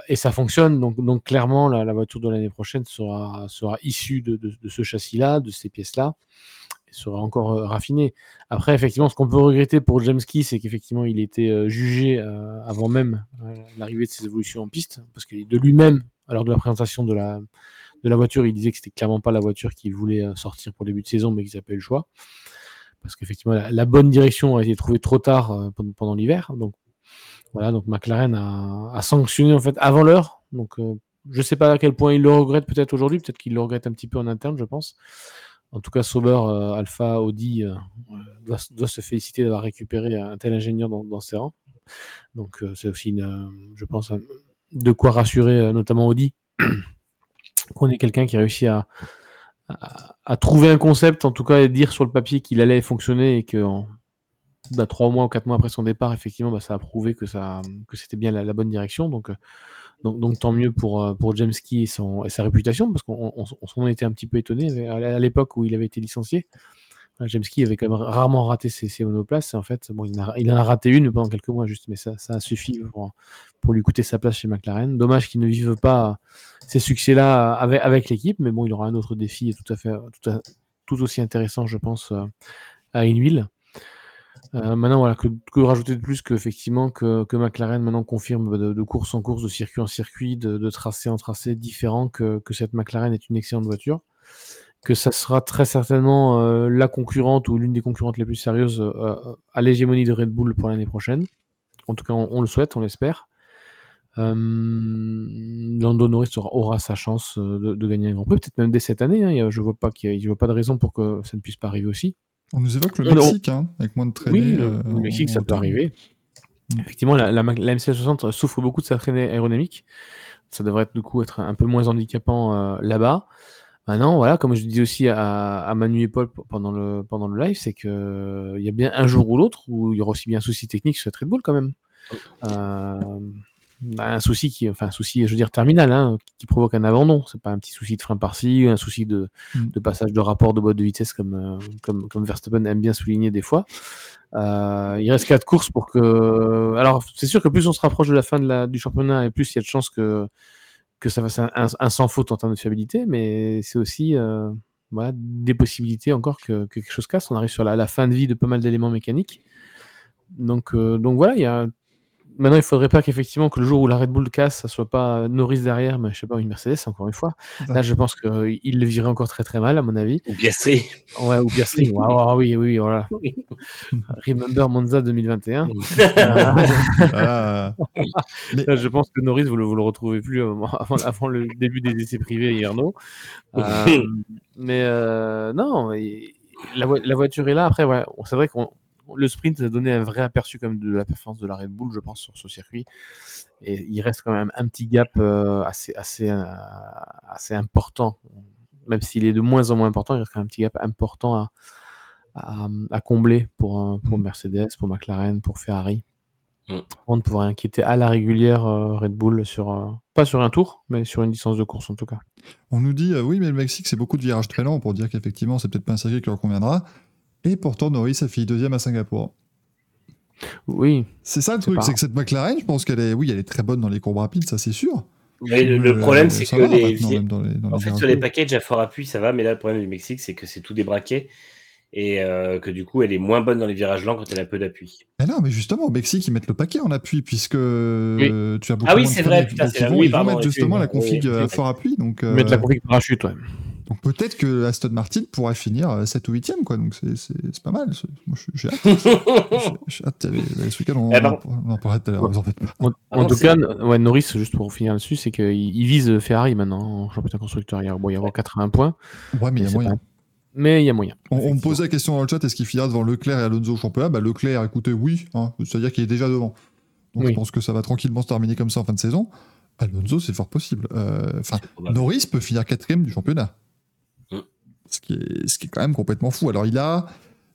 et ça fonctionne, donc, donc clairement, la, voiture de l'année prochaine sera, sera issue de, de ce châssis-là, de ces pièces-là sera encore euh, raffiné. Après, effectivement, ce qu'on peut regretter pour James Key, c'est qu'effectivement, il était euh, jugé euh, avant même l'arrivée de ses évolutions en piste, parce que de lui-même, lors de la présentation de la, de la voiture, il disait que c'était clairement pas la voiture qu'il voulait sortir pour le début de saison, mais qu'ils n'avaient pas eu le choix. Parce qu'effectivement, la, bonne direction a été trouvée trop tard pendant, l'hiver. Donc, voilà, donc McLaren a, sanctionné en fait avant l'heure. Donc, je ne sais pas à quel point il le regrette peut-être aujourd'hui, peut-être qu'il le regrette un petit peu en interne, je pense. En tout cas, Sauber, euh, Alpha, Audi euh, doit, se féliciter d'avoir récupéré un tel ingénieur dans, ses rangs. Donc, euh, c'est aussi, je pense, de quoi rassurer notamment Audi qu'on ait quelqu'un qui réussit à, à, trouver un concept, en tout cas, et dire sur le papier qu'il allait fonctionner et que bah, trois mois ou quatre mois après son départ, effectivement, bah, ça a prouvé que, ça, que c'était bien la, bonne direction. Donc, donc, tant mieux pour, euh, pour James Key et, sa réputation, parce qu'on s'en était un petit peu étonné à l'époque où il avait été licencié. Euh, James Key avait quand même rarement raté ses, monoplaces. En fait, bon, il, en a raté une pendant quelques mois juste, mais ça, a suffi pour, lui coûter sa place chez McLaren. Dommage qu'il ne vive pas ces succès-là avec, avec l'équipe, mais bon, il aura un autre défi tout à fait tout, aussi intéressant, je pense, euh, à Inwil. Euh, maintenant, voilà, que, rajouter de plus que, que McLaren maintenant confirme de, course en course, de circuit en circuit, de, tracé en tracé différent, que, cette McLaren est une excellente voiture, que ça sera très certainement euh, la concurrente ou l'une des concurrentes les plus sérieuses euh, à l'hégémonie de Red Bull pour l'année prochaine. En tout cas, on, le souhaite, on l'espère. Lando Norris aura, sa chance de, gagner un Grand Prix, peut-être même dès cette année. Hein. je ne vois, vois pas de raison pour que ça ne puisse pas arriver aussi. On nous évoque le Mexique, hein, avec moins de traînées. Oui, le, euh, Mexique, ça peut arriver. Mm. Effectivement, la, la, MC60 souffre beaucoup de sa traînée aérodynamique. Ça devrait du coup être un peu moins handicapant euh, là-bas. Maintenant, voilà, comme je dis aussi à, Manu et Paul pendant le, pendant le live, c'est qu'il il y a bien un jour ou l'autre où il y aura aussi bien un souci technique sur cette Red Bull quand même. Euh, bah, un souci qui, enfin, un souci, je veux dire, terminal, hein, qui provoque un abandon. C'est pas un petit souci de frein par-ci, un souci de, mm. de, passage de rapport de boîte de vitesse comme, euh, comme, comme Verstappen aime bien souligner des fois. Euh, il reste quatre courses pour que. Alors, c'est sûr que plus on se rapproche de la fin de la, du championnat et plus il y a de chances que, que ça fasse un, un, sans faute en termes de fiabilité, mais c'est aussi euh, voilà, des possibilités encore que, que, quelque chose casse. On arrive sur la, la fin de vie de pas mal d'éléments mécaniques. Donc, donc voilà, il y a maintenant, il faudrait pas qu'effectivement que le jour où la Red Bull casse, ça soit pas Norris derrière, mais je sais pas, une Mercedes, encore une fois. Là, je pense qu'il le virait encore très très mal, à mon avis. Ou Piastri. Ouais, ou Piastri. Ah oui, oui, voilà. Remember Monza 2021. Ah. Mais- Là, je pense que Norris, vous le, vous le retrouvez plus avant, avant le début des essais privés hier, non Euh, Mais euh, non, la, voi- la voiture est là. Après, ouais, c'est vrai qu'on le sprint a donné un vrai aperçu comme de la performance de la Red Bull, je pense, sur ce circuit. Et il reste quand même un petit gap euh, assez, assez, euh, assez important. Même s'il est de moins en moins important, il reste quand même un petit gap important à, à, à combler pour, euh, pour Mercedes, pour McLaren, pour Ferrari. Mm. Avant de pouvoir inquiéter à la régulière euh, Red Bull sur, euh, pas sur un tour, mais sur une licence de course en tout cas. On nous dit, euh, oui, mais le Mexique, c'est beaucoup de virages très lents pour dire qu'effectivement, c'est peut-être pas un circuit qui leur conviendra. Et pourtant, Norris a fini deuxième à Singapour. Oui, C'est ça le truc, c'est que cette McLaren, je pense qu'elle est, oui, elle est très bonne dans les courbes rapides, ça c'est sûr. Mais le, le Euh, problème, c'est que les, maintenant, vi- même dans les, dans En les fait, sur les packages à fort appui, ça va, mais là, le problème du Mexique, c'est que c'est tout débraqué et euh, que du coup, elle est moins bonne dans les virages lents quand elle a peu d'appui. Mais non, mais justement, au Mexique, ils mettent le paquet en appui, puisque euh, tu as beaucoup Ah oui, c'est vrai, putain, c'est ils vrai, vont, oui, ils vont pardon, mettre justement la config oui. fort appui, donc, euh, mettre la config parachute, ouais. Donc peut-être que Aston Martin pourrait finir euh, 7 ou 8ème, quoi, donc c'est- pas mal. Moi, je- j'ai hâte. J'ai- hâte. euh, Ce week-end, on, Eh ben. on en parlera tout à l'heure, en Ah tout cas, ouais, Norris, juste pour finir là-dessus, c'est qu'il il vise Ferrari maintenant en championnat constructeur. Il y a, bon, il y aura 80 points, Ouais, mais il y a moyen. pas- mais il y a moyen. On, on me posait la question dans le chat est-ce qu'il finira devant Leclerc et Alonso au championnat? Bah, Leclerc, écoutez, oui, hein, c'est-à-dire qu'il est déjà devant. Donc Oui. je pense que ça va tranquillement se terminer comme ça en fin de saison. Alonso, c'est fort possible. Euh, Enfin. Norris peut finir quatrième du championnat. Mm. Ce, qui est, ce qui est quand même complètement fou. Alors, il a,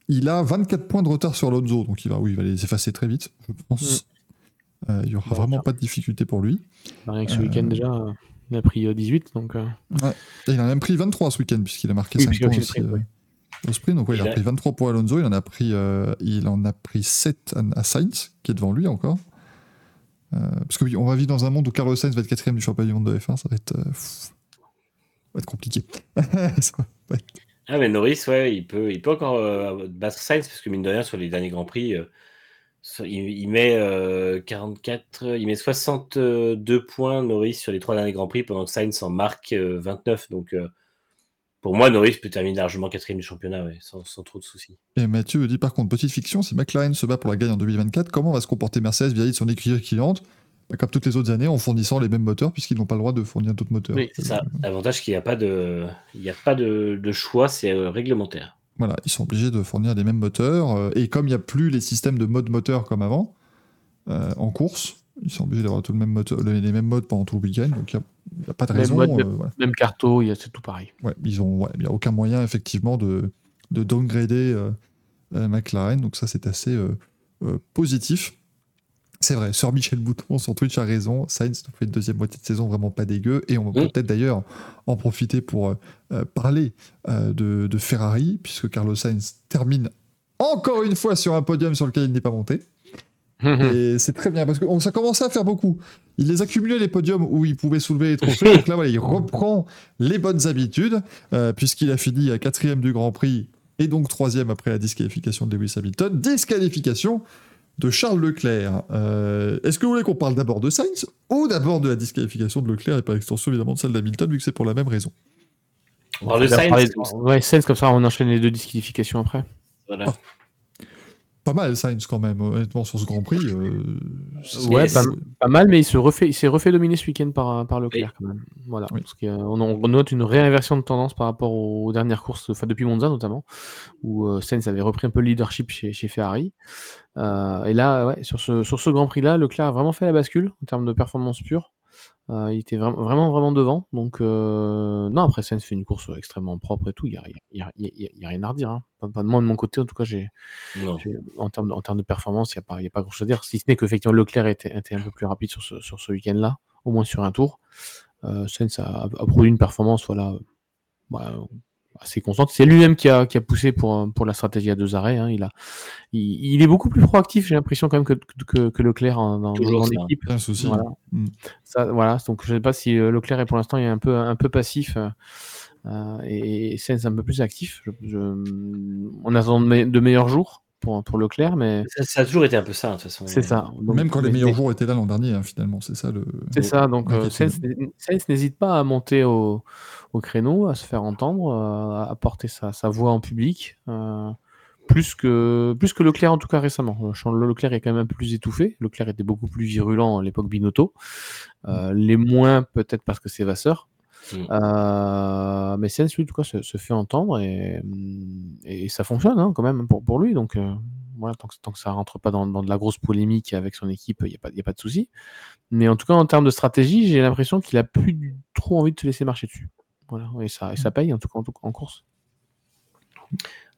il a 24 points de retard sur Alonso, donc il va, oui, il va les effacer très vite, je pense. Euh, il n'y aura Bon, vraiment pas de difficulté pour lui. Bah, Rien que ce Euh, week-end déjà, il a pris euh, 18, donc euh, Et il en a même pris 23 ce week-end, puisqu'il a marqué Oui, 5 puisqu'il a points aussi, sprint, au sprint. Donc, ouais, il, Il a a- pris 23 pour Alonso, il en a pris, il en a pris 7 à, Sainz, qui est devant lui encore. Parce que oui, on va vivre dans un monde où Carlos Sainz va être quatrième du championnat du monde de F1, ça va être, pff, ça va être compliqué. Ça va être- Ah, mais Norris, ouais, il peut, il peut encore euh, battre Sainz parce que mine de rien, sur les derniers Grands Prix, euh, il, il met euh, 44, il met 62 points Norris sur les trois derniers Grands Prix pendant que Sainz en marque euh, 29. Donc, pour moi, Norris peut terminer largement quatrième du championnat, ouais, sans, sans trop de soucis. Et Mathieu dit par contre, petite fiction, si McLaren se bat pour la gagne en 2024, comment va se comporter Mercedes vis-à-vis de son écurie cliente Comme toutes les autres années, en fournissant les mêmes moteurs, puisqu'ils n'ont pas le droit de fournir d'autres moteurs. Oui, c'est ça. L'avantage qu'il n'y a pas de, il n'y a pas de, de choix, c'est euh, réglementaire. Voilà, ils sont obligés de fournir les mêmes moteurs. euh, et comme il n'y a plus les systèmes de mode moteur comme avant, euh, en course, ils sont obligés d'avoir tout le même moteur, les, les mêmes modes pendant tout le week-end. Donc il n'y a, pas de Même raison. mode, euh, voilà. même carto, c'est tout pareil. Ouais, ils ont, ouais, il n'y a aucun moyen effectivement de, de downgrader euh, McLaren. Donc ça, c'est assez euh, euh, positif. C'est vrai, sur Michel Bouton, sur Twitch, a raison. Sainz nous fait une deuxième moitié de saison vraiment pas dégueu. Et on peut peut-être d'ailleurs en profiter pour euh, euh, parler euh, de, de Ferrari, puisque Carlos Sainz termine encore une fois sur un podium sur lequel il n'est pas monté. Et c'est très bien parce que ça commençait à faire beaucoup. Il les accumulait les podiums où il pouvait soulever les trophées. donc là, voilà, il reprend les bonnes habitudes euh, puisqu'il a fini à quatrième du Grand Prix et donc troisième après la disqualification de Lewis Hamilton. Disqualification de Charles Leclerc. Euh, Est-ce que vous voulez qu'on parle d'abord de Sainz ou d'abord de la disqualification de Leclerc et par extension évidemment de celle d'Hamilton vu que c'est pour la même raison? On parle de Sainz, Ouais, Sainz, comme ça, on enchaîne les deux disqualifications après. Voilà. Ah. Pas mal Sainz quand même, honnêtement, sur ce Grand Prix. euh, Ouais, pas, pas mal, mais il se refait, il s'est refait dominer ce week-end par, par Leclerc quand même. Voilà, Oui. parce qu'on on note une réinversion de tendance par rapport aux dernières courses, enfin depuis Monza notamment, où euh, Sainz avait repris un peu le leadership chez, chez Ferrari. Euh, et là, ouais, sur ce, sur ce Grand Prix-là, Leclerc a vraiment fait la bascule en termes de performance pure. Euh, il était vraiment, vraiment, vraiment devant. Donc, euh, non, après, Sainz fait une course extrêmement propre et tout. Il n'y a, y a- il y a- il y a rien à redire. hein. Pas, pas de moi de mon côté, en tout cas, j'ai, en, termes de, en termes de performance, il n'y a pas, grand chose à dire. Si ce n'est qu'effectivement, Leclerc était, était un peu plus rapide sur ce, sur ce week-end-là, au moins sur un tour. Sainz a, a produit une performance voilà, bah, assez constante. C'est lui-même qui a, qui a poussé pour, pour la stratégie à deux arrêts. hein. Il, a, il, il est beaucoup plus proactif, j'ai l'impression, quand même, que, que, que Leclerc en- dans, Toujours dans l'équipe. c'est un souci. Voilà. Mm. Ça, voilà. Donc, je ne sais pas si euh, Leclerc est pour l'instant un peu, un peu passif euh, euh, et, et Sainz un peu plus actif. Je, je- on attend de, me- de meilleurs jours. Pour, pour Leclerc, mais Ça, ça a toujours été un peu ça, de toute façon. c'est ça. Donc, Même quand les meilleurs jours étaient là l'an dernier, hein, finalement, c'est ça le. C'est ça, donc euh. Sainz n'hésite pas à monter au, au créneau, à se faire entendre, euh, à porter sa, sa voix en public, euh, plus, que, plus que Leclerc en tout cas récemment. Euh, Charles Leclerc est quand même un peu plus étouffé, Leclerc était beaucoup plus virulent à l'époque Binotto, Euh, les moins peut-être parce que c'est Vasseur. Mm. Euh, mais Sainz, lui, en tout cas, se, se fait entendre et, et ça fonctionne hein, quand même pour, pour lui. Donc, euh, voilà, tant, que, tant que ça rentre pas dans, dans de la grosse polémique avec son équipe, il n'y a, pas- y a pas de souci. Mais en tout cas, en termes de stratégie, j'ai l'impression qu'il a plus du- trop envie de se laisser marcher dessus. Voilà, et ça, et ça paye en tout cas en, course.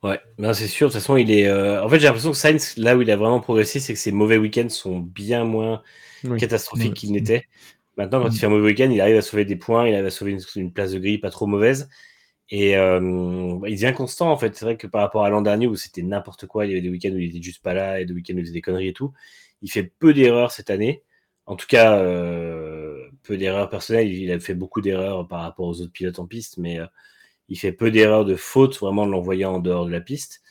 Ouais, c'est sûr. De toute façon, il est. euh, En fait, j'ai l'impression que Sainz, là où il a vraiment progressé, c'est que ses mauvais week-ends sont bien moins Oui. catastrophiques qu'ils n'étaient. Maintenant, quand il fait un mauvais week-end, il arrive à sauver des points, il arrive à sauver une, place de grille pas trop mauvaise. Et euh, il devient constant, en fait. C'est vrai que par rapport à l'an dernier où c'était n'importe quoi, il y avait des week-ends où il était juste pas là et des week-ends où il faisait des conneries et tout. Il fait peu d'erreurs cette année. En tout cas, euh, peu d'erreurs personnelles. Il a fait beaucoup d'erreurs par rapport aux autres pilotes en piste, mais euh, il fait peu d'erreurs de faute, vraiment en l'envoyant en dehors de la piste.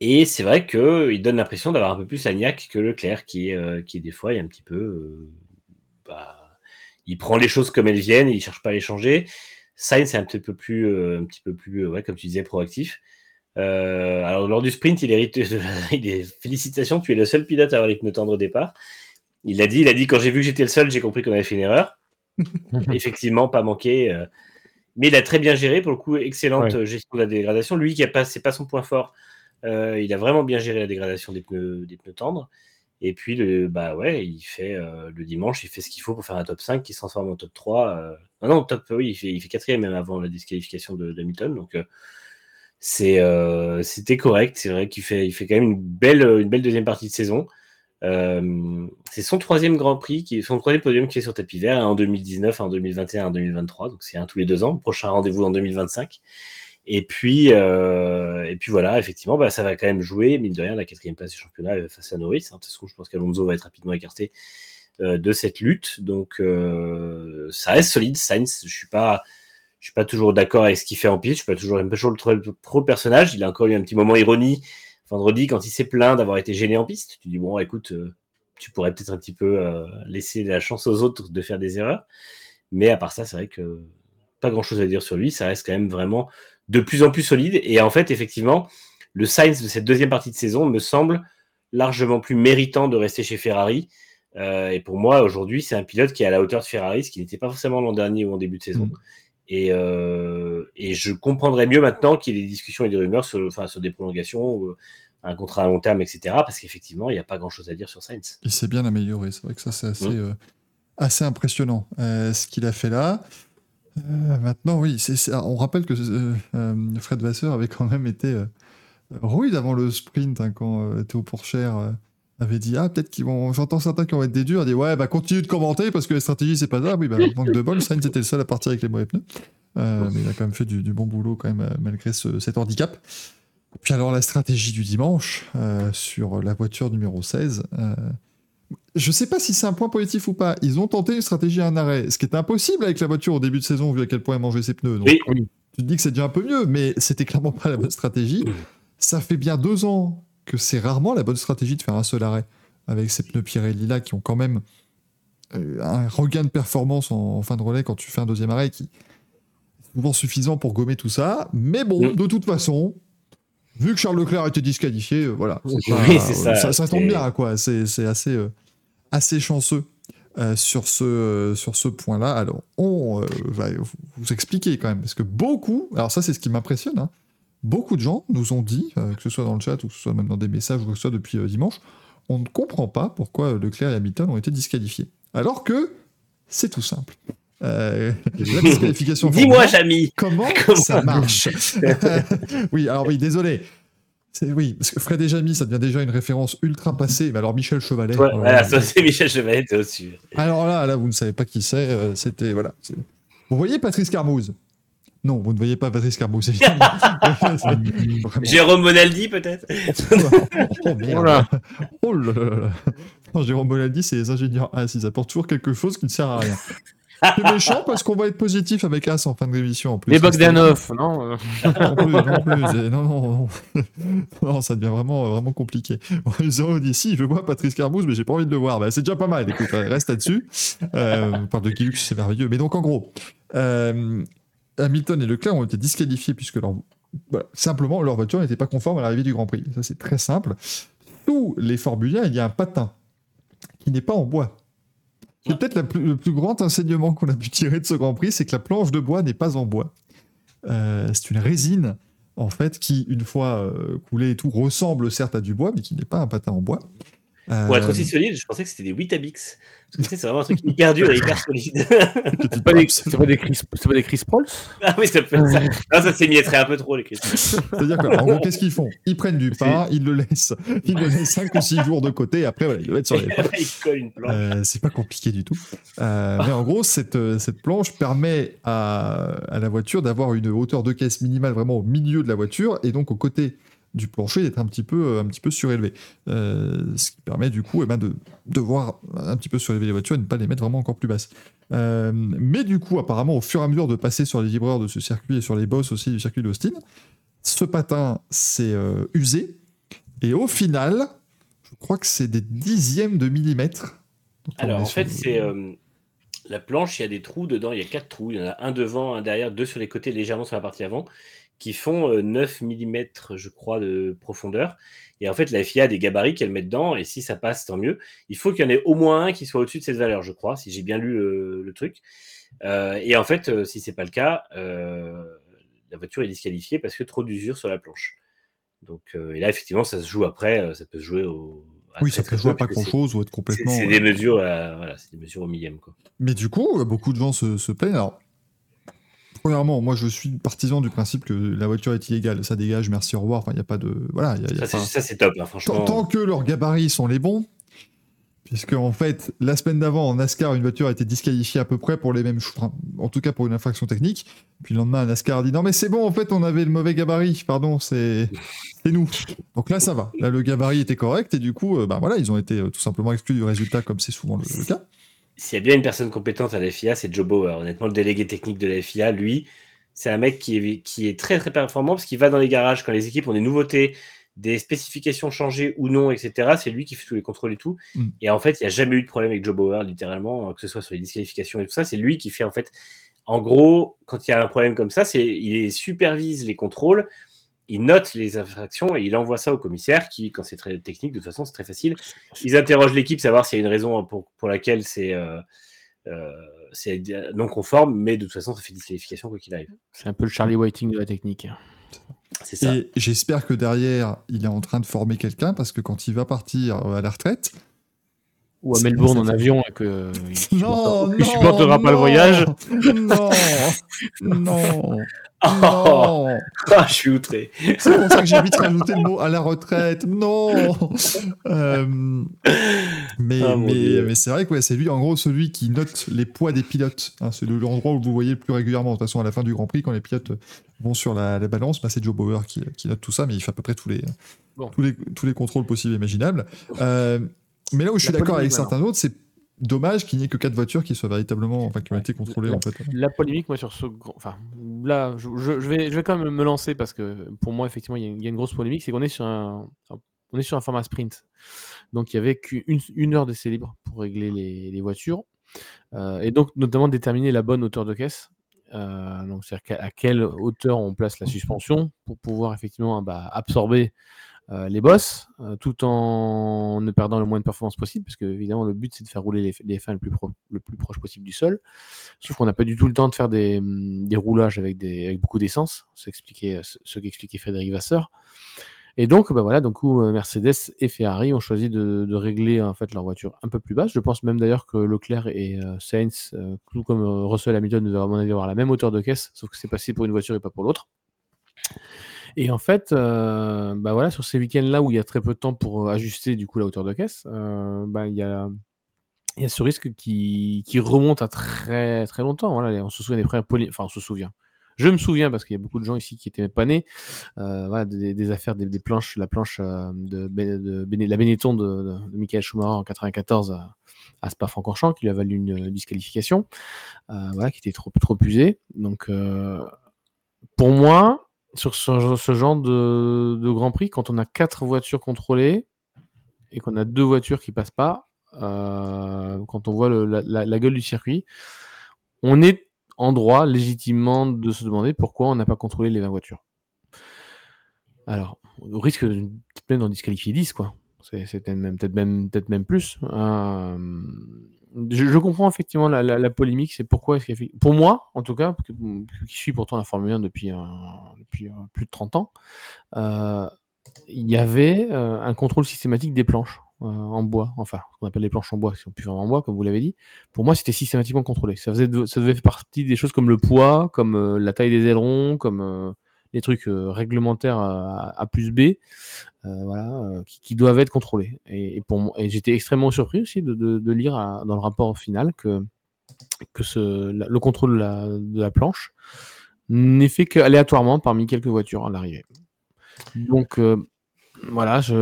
Et c'est vrai qu'il donne l'impression d'avoir un peu plus niaque que Leclerc, qui est, euh, qui est des fois est un petit peu. euh, bah, il prend les choses comme elles viennent, il ne cherche pas à les changer. Sainz est un petit peu plus, euh, un petit peu plus ouais, comme tu disais, proactif. Euh, alors, lors du sprint, il hérite de- il est félicitations, tu es le seul pilote à avoir les pneus tendres au départ. Il a dit, il a dit quand j'ai vu que j'étais le seul, j'ai compris qu'on avait fait une erreur. Effectivement, pas manqué. euh, mais il a très bien géré, pour le coup, excellente Ouais. gestion de la dégradation. Lui qui a pas, c'est pas son point fort, euh, il a vraiment bien géré la dégradation des pneus, tendres. Et puis, le, bah ouais, il fait euh, le dimanche, il fait ce qu'il faut pour faire un top 5 qui se transforme en top 3. euh, non, top, oui, il fait, quatrième même avant la disqualification de, Hamilton. Donc, euh, c'était correct. C'est vrai qu'il fait, il fait quand même une belle, une belle deuxième partie de saison. C'est son troisième Grand Prix, qui, son troisième podium qui est sur tapis vert, en 2019, un en 2021, un en 2023. Donc c'est un tous les deux ans. Prochain rendez-vous en 2025. Et puis, euh, et puis voilà, effectivement, bah, ça va quand même jouer, mine de rien, la quatrième place du championnat euh, face à Norris. Hein. De je pense qu'Alonso va être rapidement écarté euh, de cette lutte. Donc, ça reste solide. Sainz, je suis pas, suis pas toujours d'accord avec ce qu'il fait en piste. Je suis pas toujours, j'aime pas toujours le le personnage. Il a encore eu un petit moment ironie vendredi quand il s'est plaint d'avoir été gêné en piste. Tu dis bon, écoute, tu pourrais peut-être un petit peu laisser la chance aux autres de faire des erreurs. Mais à part ça, c'est vrai que pas grand chose à dire sur lui. Ça reste quand même vraiment de plus en plus solide. Et en fait, effectivement, le Sainz de cette deuxième partie de saison me semble largement plus méritant de rester chez Ferrari. Euh, et pour moi, aujourd'hui, c'est un pilote qui est à la hauteur de Ferrari, ce qui n'était pas forcément l'an dernier ou en début de saison. Mm. Et, euh, et je comprendrais mieux maintenant qu'il y ait des discussions et des rumeurs sur, enfin, sur des prolongations, ou un contrat à long terme, etc. Parce qu'effectivement, il n'y a pas grand-chose à dire sur Sainz. Il s'est bien amélioré. C'est vrai que ça, c'est assez, Mm. euh, assez impressionnant euh, ce qu'il a fait là. Euh, maintenant, oui, on rappelle que euh, euh, Fred Vasseur avait quand même été euh, rude avant le sprint hein, quand Théo Pourchère avait dit Ah, peut-être qu'ils vont. J'entends certains qui vont être des durs. Il dit Ouais, bah continue de commenter parce que la stratégie, c'est pas ça. Oui, bah, manque de bol. Sainz était le seul à partir avec les mauvais pneus. Mais il a quand même fait du, du bon boulot, quand même, malgré ce- cet handicap. Puis alors, la stratégie du dimanche sur la voiture numéro 16. Euh, je sais pas si c'est un point positif ou pas. Ils ont tenté une stratégie à un arrêt, ce qui était impossible avec la voiture au début de saison, vu à quel point elle mangeait ses pneus. Donc, Oui. tu te dis que c'est déjà un peu mieux, mais c'était clairement pas la bonne stratégie. Ça fait bien deux ans que c'est rarement la bonne stratégie de faire un seul arrêt avec ces pneus Pirelli là qui ont quand même euh, un regain de performance en, en fin de relais quand tu fais un deuxième arrêt qui est souvent suffisant pour gommer tout ça. Mais bon, de toute façon, vu que Charles Leclerc a été disqualifié, euh, voilà. Oui, pas- c'est ça, Ça, ça tombe bien, quoi. C'est c'est assez, euh, assez chanceux. euh, sur ce, euh, sur ce point-là, alors on euh, va vous- expliquer quand même, parce que beaucoup, alors ça c'est ce qui m'impressionne, hein, beaucoup de gens nous ont dit, euh, que ce soit dans le chat ou que ce soit même dans des messages ou que ce soit depuis euh, dimanche, on ne comprend pas pourquoi Leclerc et Hamilton ont été disqualifiés. Alors que c'est tout simple. Euh, la disqualification. Dis-moi, Jamy Comment Comment ça marche Oui, alors oui, désolé. C'est- Oui, parce que Fred et Jamy, ça devient déjà une référence ultra passée. Mais alors Michel Chevalet. Ouais, alors, voilà, là, ça c'est Michel Chevalet, t'es au-dessus. alors là, là, vous ne savez pas qui c'est. euh, C'était voilà. Vous voyez Patrice Carmouze? Non, vous ne voyez pas Patrice Carmouze. évidemment. C'est vraiment- Jérôme Monaldi, peut-être? Oh merde. Voilà. Oh là là là là. Non, Jérôme Bonaldi, c'est les ingénieurs A6. Ils apportent toujours quelque chose qui ne sert à rien. C'est méchant parce qu'on va être positif avec As en fin de révision en plus. Les Bogdanov, non En plus, en plus, non, non, non. Non, ça devient vraiment, vraiment compliqué. Zoro dit si, je vois Patrice Carbouze, mais j'ai pas envie de le voir. Bah, c'est déjà pas mal, écoute, reste là-dessus. Euh, on parle de Gilux, c'est merveilleux. Mais donc, en gros, euh, Hamilton et Leclerc ont été disqualifiés puisque leur, voilà, simplement leur voiture n'était pas conforme à l'arrivée du Grand Prix. Ça, c'est très simple. Tous les Formule 1, il y a un patin qui n'est pas en bois. Peut-être le plus grand enseignement qu'on a pu tirer de ce Grand Prix, c'est que la planche de bois n'est pas en bois. Euh, c'est une résine, en fait, qui, une fois euh, coulée et tout, ressemble certes à du bois, mais qui n'est pas un patin en bois. Pour être Euh, aussi solide, je pensais que c'était des sais, c'est vraiment un truc hyper dur et hyper solide. C'est pas, des- c'est pas des Chris, c'est pas des Chris Prols ah oui, ça peut être ça. Non, ça s'émietterait un peu trop, les cristaux. C'est-à-dire qu'en gros, qu'est-ce qu'ils font? Ils prennent du pain, ils le laissent, ils le laissent 5 ou 6 jours de côté, et après, voilà, ils le mettent sur les Il colle une planche. Euh, c'est pas compliqué du tout. Euh, mais en gros, cette, cette planche permet à, à la voiture d'avoir une hauteur de caisse minimale vraiment au milieu de la voiture et donc au côté du plancher d'être un petit peu, un petit peu surélevé. Euh, ce qui permet du coup eh ben, de, de voir un petit peu surélever les voitures et ne pas les mettre vraiment encore plus basses. Euh, mais du coup, apparemment, au fur et à mesure de passer sur les vibreurs de ce circuit et sur les bosses aussi du circuit d'Austin, ce patin s'est euh, usé et au final, je crois que c'est des dixièmes de millimètre. Alors, en fait, c'est euh, la planche, il y a des trous dedans, il y a quatre trous. Il y en a un devant, un derrière, deux sur les côtés, légèrement sur la partie avant, qui font euh, 9 mm, je crois, de profondeur. Et en fait, la FIA a des gabarits qu'elle met dedans, et si ça passe, tant mieux. Il faut qu'il y en ait au moins un qui soit au-dessus de cette valeur, je crois, si j'ai bien lu le, le truc. Euh, et en fait, euh, si c'est pas le cas, euh, la voiture est disqualifiée parce que trop d'usure sur la planche. Donc, euh, et là, effectivement, ça se joue après, euh, ça peut se jouer au. Oui, ça peut jouer à pas grand-chose ou être complètement... C'est euh, des voilà, c'est des mesures au millième, quoi. Mais du coup, euh, beaucoup de gens se, se plaignent. Alors, premièrement, moi, je suis partisan du principe que la voiture est illégale. Ça dégage, merci, au revoir. Enfin, il n'y a pas de... Voilà, il y a- il y a Ça, c'est- pas- ça, c'est top, hein, Tant, franchement. tant que leurs gabarits sont les bons, puisque en fait, la semaine d'avant, en NASCAR, une voiture a été disqualifiée à peu près pour les mêmes choses, en tout cas pour une infraction technique. Puis le lendemain, NASCAR a dit non mais c'est bon, en fait, on avait le mauvais gabarit, pardon, c'est c'est nous. Donc là, ça va. Là, le gabarit était correct et du coup, euh, bah voilà, ils ont été euh, tout simplement exclus du résultat, comme c'est souvent le, le cas. S'il y a bien une personne compétente à la FIA, c'est Joe Bauer. Honnêtement, le délégué technique de la FIA, lui, c'est un mec qui est, qui est très très performant parce qu'il va dans les garages quand les équipes ont des nouveautés, des spécifications changées ou non, etc. C'est lui qui fait tous les contrôles et tout. Mm. Et en fait, il n'y a jamais eu de problème avec Joe Bauer, littéralement, que ce soit sur les disqualifications et tout ça. C'est lui qui fait en fait. En gros, quand il y a un problème comme ça, c'est il supervise les contrôles, il note les infractions et il envoie ça au commissaire qui, quand c'est très technique, de toute façon, c'est très facile. Ils interrogent l'équipe, savoir s'il y a une raison pour, pour laquelle c'est euh, euh, c'est non conforme, mais de toute façon, ça fait disqualification quoi qu'il arrive. C'est un peu le Charlie Whiting de la technique. C'est ça. Et j'espère que derrière, il est en train de former quelqu'un parce que quand il va partir à la retraite, Ou à Melbourne en avion et que il non, supportera- pas le voyage. Non, non, Oh, non. ah, je suis outré. C'est pour ça que j'ai vite rajouté le mot à la retraite. Non. Euh, mais Ah, mais, c'est vrai que ouais, c'est lui en gros celui qui note les poids des pilotes. hein. c'est le- l'endroit où vous voyez le plus régulièrement. De toute façon, à la fin du Grand Prix, quand les pilotes vont sur la, la balance, bah, c'est Joe Bauer qui, qui note tout ça, mais il fait à peu près tous les Bon. tous les, tous les contrôles possibles et imaginables. Euh, mais là où je suis d'accord avec certains autres, c'est dommage qu'il n'y ait que quatre voitures qui soient véritablement, enfin qui ont Ouais. été contrôlées La- en fait. La polémique, moi, sur ce. grand- Enfin, là, je, vais, je vais quand même me lancer parce que pour moi, effectivement, il y a, il y a une grosse polémique. C'est qu'on est sur un. On est sur un format sprint. Donc, il y avait qu'une une heure d'essai libre pour régler les, les voitures. Euh, et donc, notamment déterminer la bonne hauteur de caisse. Euh, donc, c'est-à-dire à quelle hauteur on place la suspension pour pouvoir effectivement bah, absorber euh, les bosses, euh, tout en ne perdant le moins de performance possible, parce que évidemment le but c'est de faire rouler les, fins le plus, pro- le plus proche possible du sol. Sauf qu'on n'a pas du tout le temps de faire des, hum, des roulages avec, des, avec beaucoup d'essence, ce qu'expliquait- Frédéric Vasseur. Et donc, bah voilà, donc euh, Mercedes et Ferrari ont choisi de, régler en fait leur voiture un peu plus basse. Je pense même d'ailleurs que Leclerc et Sainz, tout comme Russell Hamilton, devaient avoir la même hauteur de caisse, sauf que c'est passé pour une voiture et pas pour l'autre. Et en fait, euh, bah voilà, sur ces week-ends-là où il y a très peu de temps pour euh, ajuster du coup la hauteur de caisse, euh, bah, il y, a, il y a ce risque qui, qui remonte à très très longtemps. Voilà, on se souvient des premières poly- enfin on se souvient. Je me souviens, parce qu'il y a beaucoup de gens ici qui étaient pas nés, voilà, des, affaires, des, planches, la planche de, de, la Benetton de, de, Michael Schumacher en 94 à, à Spa-Francorchamps, qui lui a valu une disqualification, voilà, qui était trop, trop usé. Donc, pour moi, sur ce, genre de, Grand Prix, quand on a quatre voitures contrôlées et qu'on a deux voitures qui passent pas, euh, quand on voit la, gueule du circuit, on est en droit légitimement de se demander pourquoi on n'a pas contrôlé les 20 voitures. Alors, au risque peut-être d'en disqualifier 10, quoi. C'est peut-être même, peut même, peut même plus. Euh, je, comprends effectivement la, polémique. C'est pourquoi Pour moi, en tout cas, qui suis pourtant la Formule 1 depuis, euh, euh, plus de 30 ans, euh, il y avait un contrôle systématique des planches en bois. Enfin, ce qu'on appelle les planches en bois, qui sont plus vraiment en bois, comme vous l'avez dit. Pour moi, c'était systématiquement contrôlé. Ça, faisait ça devait faire partie des choses comme le poids, comme la taille des ailerons, comme les trucs réglementaires à, plus B, voilà, qui, doivent être contrôlés. Et, pour et j'étais extrêmement surpris aussi de, lire dans le rapport final que, que le contrôle de la, planche n'est fait qu'aléatoirement parmi quelques voitures à l'arrivée. Donc voilà, je,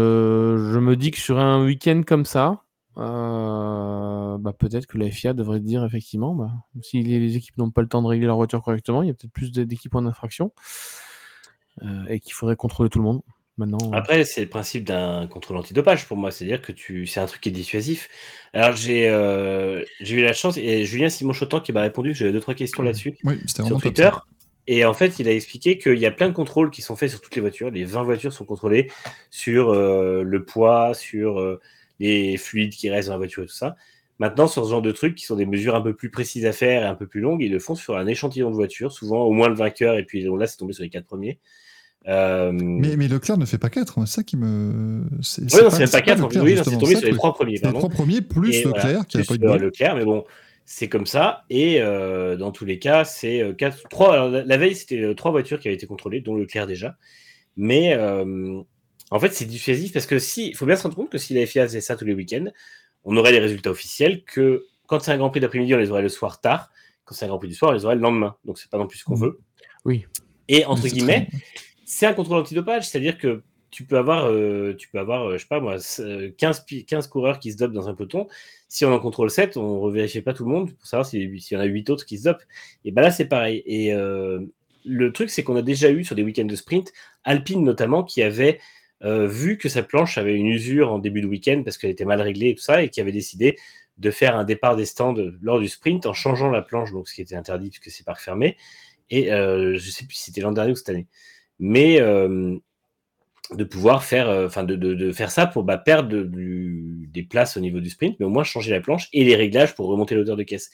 me dis que sur un week-end comme ça, bah, peut-être que la FIA devrait dire effectivement, bah, si les, équipes n'ont pas le temps de régler leur voiture correctement, il y a peut-être plus d'équipes en infraction. Euh, et qu'il faudrait contrôler tout le monde. Maintenant, euh. Après, c'est le principe d'un contrôle antidopage pour moi, c'est-à-dire que tu, c'est un truc qui est dissuasif. Alors j'ai, euh, j'ai eu la chance et Julien Simon Chotan qui m'a répondu, j'avais deux trois questions là-dessus sur Twitter. Et en fait, il a expliqué qu'il y a plein de contrôles qui sont faits sur toutes les voitures. Les 20 voitures sont contrôlées sur le poids, sur les fluides qui restent dans la voiture et tout ça. Maintenant, sur ce genre de trucs qui sont des mesures un peu plus précises à faire et un peu plus longues, ils le font sur un échantillon de voitures, souvent au moins le vainqueur, et puis là, c'est tombé sur les quatre premiers. Euh, mais, mais, Leclerc ne fait pas 4, c'est ça qui me. Oui, non, c'est pas 4, oui, c'est tombé sur les 3 premiers. Les 3 premiers plus Leclerc qui n'a pas eu de Leclerc, mais bon, c'est comme ça. Et euh, dans tous les cas, c'est 4. Euh, 3, la veille, c'était 3 voitures qui avaient été contrôlées, dont Leclerc déjà. Mais en fait, c'est dissuasif parce que si, il faut bien se rendre compte que si la FIA faisait ça tous les week-ends, on aurait les résultats officiels que quand c'est un Grand Prix d'après-midi, on les aurait le soir tard. Quand c'est un Grand Prix du soir, on les aurait le lendemain. Donc, c'est pas non plus ce qu'on veut. Oui. Et entre guillemets, c'est un contrôle antidopage, c'est-à-dire que tu peux avoir, euh, tu euh, je sais pas moi, 15, 15 coureurs qui se dopent dans un peloton. Si on en contrôle 7, on ne revérifie pas tout le monde pour savoir s'il y en a 8 autres qui se dopent. Et ben là, c'est pareil. Et euh, le truc, c'est qu'on a déjà eu sur des week-ends de sprint, Alpine notamment, qui avait vu que sa planche avait une usure en début de week-end parce qu'elle était mal réglée et tout ça, et qui avait décidé de faire un départ des stands lors du sprint en changeant la planche, donc ce qui était interdit puisque c'est parc fermé. Et je sais plus si c'était l'an dernier ou cette année mais euh, de pouvoir faire, euh, enfin de, faire ça pour bah, perdre des places au niveau du sprint, mais au moins changer la planche et les réglages pour remonter l'auteur de caisse.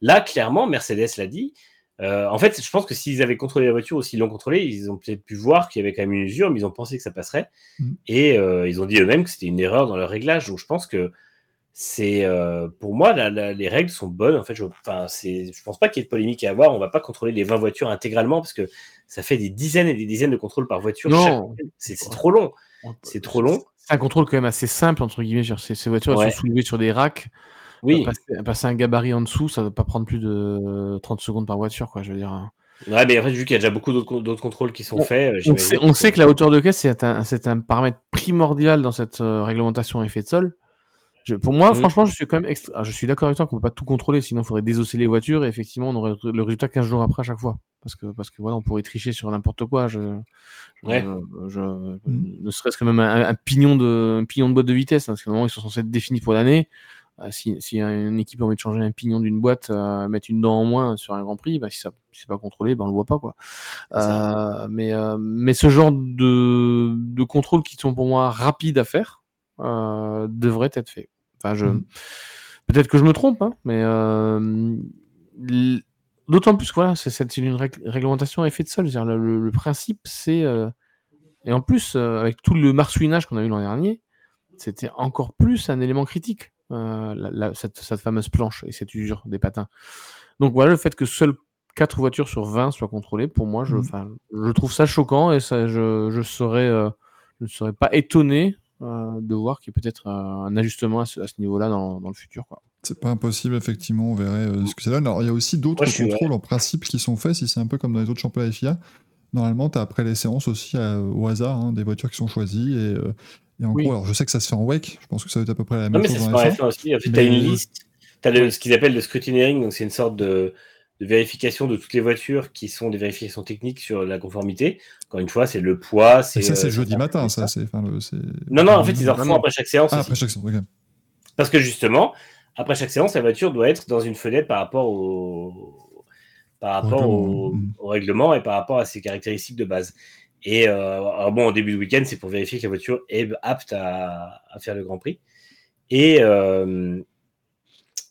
Là, clairement, Mercedes l'a dit. Euh, en fait, je pense que s'ils avaient contrôlé la voiture ou s'ils l'ont contrôlée, ils ont peut-être pu voir qu'il y avait quand même une usure, mais ils ont pensé que ça passerait. Mm. Et ils ont dit eux-mêmes que c'était une erreur dans leur réglage. Donc je pense que c'est euh, pour moi les règles sont bonnes. En fait je enfin c'est je pense pas qu'il y ait de polémique à avoir. On va pas contrôler les 20 voitures intégralement parce que ça fait des dizaines et des dizaines de contrôles par voiture non. c'est trop long. C'est trop long. C'est un contrôle quand même assez simple entre guillemets. Ces, ces voitures elles sont soulevées sur des racks. Oui. Passer, un gabarit en dessous ça va pas prendre plus de 30 secondes par voiture quoi je veux dire. Ouais, mais en fait, vu qu'il y a déjà beaucoup d'autres contrôles qui sont faits. Euh, on, sait, on sait, que la hauteur de caisse, c'est un, un, paramètre primordial dans cette euh, réglementation effet de sol pour moi, mmh. franchement, je suis quand même ah, je suis d'accord avec toi qu'on peut pas tout contrôler, sinon il faudrait désosser les voitures et effectivement, on aurait le résultat 15 jours après à chaque fois. Parce que, parce que voilà, on pourrait tricher sur n'importe quoi. Je, mmh. Ne serait-ce que même un, pignon de, pignon de boîte de vitesse, hein, parce qu'à un moment, ils sont censés être définis pour l'année. Euh, si, si, une équipe a envie de changer un pignon d'une boîte, euh, mettre une dent en moins sur un Grand Prix, bah, si ça si c'est pas contrôlé, ben on le voit pas quoi. Euh, mais, mais ce genre de, de contrôles qui sont pour moi rapides à faire devraient être Mmh. Peut-être que je me trompe, hein, mais euh, d'autant plus que voilà, c'est une réglementation à effet de sol. Le, principe, c'est. Euh, et en plus, euh, avec tout le marsouinage qu'on a eu l'an dernier, c'était encore plus un élément critique, cette, fameuse planche et cette usure des patins. Donc voilà, le fait que seules 4 voitures sur 20 soient contrôlées, pour moi, je, je trouve ça choquant et ça, je, je, serais, je ne serais pas étonné de voir qu'il y a peut-être un ajustement à ce, niveau-là dans, le futur. Quoi. C'est pas impossible, effectivement, on verrait euh, ce que ça donne. Alors, il y a aussi d'autres contrôles en principe qui sont faits, si c'est un peu comme dans les autres championnats FIA. Normalement, tu as après les séances aussi euh, au hasard hein, des voitures qui sont choisies. Et, euh, et en Oui. gros, alors je sais que ça se fait en WEC, je pense que ça va être à peu près la Non, même mais ça chose se fait en F1. F1 aussi. En fait, tu as une liste. Tu as ce qu'ils appellent le scrutineering, donc c'est une sorte de, de vérification de toutes les voitures qui sont des vérifications techniques sur la conformité. Encore une fois, c'est le poids. Et ça, c'est euh, jeudi matin, ça. c'est- enfin, le- c'est- Non, non, en fait, ils en refont non. après chaque séance. Ah, après chaque séance. Parce que justement, après chaque séance, la voiture doit être dans une fenêtre par rapport au, par rapport règlement, au, au règlement et par rapport à ses caractéristiques de base. Et euh, alors bon, au début du week-end, c'est pour vérifier que la voiture est apte à, à faire le Grand Prix. Et euh,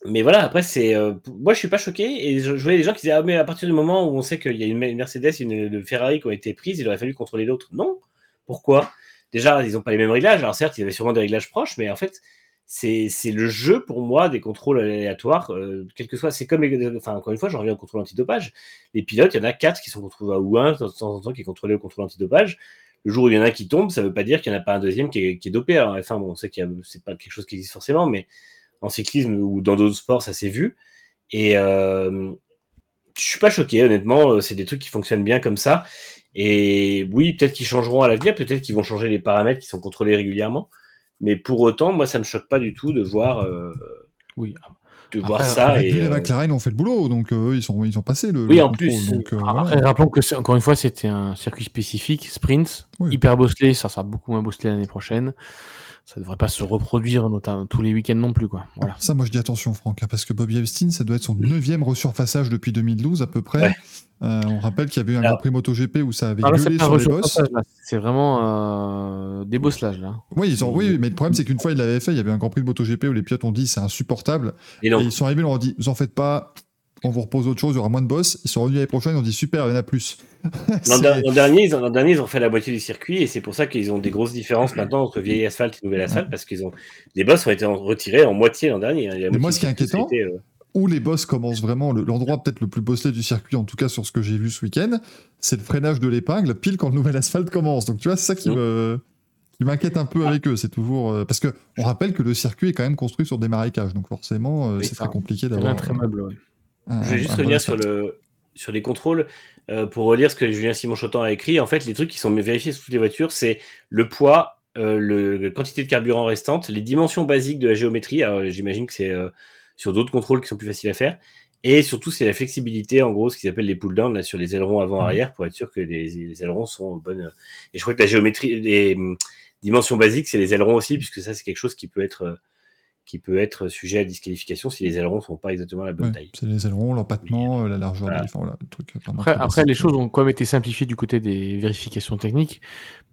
mais voilà, après, c'est. euh, moi, je suis pas choqué. Et je, voyais des gens qui disaient Ah, mais à partir du moment où on sait qu'il y a une, Mercedes et une, Ferrari qui ont été prises, il aurait fallu contrôler l'autre. Non. Pourquoi? Déjà, ils n'ont pas les mêmes réglages. Alors, certes, il y avait sûrement des réglages proches, mais en fait, c'est le jeu pour moi des contrôles aléatoires. euh, quel que soit. C'est comme. Enfin, encore une fois, j'en reviens au contrôle antidopage. Les pilotes, il y en a quatre qui sont contrôlés, ou un de temps en temps qui est contrôlé au contrôle antidopage. Le jour où il y en a qui tombe, ça ne veut pas dire qu'il n'y en a pas un deuxième qui est, qui est dopé. Alors, enfin, bon, on sait que c'est pas quelque chose qui existe forcément, mais en cyclisme ou dans d'autres sports, ça s'est vu. Et euh, je suis pas choqué, honnêtement. euh, C'est des trucs qui fonctionnent bien comme ça. Et oui, peut-être qu'ils changeront à l'avenir, peut-être qu'ils vont changer les paramètres qui sont contrôlés régulièrement. Mais pour autant, moi, ça me choque pas du tout de voir, euh, Oui. de voir Après, ça. Et, Bull et euh, McLaren ont fait le boulot, donc euh, eux, ils, sont, ils ont passé le. Oui, le en contrôle, plus, donc, euh, Après, voilà. rappelons que, encore une fois, c'était un circuit spécifique, sprint, Oui. hyper bosselé, ça sera beaucoup moins bosselé l'année prochaine. Ça devrait pas se reproduire notamment tous les week-ends non plus, quoi. Voilà. Ça, moi, je dis attention, Franck, hein, parce que Bobby Epstein, ça doit être son neuvième resurfaçage depuis 2012 à peu près. Ouais. Euh, on rappelle qu'il y avait eu un Alors- Grand Prix MotoGP où ça avait Ah, gueulé sur les bosses. C'est vraiment euh, des bosselages, là. Oui, ils ont, oui, mais le problème, c'est qu'une fois, il l'avait fait, il y avait un Grand Prix de MotoGP où les pilotes ont dit c'est insupportable. Et ils sont arrivés, ils leur ont dit vous en faites pas, on vous repose autre chose, il y aura moins de boss. Ils sont revenus l'année prochaine, ils ont dit super, il y en a plus. L'an dernier, ils ont, l'an dernier, ils ont fait la moitié du circuit et c'est pour ça qu'ils ont des grosses différences maintenant entre vieil asphalte et nouvel asphalte parce qu'ils ont les bosses ont été retirés en moitié l'an dernier. hein. Mais moi, ce qui est inquiétant, euh, où les boss commencent vraiment, le- l'endroit peut-être le plus bosselé du circuit, en tout cas sur ce que j'ai vu ce week-end, c'est le freinage de l'épingle pile quand le nouvel asphalte commence. Donc tu vois, c'est ça qui Mhm. me qui m'inquiète un peu avec eux. C'est toujours euh, parce que on rappelle que le circuit est quand même construit sur des marécages, donc forcément euh, Oui, c'est très compliqué d'avoir. un très meuble, ouais. Un- Je vais juste revenir sur, asphalte. le, sur les contrôles euh, pour relire ce que Julien Simon Chotan a écrit. En fait, les trucs qui sont vérifiés sur toutes les voitures, c'est le poids, euh, le, la quantité de carburant restante, les dimensions basiques de la géométrie. J'imagine que c'est euh, sur d'autres contrôles qui sont plus faciles à faire. Et surtout, c'est la flexibilité, en gros, ce qu'ils appellent les pull-downs là, sur les ailerons avant-arrière pour être sûr que les, les ailerons sont en bonne. Et je crois que la géométrie, les dimensions basiques, c'est les ailerons aussi, puisque ça, c'est quelque chose qui peut être. Euh, qui peut être sujet à disqualification si les ailerons ne sont pas exactement la bonne Ouais, taille. c'est les ailerons, l'empattement, euh, la largeur, Voilà. des- enfin, voilà, le truc. vraiment Après, les choses ont quand même été simplifiées du côté des vérifications techniques,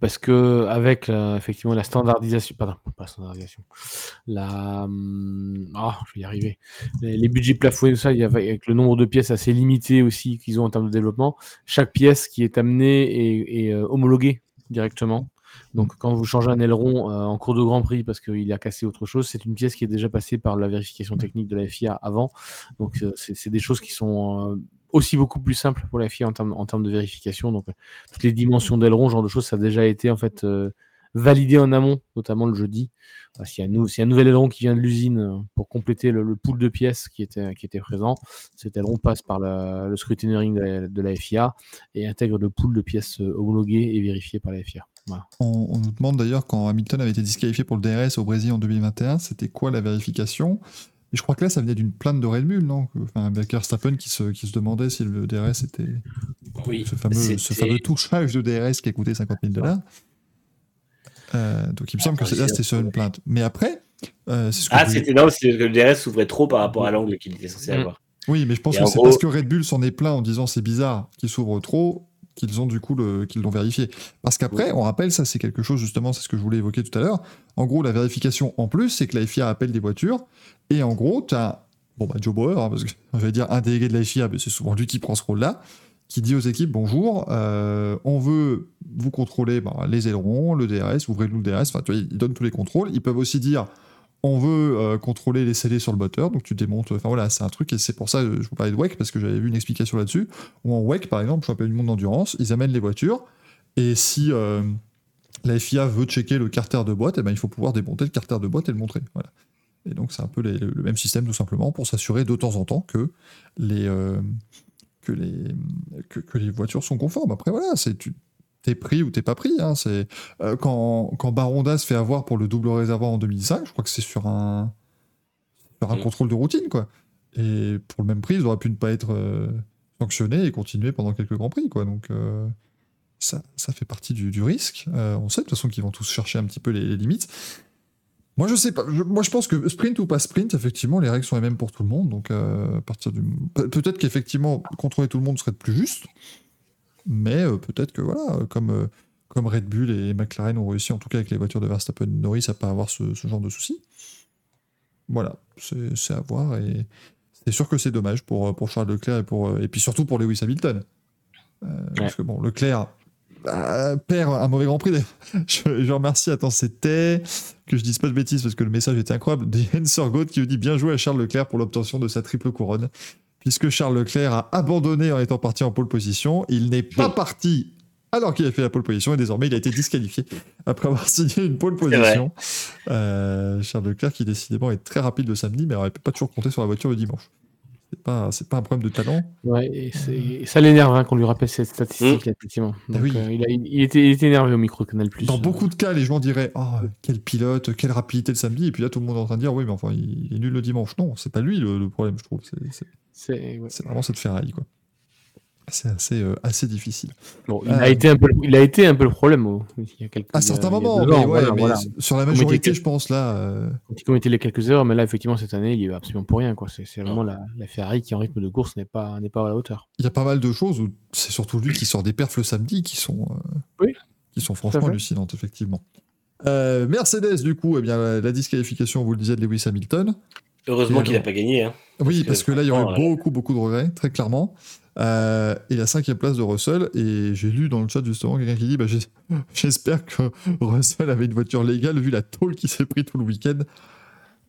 parce que avec la- effectivement la standardisation, pardon, pas standardisation, la, ah, je vais y arriver, les, les budgets plafonnés, tout ça, il y avait, avec le nombre de pièces assez limité aussi qu'ils ont en termes de développement, chaque pièce qui est amenée est, est, euh, homologuée directement. Donc, quand vous changez un aileron euh, en cours de Grand Prix parce qu'il a cassé autre chose, c'est une pièce qui est déjà passée par la vérification technique de la FIA avant. Donc, euh, c'est des choses qui sont euh, aussi beaucoup plus simples pour la FIA en termes, de vérification. Donc, toutes les dimensions d'aileron, genre de choses, ça a déjà été en fait validé en amont, notamment le jeudi. Euh, S'il y, a un nouvel aileron qui vient de l'usine pour compléter le, pool de pièces qui était, présent, cet aileron passe par le scrutineering de la, de la FIA et intègre le pool de pièces homologuées et vérifiées par la FIA. Voilà. On, on nous demande d'ailleurs quand Hamilton avait été disqualifié pour le DRS au Brésil en 2021, c'était quoi la vérification? Et je crois que là, ça venait d'une plainte de Red Bull, non? Enfin, Verstappen qui se, qui se demandait si le DRS était Oui, ce fameux, ce fameux touchage de DRS qui a coûté 50 000 dollars. Euh, donc il me semble que c'est- là c'était sur une plainte. Mais après, euh, c'est ce que Ah, c'était non, c'est que le DRS s'ouvrait trop par rapport à l'angle qu'il était censé Mm. avoir. Oui, mais je pense Et que c'est gros- parce que Red Bull s'en est plaint en disant c'est bizarre qu'il s'ouvre trop qu'ils ont du coup le, qu'ils l'ont vérifié. Parce qu'après, on rappelle, ça c'est quelque chose justement, c'est ce que je voulais évoquer tout à l'heure. En gros, la vérification en plus, c'est que la FIA appelle des voitures et en gros, tu as bon bah Joe Bauer, hein, parce que je vais dire un délégué de la FIA, mais c'est souvent lui qui prend ce rôle-là, qui dit aux équipes bonjour, euh, on veut vous contrôler bah, les ailerons, le DRS, ouvrez-nous le DRS. Enfin, tu vois, ils donnent tous les contrôles. Ils peuvent aussi dire on veut euh, contrôler les scellés sur le moteur, donc tu démontes. Enfin voilà, c'est un truc, et c'est pour ça que je vous parlais de WEC, parce que j'avais vu une explication là-dessus. Ou en WEC, par exemple, championnat du monde d'endurance, ils amènent les voitures, et si euh, la FIA veut checker le carter de boîte, eh ben, il faut pouvoir démonter le carter de boîte et le montrer. Voilà. Et donc c'est un peu le même système tout simplement pour s'assurer de temps en temps que les, euh, voitures sont conformes. Après voilà, t'es pris ou t'es pas pris. Hein, c'est euh, quand, quand Baronda se fait avoir pour le double réservoir en 2005, je crois que c'est sur un, sur un Mm. contrôle de routine quoi. Et pour le même prix, ils auraient pu ne pas être euh, sanctionnés et continuer pendant quelques grands prix quoi. Donc euh, ça, ça fait partie du, du risque. Euh, on sait de toute façon qu'ils vont tous chercher un petit peu les, les limites. Moi, je sais pas. Je- moi, je pense que sprint ou pas sprint, effectivement, les règles sont les mêmes pour tout le monde. Donc, à partir du. Pe- Peut-être qu'effectivement, contrôler tout le monde serait plus juste. Mais euh, peut-être que, voilà, euh, comme, euh, comme Red Bull et McLaren ont réussi, en tout cas avec les voitures de Verstappen et Norris, à pas avoir ce, ce genre de soucis. Voilà, c'est à voir. Et c'est sûr que c'est dommage pour, pour Charles Leclerc et, pour, et puis surtout pour Lewis Hamilton. Euh, Parce que, bon, Leclerc bah, perd un mauvais Grand Prix. Je, je remercie, attends, c'était que je dise pas de bêtises parce que le message était incroyable. Diane Sorgoth qui nous dit bien joué à Charles Leclerc pour l'obtention de sa triple couronne. Puisque Charles Leclerc a abandonné en étant parti en pole position, il n'est pas parti alors qu'il a fait la pole position et désormais il a été disqualifié après avoir signé une pole position. Euh, Charles Leclerc qui décidément est très rapide le samedi mais n'aurait pas toujours compté sur la voiture le dimanche. C'est pas, c'est pas un problème de talent. Ouais, et, c'est- et ça l'énerve hein, qu'on lui rappelle cette statistique, effectivement. Ah Donc, oui. euh, il, a- il- était, il était énervé au micro Canal Plus. Dans beaucoup de cas, les gens diraient Oh, quel pilote, quelle rapidité le samedi. Et puis là, tout le monde est en train de dire Oui, mais enfin, il est nul le dimanche. Non, c'est pas lui le, le problème, je trouve. C'est- C'est C'est ouais. vraiment cette ferraille, quoi. C'est assez, euh, assez difficile. Bon, il, Euh, a été un peu, il a été un peu le problème au- il y a quelques À a- certains a moments, deux mais, ans, ouais, voilà, mais voilà. sur la majorité, je pense, là. euh, Quand il commettait les quelques erreurs, mais là, effectivement, cette année, il y est absolument pour rien. C'est vraiment la, la Ferrari qui, en rythme de course, n'est pas, pas à la hauteur. Il y a pas mal de choses où c'est surtout lui qui sort des perfs le samedi qui sont, euh, Oui. qui sont franchement hallucinantes, effectivement. Mercedes, du coup, eh bien, la, la disqualification, vous le disiez, de Lewis Hamilton. Heureusement qu'il n'a pas gagné. Hein. Oui, Parce parce que que là, il y aurait franchement, beaucoup, beaucoup de regrets, très clairement. Euh, et la cinquième place de Russell. Et j'ai lu dans le chat justement quelqu'un qui dit bah, J'espère que Russell avait une voiture légale vu la tôle qui s'est pris tout le week-end.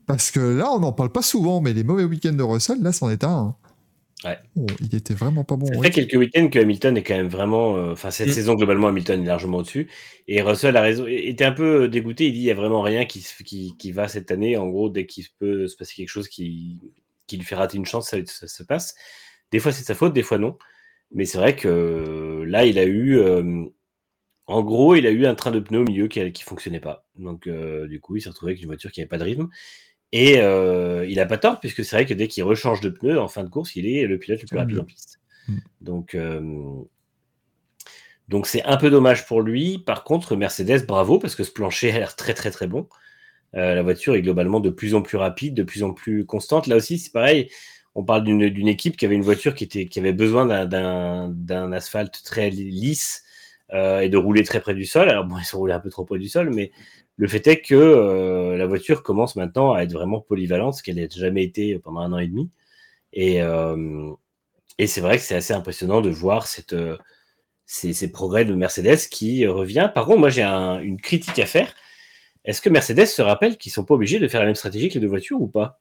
Parce que là, on n'en parle pas souvent, mais les mauvais week-ends de Russell, là, c'en est un. hein. Ouais. Oh, il était vraiment pas bon. Ça fait quelques week-ends que Hamilton est quand même vraiment. euh, Enfin, cette Mm. saison, globalement, Hamilton est largement au-dessus. Et Russell a raison, était un peu dégoûté. Il dit il n'y a vraiment rien qui, qui, qui va cette année. En gros, dès qu'il peut se passer quelque chose qui, qui lui fait rater une chance, ça, ça se passe. Des fois, c'est de sa faute, des fois, non. Mais c'est vrai que euh, là, il a eu. euh, en gros, il a eu un train de pneus au milieu qui ne fonctionnait pas. Donc, euh, du coup, il s'est retrouvé avec une voiture qui n'avait pas de rythme. Et euh, il n'a pas tort, puisque c'est vrai que dès qu'il rechange de pneus en fin de course, il est le pilote le plus rapide en piste. Mm. Donc, euh, donc c'est un peu dommage pour lui. Par contre, Mercedes, bravo, parce que ce plancher a l'air très très très bon. Euh, la voiture est globalement de plus en plus rapide, de plus en plus constante. Là aussi, c'est pareil. On parle d'une équipe qui avait une voiture qui, était, qui avait besoin d'un- asphalte très lisse euh, et de rouler très près du sol. Alors bon, ils sont roulés un peu trop près du sol, mais le fait est que euh, la voiture commence maintenant à être vraiment polyvalente, ce qu'elle n'a jamais été pendant un an et demi. Et, euh, et c'est vrai que c'est assez impressionnant de voir cette, euh, ces, ces progrès de Mercedes qui revient. Par contre, moi j'ai un- une critique à faire. Est-ce que Mercedes se rappelle qu'ils sont pas obligés de faire la même stratégie que les deux voitures ou pas?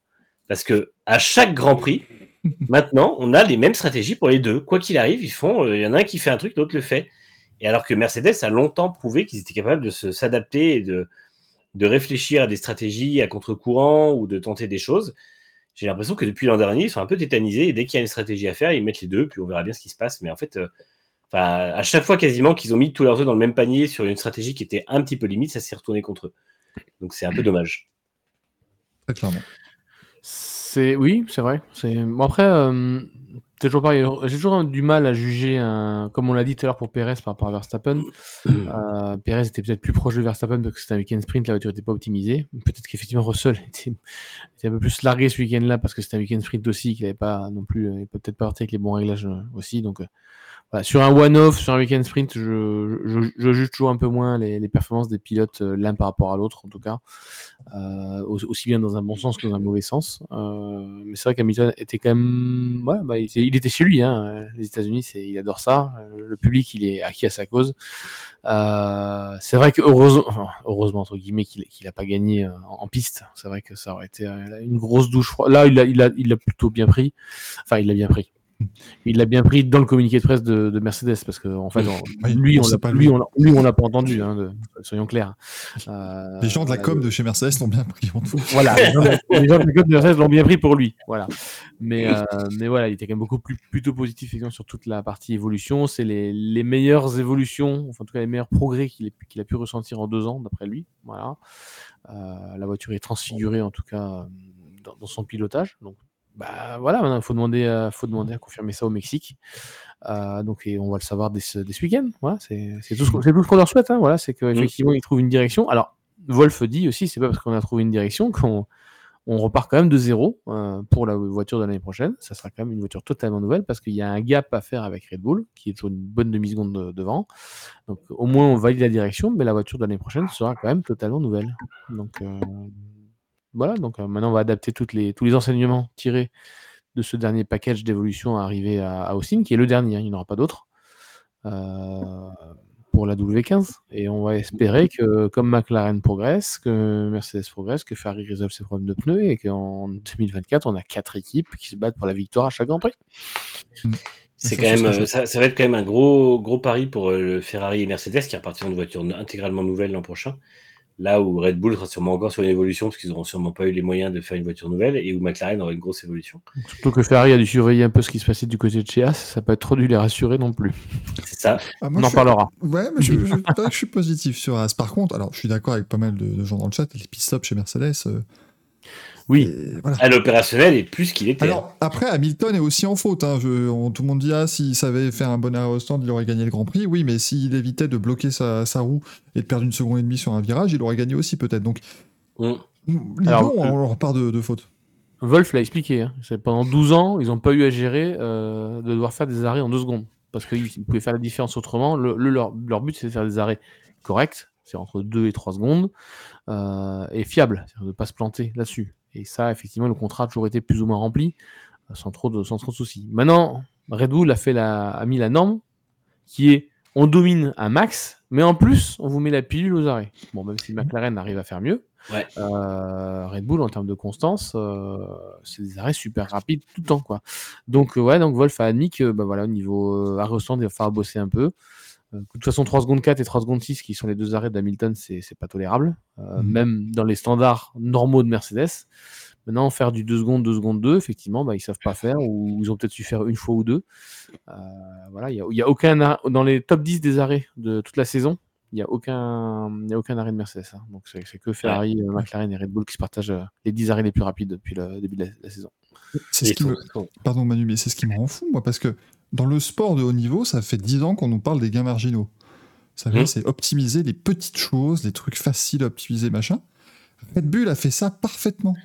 Parce que à chaque Grand Prix, maintenant, on a les mêmes stratégies pour les deux. Quoi qu'il arrive, ils font. Il y en a un qui fait un truc, l'autre le fait. Et alors que Mercedes a longtemps prouvé qu'ils étaient capables de s'adapter et de, de réfléchir à des stratégies à contre-courant ou de tenter des choses. J'ai l'impression que depuis l'an dernier, ils sont un peu tétanisés et dès qu'il y a une stratégie à faire, ils mettent les deux, puis on verra bien ce qui se passe. Mais en fait, euh, à chaque fois quasiment qu'ils ont mis tous leurs œufs dans le même panier sur une stratégie qui était un petit peu limite, ça s'est retourné contre eux. Donc c'est un peu dommage. Très clairement. C'est oui, c'est vrai. C'est bon après, euh, c'est toujours pareil. J'ai toujours du mal à juger, un... comme on l'a dit tout à l'heure pour Perez par rapport à Verstappen. Euh, Perez était peut-être plus proche de Verstappen parce que c'était un week-end sprint, la voiture n'était pas optimisée. Peut-être qu'effectivement Russell était, était un peu plus largué ce week-end-là parce que c'était un week-end sprint aussi, qu'il n'avait pas non plus, peut peut-être pas parti avec les bons réglages euh, aussi. Donc voilà. sur un one-off, sur un week-end sprint, je, juge toujours un peu moins les, performances des pilotes euh, l'un par rapport à l'autre en tout cas, euh, au- aussi bien dans un bon sens que dans un mauvais sens. Euh, mais c'est vrai qu'Hamilton était quand même, ouais, bah, il, était, chez lui. Hein. Les États-Unis, il adore ça. Le public, il est acquis à sa cause. C'est vrai que heureusement, entre guillemets qu'il qu'il a pas gagné en, piste. C'est vrai que ça aurait été une grosse douche froide. Là, il a, il a, il a plutôt bien pris. Enfin, il l'a bien pris. Il l'a bien pris dans le communiqué de presse de, Mercedes parce que en fait, lui, on l'a pas, lui, on lui, on l'a pas entendu. Hein, soyons clairs. Euh, les gens de la com de chez Mercedes l'ont bien pris. Voilà, les gens, de, la com de Mercedes l'ont bien pris pour lui. Voilà. Mais, euh, mais voilà, il était quand même beaucoup plus plutôt positif sur toute la partie évolution. C'est les, les, meilleures évolutions, enfin en tout cas les meilleurs progrès qu'il a pu ressentir en deux ans, d'après lui. Voilà. Euh, la voiture est transfigurée en tout cas dans, dans son pilotage. Donc bah voilà, il faut demander, à, faut demander à confirmer ça au Mexique. Euh, donc et on va le savoir dès ce, week-end. Voilà, c'est tout ce qu'on leur souhaite. Hein, voilà, c'est qu'effectivement mmh. ils trouvent une direction. Alors Wolf dit aussi, c'est pas parce qu'on a trouvé une direction qu'on on repart quand même de zéro euh, pour la voiture de l'année prochaine. Ça sera quand même une voiture totalement nouvelle parce qu'il y a un gap à faire avec Red Bull qui est toujours une bonne demi-seconde devant. Donc au moins on valide la direction, mais la voiture de l'année prochaine sera quand même totalement nouvelle. Donc euh, voilà, donc euh, maintenant on va adapter toutes les, tous les enseignements tirés de ce dernier package d'évolution arrivé à, Austin, qui est le dernier, hein, il n'y en aura pas d'autre, euh, pour la W15. Et on va espérer que comme McLaren progresse, que Mercedes progresse, que Ferrari résolve ses problèmes de pneus et qu'en 2024, on a quatre équipes qui se battent pour la victoire à chaque Grand Prix. C'est quand même, euh, ça, va être quand même un gros, gros pari pour le Ferrari et Mercedes qui repartiront de voitures intégralement nouvelles l'an prochain. Là où Red Bull sera sûrement encore sur une évolution, parce qu'ils n'auront sûrement pas eu les moyens de faire une voiture nouvelle, et où McLaren aura une grosse évolution. Surtout que Ferrari a dû surveiller un peu ce qui se passait du côté de chez As, ça peut être trop dû les rassurer non plus. C'est ça. Ah, On en parlera. Ouais, mais je, je, je, suis positif sur As. Par contre, alors je suis d'accord avec pas mal de, gens dans le chat, les pit stops chez Mercedes, euh, oui, à l'opérationnel est plus qu'il était. Alors, après, Hamilton est aussi en faute. Hein. tout le monde dit ah, s'il savait faire un bon arrêt au stand, il aurait gagné le Grand Prix. Oui, mais s'il évitait de bloquer sa, roue et de perdre une seconde et demie sur un virage, il aurait gagné aussi, peut-être. Donc, mm. Alors, on leur part de, faute. Wolf l'a expliqué. Hein. Pendant 12 ans, ils n'ont pas eu à gérer euh, de devoir faire des arrêts en deux secondes. Parce qu'ils pouvaient faire la différence autrement. Le, leur, but, c'est de faire des arrêts corrects, c'est entre 2 et 3 secondes, euh, et fiables, c'est-à-dire de ne pas se planter là-dessus. Et ça, effectivement, le contrat a toujours été plus ou moins rempli, euh, sans trop de, sans trop de soucis. Maintenant, Red Bull a, fait la, a mis la norme qui est on domine un max, mais en plus, on vous met la pilule aux arrêts. Bon, même si McLaren arrive à faire mieux, euh, Red Bull, en termes de constance, euh, c'est des arrêts super rapides tout le temps. Quoi. Donc, ouais, donc Wolf a admis que bah, voilà, au niveau au stand, il va falloir bosser un peu. De toute façon, 3 secondes 4 et 3 secondes 6, qui sont les deux arrêts d'Hamilton, c'est pas tolérable. Mhm. Même dans les standards normaux de Mercedes. Maintenant, faire du 2 secondes, 2 secondes 2, effectivement, bah, ils ne savent pas faire, ou ils ont peut-être su faire une fois ou deux. Euh, voilà, il n'y a, a, aucun dans les top 10 des arrêts de toute la saison, il n'y a, aucun, a aucun arrêt de Mercedes. Hein. Donc c'est que Ferrari, euh, McLaren et Red Bull qui se partagent euh, les 10 arrêts les plus rapides depuis le début de la, saison. Ce qui me... Pardon Manu, mais c'est ce qui me rend fou, moi, parce que dans le sport de haut niveau, ça fait 10 ans qu'on nous parle des gains marginaux. Ça veut mmh. c'est optimiser les petites choses, les trucs faciles à optimiser, machin. Red Bull a fait ça parfaitement.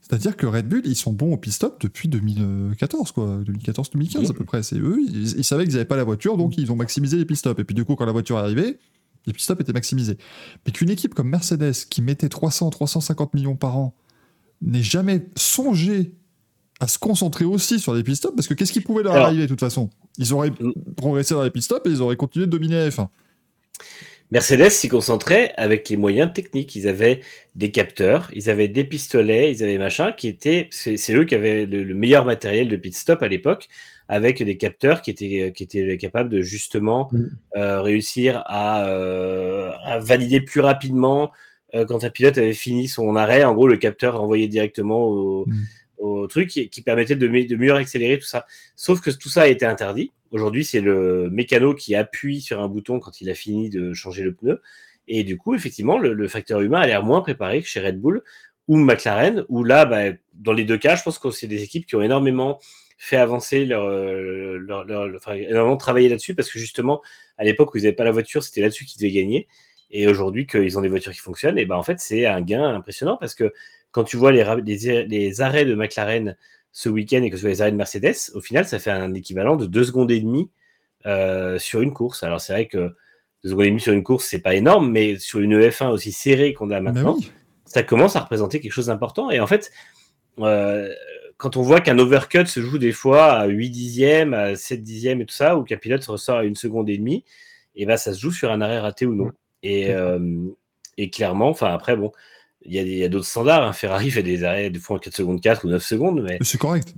C'est-à-dire que Red Bull, ils sont bons au pit-stop depuis 2014, quoi. 2014-2015 à peu près. C'est eux, ils, savaient qu'ils n'avaient pas la voiture, donc ils ont maximisé les pit-stops. Et puis du coup, quand la voiture est arrivée, les pit-stops étaient maximisés. Mais qu'une équipe comme Mercedes, qui mettait 300-350 millions par an, n'ait jamais songé à se concentrer aussi sur les pit-stops, parce que qu'est-ce qui pouvait leur arriver de toute façon? Ils auraient mm. progressé dans les pit-stops et ils auraient continué de dominer F1. Mercedes s'y concentrait avec les moyens techniques. Ils avaient des capteurs, ils avaient des pistolets, ils avaient machin qui étaient. C'est eux qui avaient le, meilleur matériel de pit stop à l'époque, avec des capteurs qui étaient, qui étaient capables de justement mm. euh, réussir euh, à, valider plus rapidement euh, quand un pilote avait fini son arrêt. En gros, le capteur envoyé directement au, mm. truc qui, permettait de, mieux accélérer tout ça. Sauf que tout ça a été interdit. Aujourd'hui, c'est le mécano qui appuie sur un bouton quand il a fini de changer le pneu. Et du coup, effectivement, le, facteur humain a l'air moins préparé que chez Red Bull ou McLaren, où là, bah, dans les deux cas, je pense que c'est des équipes qui ont énormément fait avancer leur, leur, enfin, énormément travaillé là-dessus parce que justement, à l'époque où ils n'avaient pas la voiture, c'était là-dessus qu'ils devaient gagner. Et aujourd'hui qu'ils ont des voitures qui fonctionnent, et ben en fait, c'est un gain impressionnant parce que quand tu vois les, les arrêts de McLaren ce week-end et que ce soit les arrêts de Mercedes, au final, ça fait un équivalent de 2 secondes et demie euh, sur une course. Alors, c'est vrai que 2 secondes et demie sur une course, c'est pas énorme, mais sur une F1 aussi serrée qu'on a bah maintenant, ça commence à représenter quelque chose d'important. Et en fait, euh, quand on voit qu'un overcut se joue des fois à 8 dixièmes, à 7 dixièmes et tout ça, ou qu'un pilote se ressort à une seconde et demie, et ben ça se joue sur un arrêt raté ou non. Et, euh, et clairement, enfin après, bon, il y a, d'autres standards. Hein. Ferrari fait des arrêts de fois en 4 secondes 4 ou 9 secondes. Mais c'est correct.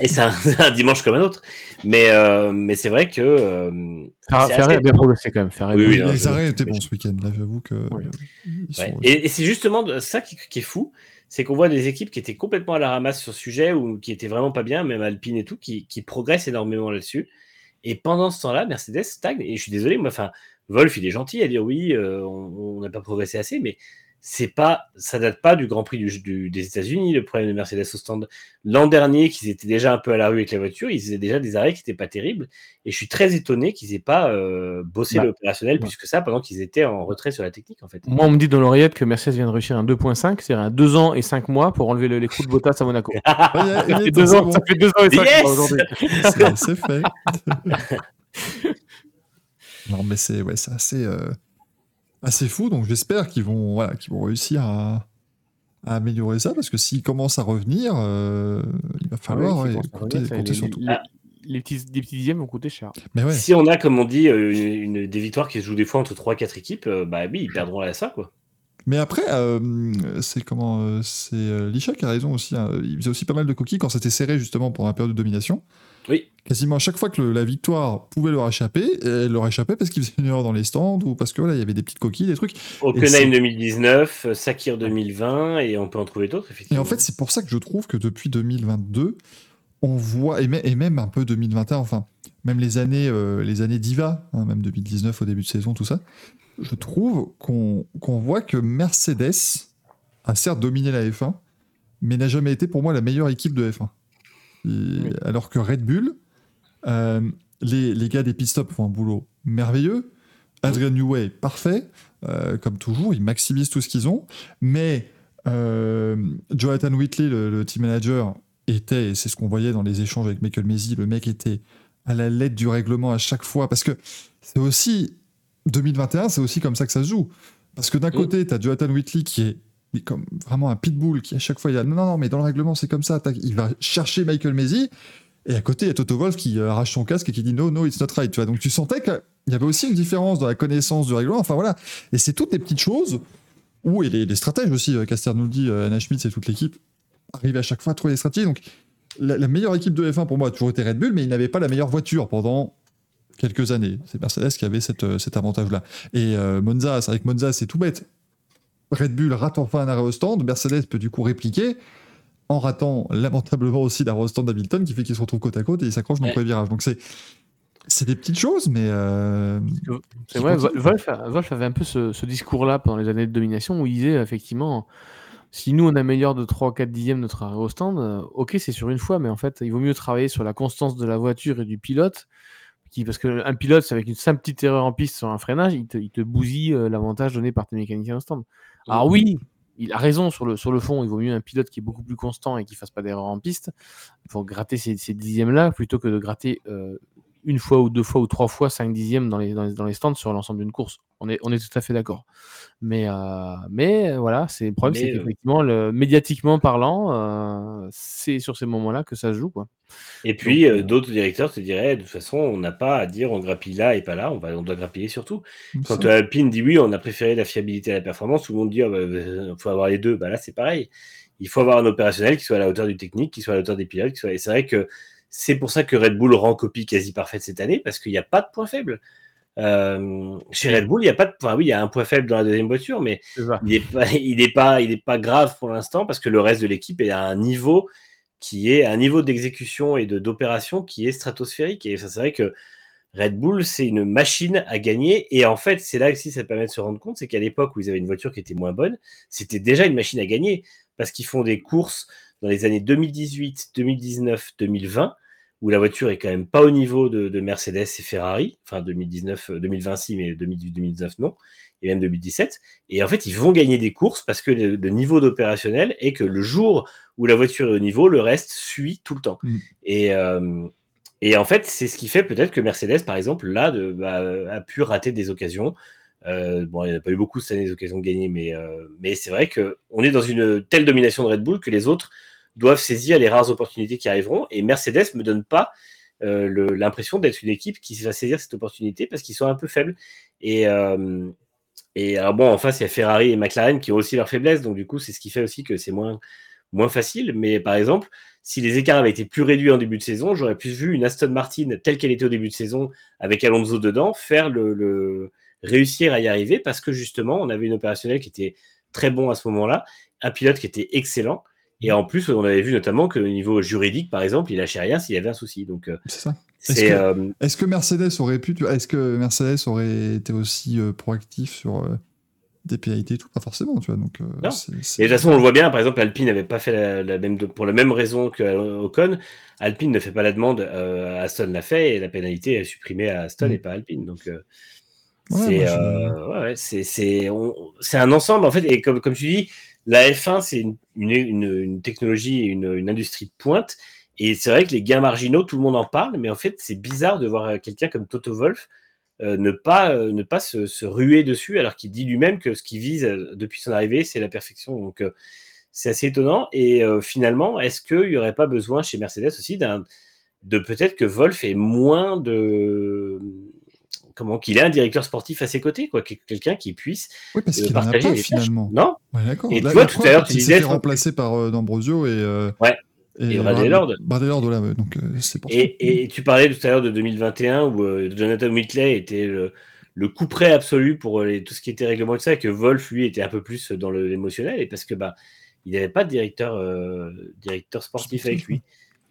Et c'est un, dimanche comme un autre. Mais, euh, mais c'est vrai que. Euh, Ferrari a bien progressé quand même. oui, les arrêts étaient bons ce week-end. Là, j'avoue que. Et, c'est justement ça qui, est fou. C'est qu'on voit des équipes qui étaient complètement à la ramasse sur ce sujet ou qui étaient vraiment pas bien, même Alpine et tout, qui, qui progressent énormément là-dessus. Et pendant ce temps-là, Mercedes stagne. Et je suis désolé, moi, enfin, Wolf, il est gentil à dire oui, euh, on n'a pas progressé assez, mais c'est pas, ça date pas du Grand Prix du, des États-Unis, le problème de Mercedes au stand. L'an dernier, qu'ils étaient déjà un peu à la rue avec la voiture, ils faisaient déjà des arrêts qui n'étaient pas terribles. Et je suis très étonné qu'ils aient pas euh, bossé bah, l'opérationnel plus que ça pendant qu'ils étaient en retrait sur la technique, en fait. Moi, on me dit dans l'oreillette que Mercedes vient de réussir un 2.5, c'est-à-dire un 2 ans et 5 mois pour enlever le, les coups de Bottas à Monaco. ça, fait 2 ans, ça fait 2 ans et 5 mois aujourd'hui. c'est fait. non, mais c'est ouais, assez. Euh, assez fou. Donc j'espère qu'ils vont, voilà, qu'ils vont réussir à, améliorer ça parce que s'ils commencent à revenir, euh, il va ah falloir compter, sur tout. Les, petits, dixièmes vont coûter cher. Mais Si on a, comme on dit, euh, une, des victoires qui se jouent des fois entre 3-4 équipes, euh, bah oui, ils perdront à ça, quoi. Mais après, c'est comment C'est Lisha qui a raison aussi. Hein. Il faisait aussi pas mal de coquilles quand c'était serré justement pour un période de domination. Oui. Quasiment à chaque fois que la victoire pouvait leur échapper, elle leur échappait parce qu'ils faisaient une erreur dans les stands ou parce que voilà, il y avait des petites coquilles, des trucs. Openheim 2019, Sakir 2020 et on peut en trouver d'autres effectivement. Et en fait, c'est pour ça que je trouve que depuis 2022, on voit et, même un peu 2021, enfin même les années, euh, les années diva, hein, même 2019 au début de saison, tout ça, je trouve qu'on voit que Mercedes a certes dominé la F1, mais n'a jamais été pour moi la meilleure équipe de F1. Alors que Red Bull, euh, les, les, gars des pit stops font un boulot merveilleux. Adrian Newey, parfait, euh, comme toujours, ils maximisent tout ce qu'ils ont. Mais euh, Jonathan Whitley, le, team manager, était, et c'est ce qu'on voyait dans les échanges avec Michael Maisie, le mec était à la lettre du règlement à chaque fois. Parce que c'est aussi, 2021, c'est aussi comme ça que ça se joue. Parce que d'un côté, tu as Jonathan Whitley qui est comme vraiment un pitbull qui à chaque fois il a non non mais dans le règlement c'est comme ça il va chercher Michael Maisie et à côté il y a Toto Wolf qui euh, arrache son casque et qui dit no no it's not right tu vois. Donc tu sentais qu'il y avait aussi une différence dans la connaissance du règlement enfin voilà. Et c'est toutes les petites choses où et les, stratèges aussi euh, Caster nous le dit euh, Anna Schmitz et toute l'équipe arrivent à chaque fois à trouver des stratégies. Donc la, meilleure équipe de F1 pour moi a toujours été Red Bull mais il n'avait pas la meilleure voiture pendant quelques années. C'est Mercedes qui avait cet avantage là et Monza c'est vrai que Monza c'est tout bête Red Bull rate enfin un arrêt au stand, Mercedes peut du coup répliquer, en ratant lamentablement aussi l'arrêt au stand d'Hamilton qui fait qu'il se retrouve côte à côte et il s'accroche dans le premier virage. Donc c'est c'est des petites choses, mais. Euh, c'est vrai, Wolf, avait un peu ce, discours-là pendant les années de domination où il disait effectivement si nous on améliore de 3 ou 4 dixièmes notre arrêt au stand, euh, ok, c'est sur une fois, mais en fait, il vaut mieux travailler sur la constance de la voiture et du pilote. Qui, parce qu'un pilote, avec une simple petite erreur en piste sur un freinage, il te, il te bousille euh, l'avantage donné par tes mécaniciens au stand. Alors oui, il a raison sur le, sur le fond, il vaut mieux un pilote qui est beaucoup plus constant et qui fasse pas d'erreur en piste pour gratter ces, ces dixièmes-là plutôt que de gratter euh, une fois ou deux fois ou trois fois 5 dixièmes dans les, dans les, stands sur l'ensemble d'une course. On est, on est tout à fait d'accord. Mais, euh, mais voilà, c'est le problème, c'est euh, qu'effectivement, le, médiatiquement parlant, euh, c'est sur ces moments-là que ça se joue. Quoi. Et puis, d'autres directeurs te diraient, de toute façon, on n'a pas à dire on grappille là et pas là, on, va, on doit grappiller surtout. Quand Alpine dit oui, on a préféré la fiabilité à la performance, tout le monde dit il oh, bah, faut avoir les deux. Bah, là, c'est pareil. Il faut avoir un opérationnel qui soit à la hauteur du technique, qui soit à la hauteur des pilotes. Qui soit... Et c'est vrai que c'est pour ça que Red Bull rend copie quasi parfaite cette année, parce qu'il n'y a pas de point faible. Euh, chez Red Bull, il y a pas de, enfin oui, il y a un point faible dans la deuxième voiture, mais il n'est pas, il est pas, il est pas grave pour l'instant parce que le reste de l'équipe est à un niveau qui est un niveau d'exécution et de d'opération qui est stratosphérique. Et c'est vrai que Red Bull, c'est une machine à gagner. Et en fait, c'est là que si ça permet de se rendre compte, c'est qu'à l'époque où ils avaient une voiture qui était moins bonne, c'était déjà une machine à gagner parce qu'ils font des courses dans les années 2018, 2019, 2020, où la voiture est quand même pas au niveau de, Mercedes et Ferrari, enfin 2019, 2026, euh, mais 2019 non, et même 2017. Et en fait, ils vont gagner des courses parce que le, niveau d'opérationnel est que le jour où la voiture est au niveau, le reste suit tout le temps. Mm. Et, euh, et en fait, c'est ce qui fait peut-être que Mercedes, par exemple, là, de, bah, a pu rater des occasions. Euh, bon, il n'y a pas eu beaucoup cette année d'occasions de gagner, mais, mais c'est vrai qu'on est dans une telle domination de Red Bull que les autres doivent saisir les rares opportunités qui arriveront. Et Mercedes ne me donne pas euh, l'impression d'être une équipe qui va saisir cette opportunité parce qu'ils sont un peu faibles. Et, euh, et alors bon, en face, il y a Ferrari et McLaren qui ont aussi leurs faiblesses. Donc du coup, c'est ce qui fait aussi que c'est moins, moins facile. Mais par exemple, si les écarts avaient été plus réduits en début de saison, j'aurais plus vu une Aston Martin telle qu'elle était au début de saison, avec Alonso dedans, faire le, réussir à y arriver parce que justement, on avait une opérationnelle qui était très bon à ce moment-là, un pilote qui était excellent. Et en plus, on avait vu notamment que au niveau juridique, par exemple, il lâchait rien s'il y avait un souci. Donc, euh, c'est ça. Euh, est-ce que, Mercedes aurait pu, est-ce que Mercedes aurait été aussi euh, proactif sur des pénalités et tout? Pas forcément, tu vois. Donc, Et de toute façon, on le voit bien. Par exemple, Alpine n'avait pas fait la, même pour la même raison que Ocon. Alpine ne fait pas la demande, Aston l'a fait et la pénalité est supprimée à Aston mm. et pas Alpine. Donc c'est un ensemble en fait. Et comme, comme tu dis, la F1, c'est une, technologie une, industrie de pointe. Et c'est vrai que les gains marginaux, tout le monde en parle, mais en fait, c'est bizarre de voir quelqu'un comme Toto Wolf euh, ne pas, euh, ne pas se, ruer dessus, alors qu'il dit lui-même que ce qu'il vise euh, depuis son arrivée, c'est la perfection. Donc, c'est assez étonnant. Et finalement, est-ce qu'il n'y aurait pas besoin chez Mercedes aussi de peut-être que Wolf ait moins de comment qu'il ait un directeur sportif à ses côtés, quoi, quelqu'un qui puisse oui, parce qu'il partager pas, finalement. Non. Ouais, d'accord. Et toi, tout à l'heure, tu disais remplacé par euh, D'Ambrosio et. Euh, ouais. Et, Bradley Lord. Bradley Lord, voilà, donc euh, c'est pour et, ça. Et tu parlais tout à l'heure de 2021 où Jonathan Whitley était le, le coup près absolu pour les, tout ce qui était règlement de ça, et que Wolf, lui, était un peu plus dans l'émotionnel, et parce que bah, il n'avait pas de directeur, directeur sportif avec lui.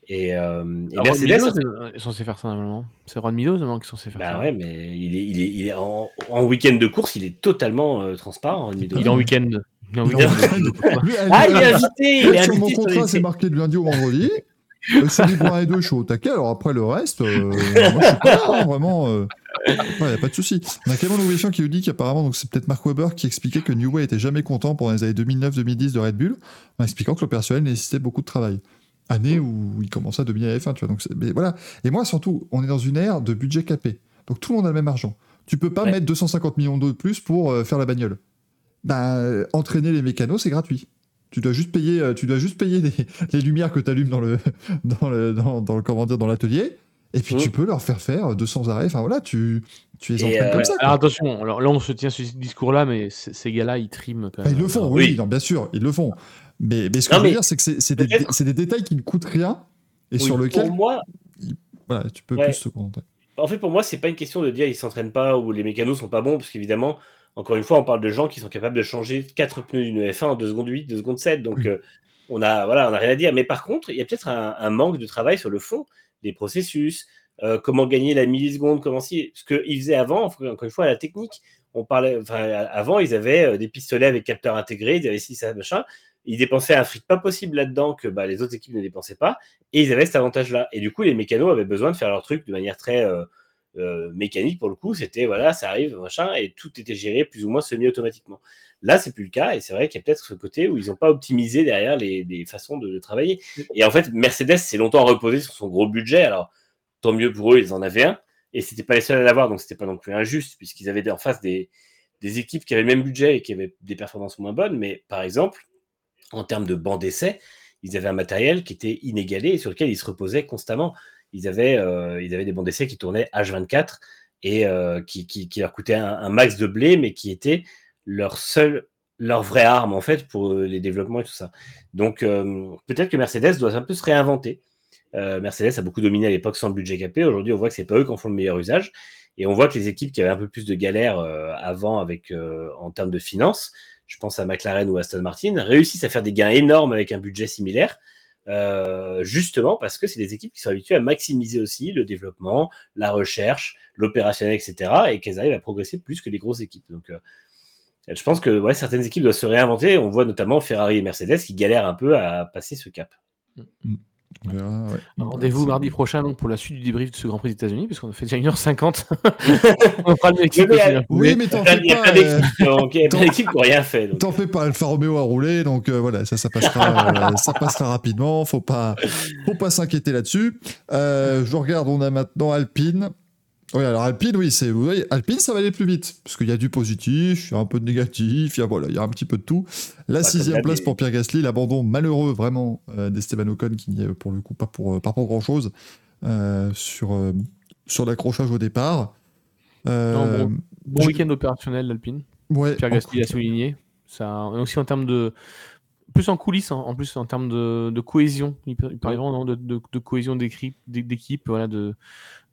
Et, euh, et Mercedes. est censé faire ça normalement. C'est Ron Meadows qui est censé faire bah ça. ouais, mais il est, il est, il est en, en week-end de course, il est totalement euh, transparent. Il est en week-end. Il est en week-end. ah, il est invité. Il est sur mon contrat, c'est marqué du lundi au vendredi. Euh, c'est du point et deux, je suis au taquet. Alors après, le reste, euh, moi, je suis pas là, hein, vraiment. Il n'y a pas de souci. On a Clément Louvichon qui nous dit qu'apparemment, donc c'est peut-être Mark Webber qui expliquait que New Way était jamais content pendant les années 2009-2010 de Red Bull, en expliquant que le personnel nécessitait beaucoup de travail année où il commence à la F1. Tu vois, donc mais voilà. Et moi, surtout, on est dans une ère de budget capé. Donc tout le monde a le même argent. Tu peux pas mettre 250 millions d'euros de plus pour euh, faire la bagnole. Ben, entraîner les mécanos, c'est gratuit. Tu dois juste payer, euh, tu dois juste payer les, lumières que tu allumes dans le, dans le, dans, dans le, dans l'atelier. Et puis tu mmh. peux leur faire faire 200 arrêts. Enfin voilà, tu, tu les entraînes comme euh, ça. Alors attention, alors là on se tient sur ce discours-là, mais ces gars-là ils triment quand ben, même. ils le font, oui, bien sûr, ils le font. Mais, ce que je veux dire, c'est que c'est des, détails qui ne coûtent rien et sur lesquels. Pour moi. Voilà, tu peux plus te concentrer. En fait, pour moi, c'est pas une question de dire ils s'entraînent pas ou les mécanos sont pas bons, parce qu'évidemment, encore une fois, on parle de gens qui sont capables de changer 4 pneus d'une F1 en 2 secondes 8, 2 secondes 7. Donc, euh, on a voilà, on a rien à dire. Mais par contre, il y a peut-être un, manque de travail sur le fond des processus, euh, comment gagner la milliseconde, comment si. Ce qu'ils faisaient avant, encore une fois, la technique. On parlait, avant, ils avaient euh, des pistolets avec capteur intégré, ils avaient ci, ça, machin ils dépensaient un fric pas possible là-dedans que bah, les autres équipes ne dépensaient pas, et ils avaient cet avantage-là. Et du coup, les mécanos avaient besoin de faire leur truc de manière très euh, euh, mécanique pour le coup. C'était voilà, ça arrive, machin, et tout était géré plus ou moins semi-automatiquement. Là, c'est plus le cas, et c'est vrai qu'il y a peut-être ce côté où ils n'ont pas optimisé derrière les, façons de, travailler. Et en fait, Mercedes s'est longtemps reposé sur son gros budget. Alors, tant mieux pour eux, ils en avaient un, et c'était pas les seuls à l'avoir, donc c'était pas non plus injuste, puisqu'ils avaient en face des, des équipes qui avaient le même budget et qui avaient des performances moins bonnes. Mais par exemple, en termes de banc d'essai, ils avaient un matériel qui était inégalé et sur lequel ils se reposaient constamment. Ils avaient, euh, ils avaient des bancs d'essai qui tournaient H24 et euh, qui, leur coûtaient un, max de blé, mais qui était leur seule, leur vraie arme en fait pour euh, les développements et tout ça. Donc peut-être que Mercedes doit un peu se réinventer. Mercedes a beaucoup dominé à l'époque sans budget capé. Aujourd'hui, on voit que c'est pas eux qui en font le meilleur usage. Et on voit que les équipes qui avaient un peu plus de galères avant avec, en termes de finances, je pense à McLaren ou Aston Martin, réussissent à faire des gains énormes avec un budget similaire, euh, justement parce que c'est des équipes qui sont habituées à maximiser aussi le développement, la recherche, l'opérationnel, etc., et qu'elles arrivent à progresser plus que les grosses équipes. Donc, euh, je pense que certaines équipes doivent se réinventer. On voit notamment Ferrari et Mercedes qui galèrent un peu à passer ce cap. Mm. Rendez-vous mardi prochain donc, pour la suite du débrief de ce Grand Prix des États-Unis, parce qu'on a fait déjà 1h50. on fera le Mexique. Oui, mais t'en fais pas. Il y a plein d'équipes qui n'ont rien fait. T'en fais pas, Alfa Romeo a roulé, donc euh, voilà, ça, ça passera, euh, ça passera rapidement. Faut pas, faut pas s'inquiéter là-dessus. Euh, je regarde, on a maintenant Alpine. Oui, alors Alpine, oui, c'est, Alpine, ça va aller plus vite, parce qu'il y a du positif, il y a un peu de négatif, il y a, voilà, il y a un petit peu de tout. La sixième place pour Pierre Gasly, l'abandon malheureux vraiment euh, d'Esteban Ocon, qui n'y est pour le coup pas pour, pas pour grand-chose euh, sur, euh, sur l'accrochage au départ. bon, bon week-end opérationnel d'Alpine. Ouais, Pierre Gasly l'a souligné. Ça, aussi en termes de plus en coulisses, en, en plus en termes de, de cohésion. Il, il parlait vraiment de, de, de cohésion d'équipe, d'équipe, voilà, de,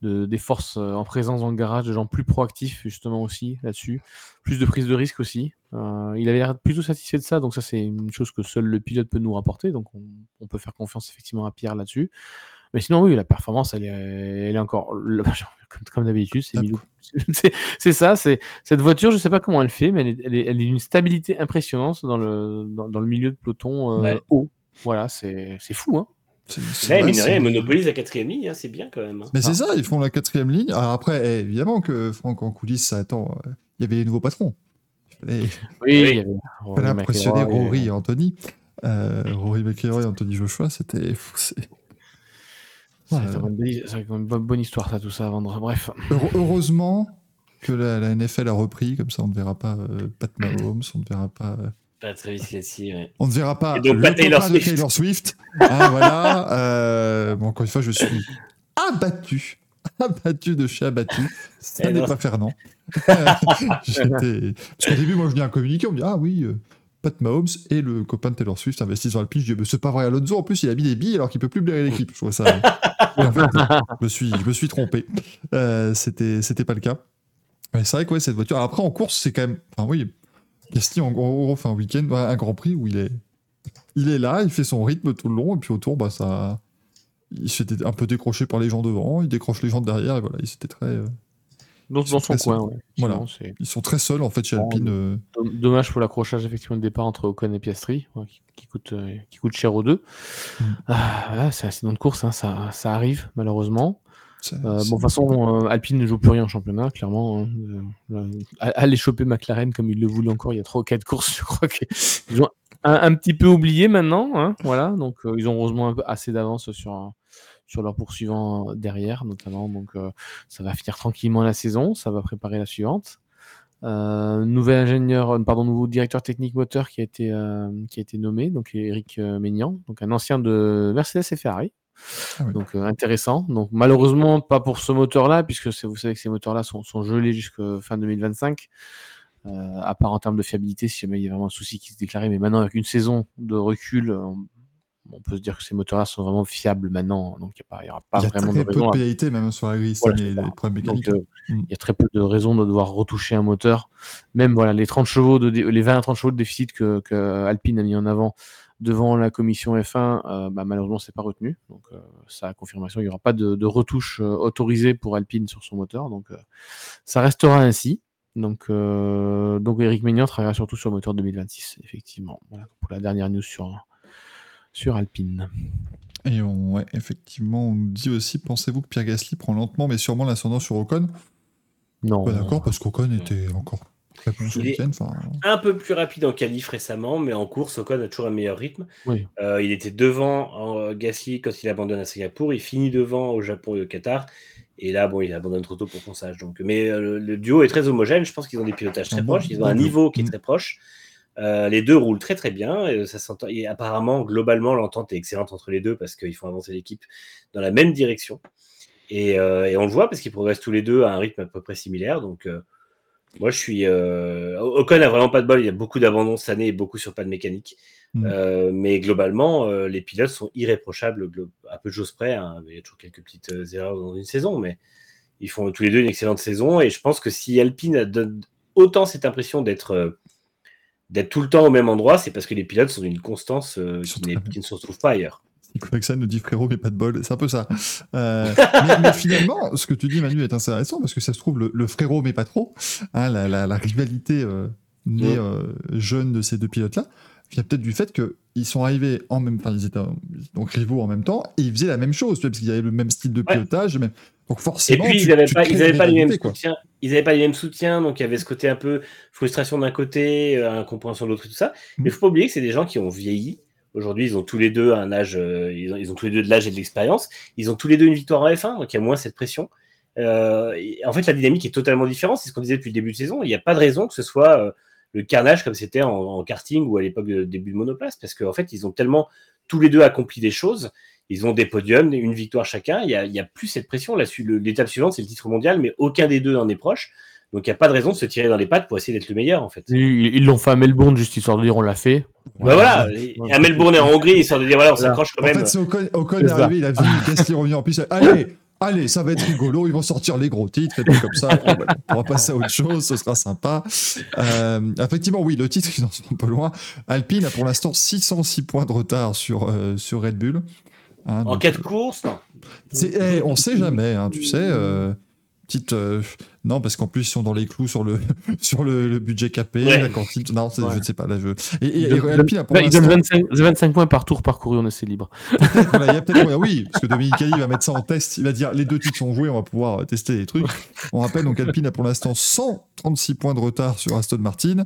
de, des forces euh, en présence dans le garage, de gens plus proactifs justement aussi là-dessus, plus de prise de risque aussi. Euh, il avait l'air plutôt satisfait de ça, donc ça c'est une chose que seul le pilote peut nous rapporter, donc on, on peut faire confiance effectivement à Pierre là-dessus. Mais sinon, oui, la performance, elle est, elle est encore, comme, comme d'habitude, c'est Milou. C'est ça, c'est cette voiture, je sais pas comment elle fait, mais elle est, elle est, elle est d'une stabilité impressionnante dans le, dans, dans le milieu de peloton euh, Ouais. haut. Voilà, c'est c'est fou, hein. C'est- c'est Ouais, vrai, mine de rien, c'est- ils monopolisent la quatrième ligne, hein, c'est bien quand même. hein. Mais c'est ça, ils font la quatrième ligne. Alors après, eh, évidemment que Franck en coulisses, ça attend. euh, Il y avait les nouveaux patrons. Il fallait, Oui, il fallait impressionner Rory et Anthony. Euh, Rory McIlroy et Anthony Joshua, c'était. c'est- C'est Ouais. vraiment une belle- c'est une bonne, histoire, ça, tout ça, à vendre. Bref. Heure- Heureusement que la, la NFL a repris, comme ça on ne verra pas euh, Pat Mahomes, on ne verra pas. Pas Travis Kelsey, ouais. On ne verra pas Et donc, le pas Taylor de Swift. Taylor Swift. Ah, voilà. Euh, bon, encore une fois, je suis abattu. Abattu de chez abattu. Ça Eh n'est pas Fernand. Parce qu'au début, moi, je lis un communiqué, on me dit Ah oui, euh, Pat Mahomes et le copain de Taylor Swift investissent dans Alpine. Je dis Mais C'est pas vrai, Alonso, en plus, il a mis des billes alors qu'il peut plus blairer l'équipe. Je trouvais ça. Et en fait, je me suis, je me suis trompé. Euh, C'était c'était pas le cas. Mais c'est vrai que ouais, cette voiture. Alors après, en course, c'est quand même. Enfin, oui, Gasly, en gros, fait un week-end, un grand prix où il est, il est là, il fait son rythme tout le long, et puis autour, bah, ça, il se fait un peu décrocher par les gens devant, il décroche les gens de derrière, et voilà, il s'était très, euh, Dans, son coin, ouais. Voilà. Sinon, ils sont très seuls en fait chez Oh, Alpine. euh, dom- dommage pour l'accrochage effectivement de départ entre Ocon et Piastri, ouais, qui, qui coûte, euh, qui coûte cher aux deux. Mm. Ah, voilà, c'est un accident de course, hein, ça, ça arrive malheureusement. Euh, bon, de toute façon, euh, Alpine ne joue plus rien en championnat, clairement. hein. Euh, aller choper McLaren comme il le voulait encore il y a 3 ou 4 courses, je crois qu'ils ont un, un petit peu oublié maintenant. hein, voilà, donc ils ont heureusement un peu assez d'avance sur, sur leurs poursuivants derrière, notamment. Donc ça va finir tranquillement la saison, ça va préparer la suivante. Euh, nouvel ingénieur, pardon, nouveau directeur technique moteur qui a été, euh, qui a été nommé, donc Eric Maignan, donc un ancien de Mercedes et Ferrari. Ah oui. Donc euh, intéressant. Donc malheureusement pas pour ce moteur-là, puisque vous savez que ces moteurs-là sont, sont gelés jusqu'à fin 2025. Euh, à part en termes de fiabilité, si jamais il y a vraiment un souci qui se déclarait, mais maintenant avec une saison de recul, euh, on, on peut se dire que ces moteurs-là sont vraiment fiables maintenant, donc il n'y aura pas il y a vraiment très de peu raison. de à- même sur la grille, Voilà, les, les problèmes donc, mécaniques. il y a très peu de raisons de devoir retoucher un moteur. Même voilà, les 30 chevaux de les 20 à 30 chevaux de déficit que, que Alpine a mis en avant devant la commission F1, euh, bah, malheureusement, c'est pas retenu. Donc, euh, ça a confirmation, il n'y aura pas de, de retouche euh, autorisée pour Alpine sur son moteur. Donc, ça restera ainsi. Donc, donc Eric Maignan travaillera surtout sur le moteur 2026, effectivement. Voilà pour la dernière news sur, sur Alpine. Et on, ouais, effectivement, on nous dit aussi, pensez-vous que Pierre Gasly prend lentement mais sûrement l'ascendant sur Ocon? Non. Pas d'accord, parce qu'Ocon était encore Il est- week-end. enfin, Un peu plus rapide en qualif récemment, mais en course, Ocon a toujours un meilleur rythme. Oui. Euh, il était devant en Gasly quand il abandonne à Singapour, il finit devant au Japon et au Qatar. Et là, bon, il abandonne trop tôt pour son sage. Donc, mais euh, le, duo est très homogène. Je pense qu'ils ont des pilotages très Un bon- proches. Ils ont bon un niveau qui est Mm. très proche. Euh, les deux roulent très très bien. Et, ça s'entend- et apparemment, globalement, l'entente est excellente entre les deux parce qu'ils font avancer l'équipe dans la même direction. Et, euh, et on le voit parce qu'ils progressent tous les deux à un rythme à peu près similaire. Donc, euh, moi, je suis. Euh... Ocon a vraiment pas de bol. Il y a beaucoup d'abandon cette année et beaucoup sur pas de mécanique. Mm. Euh, mais globalement, euh, les pilotes sont irréprochables à peu de choses près. hein. Il y a toujours quelques petites euh, erreurs dans une saison, mais ils font tous les deux une excellente saison. Et je pense que si Alpine donne autant cette impression d'être d'être tout le temps au même endroit, c'est parce que les pilotes sont d'une constance qui, qui ne se retrouve pas ailleurs. Lexan nous dit frérot, mais pas de bol. C'est un peu ça. Euh, mais, mais finalement, ce que tu dis, Manu, est intéressant parce que ça se trouve, le, le frérot, mais pas trop, hein, la, la- la rivalité euh, née euh, jeune de ces deux pilotes-là, vient peut-être du fait qu'ils sont arrivés en même temps, ils étaient donc rivaux en même temps, et ils faisaient la même chose, tu vois, parce qu'ils avaient le même style de Ouais. pilotage. même- Donc Et forcément. puis, tu- ils n'avaient pas, ils avaient pas les mêmes soutiens. Ils n'avaient pas les mêmes soutiens, donc il y avait ce côté un peu frustration d'un côté, incompréhension de l'autre et tout ça. Mm. Mais il faut pas oublier que c'est des gens qui ont vieilli. Aujourd'hui, ils ont tous les deux un âge, euh, ils, ont, tous les deux de l'âge et de l'expérience. Ils ont tous les deux une victoire en F1, donc il y a moins cette pression. Euh, en fait, la dynamique est totalement différente. C'est ce qu'on disait depuis le début de saison. Il n'y a pas de raison que ce soit euh, le carnage comme c'était en, karting ou à l'époque de début de monoplace, parce qu'en fait, ils ont tellement tous les deux accompli des choses. Ils ont des podiums, une victoire chacun. Il n'y a, a plus cette pression. L'étape suivante, c'est le titre mondial, mais aucun des deux n'en est proche. Donc il n'y a pas de raison de se tirer dans les pattes pour essayer d'être le meilleur en fait. Ils l'ont fait à Melbourne juste histoire de dire on l'a fait. Bah voilà, à Melbourne et en Hongrie, histoire de dire voilà, on s'accroche quand En même. fait, c'est Ocon, Ocon est arrivé, il a vu Gasly revenir en piste. Allez, allez, ça va être rigolo, ils vont sortir les gros titres et tout comme ça. On va passer à autre chose, ce sera sympa. Euh, effectivement, oui, le titre, ils en sont un peu loin. Alpine a pour l'instant 606 points de retard sur, euh, sur Red Bull. Hein, En donc, quatre courses, non? c'est- eh, on sait jamais, hein, tu sais. euh, petite, euh, non, parce qu'en plus, ils sont dans les clous sur le, sur le, le budget capé, Ouais. la cantine. Non, Ouais. je ne sais pas. Là, je... Et, Alpine a pour Là, ils donnent l'instant. 25, 25 points par tour parcouru en essai libre. Voilà, il y a peut-être oui, parce que Dominicali va mettre ça en test. Il va dire les deux titres sont joués, on va pouvoir euh, tester les trucs. On rappelle donc Alpine a pour l'instant 136 points de retard sur Aston Martin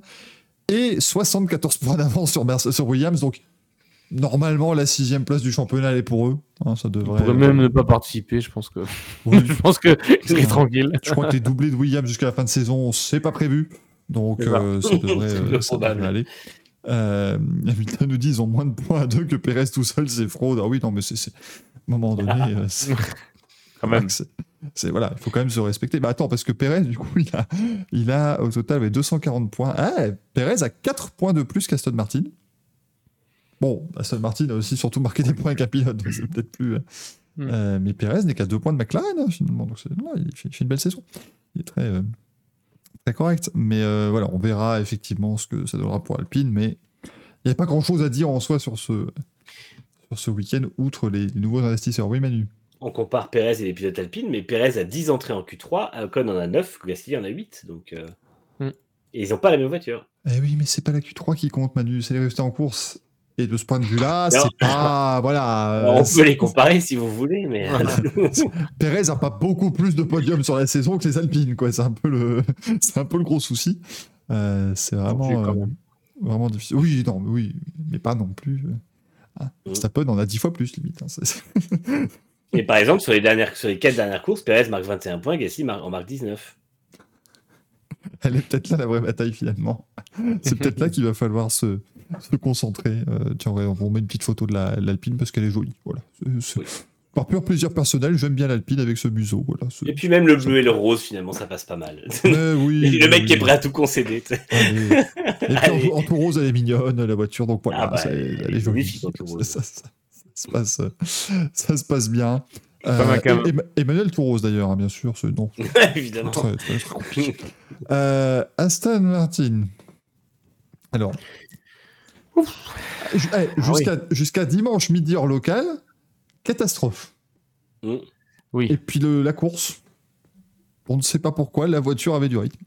et 74 points d'avance sur, sur Williams. Donc normalement la sixième place du championnat elle est pour eux. Hein, ça Ils devrait. pourraient même ne pas participer, je pense que. Oui, je pense que ils seraient tranquilles. je crois que les doublés de Williams jusqu'à la fin de saison, c'est pas prévu. Donc euh, ça devrait, euh, ça devrait aller. Euh, Hamilton nous dit ils ont moins de points à deux que Perez tout seul, c'est fraude. Ah oui, non, mais c'est. c'est- À un moment donné, euh, c'est- Quand même. c'est- voilà, il faut quand même se respecter. Bah attends, parce que Perez, du coup, il a, il a au total ouais, 240 points. Ah, Perez a 4 points de plus qu'Aston Martin. Bon, Aston Martin a aussi surtout marqué des points avec un pilote, donc c'est peut-être plus. euh, Hmm. euh, mais Perez n'est qu'à 2 points de McLaren, hein, finalement. Donc c'est- non, il, fait, il fait une belle saison. Il est très, euh, très correct. Mais euh, voilà, on verra effectivement ce que ça donnera pour Alpine. Mais il n'y a pas grand-chose à dire en soi sur ce, sur ce week-end, outre les, les nouveaux investisseurs. Oui, Manu. On compare Perez et les pilotes alpines, mais Perez a 10 entrées en Q3, Ocon en a 9, Gasly en a 8. Donc, euh, Hmm. Et ils n'ont pas la même voiture. Eh oui, mais c'est pas la Q3 qui compte, Manu, c'est les résultats en course. Et de ce point de vue-là, c'est pas. Voilà. Alors, euh, on c'est- peut les comparer si vous voulez, mais. Perez a pas beaucoup plus de podiums sur la saison que les Alpines, quoi. C'est un peu le, c'est un peu le gros souci. Euh, c'est vraiment, euh, vraiment difficile. Oui, non, mais oui, mais pas non plus. euh, hein. Mm. Verstappen en a 10 fois plus, limite. hein, Et par exemple, sur les, dernières, sur les 4 dernières courses, Perez marque 21 points, mar- en marque 19. Elle est peut-être là la vraie bataille finalement. C'est peut-être là qu'il va falloir se, se concentrer. Euh, tiens, on met une petite photo de la- l'Alpine parce qu'elle est jolie. Voilà. Oui. Par pur plaisir personnel, j'aime bien l'Alpine avec ce museau. Voilà. Et puis même le bleu et le rose, finalement, ça passe pas mal. Oui, le mec oui. qui est prêt à tout concéder. tu sais. Allez. Et puis Allez. en, en tout rose, elle est mignonne, la voiture, donc voilà, Ah bah, c'est- elle elle est jolie. rose. Ça, ça- ça se passe, ça se passe bien. Et- et- Emmanuel Touros d'ailleurs, hein, bien sûr, ce nom. Évidemment. Très, très, très compliqué. Euh, Aston Martin. Alors. Ju- eh, Ah Jusqu'à dimanche midi heure locale, catastrophe. Mm. Oui. Et puis le- la course, on ne sait pas pourquoi, la voiture avait du rythme.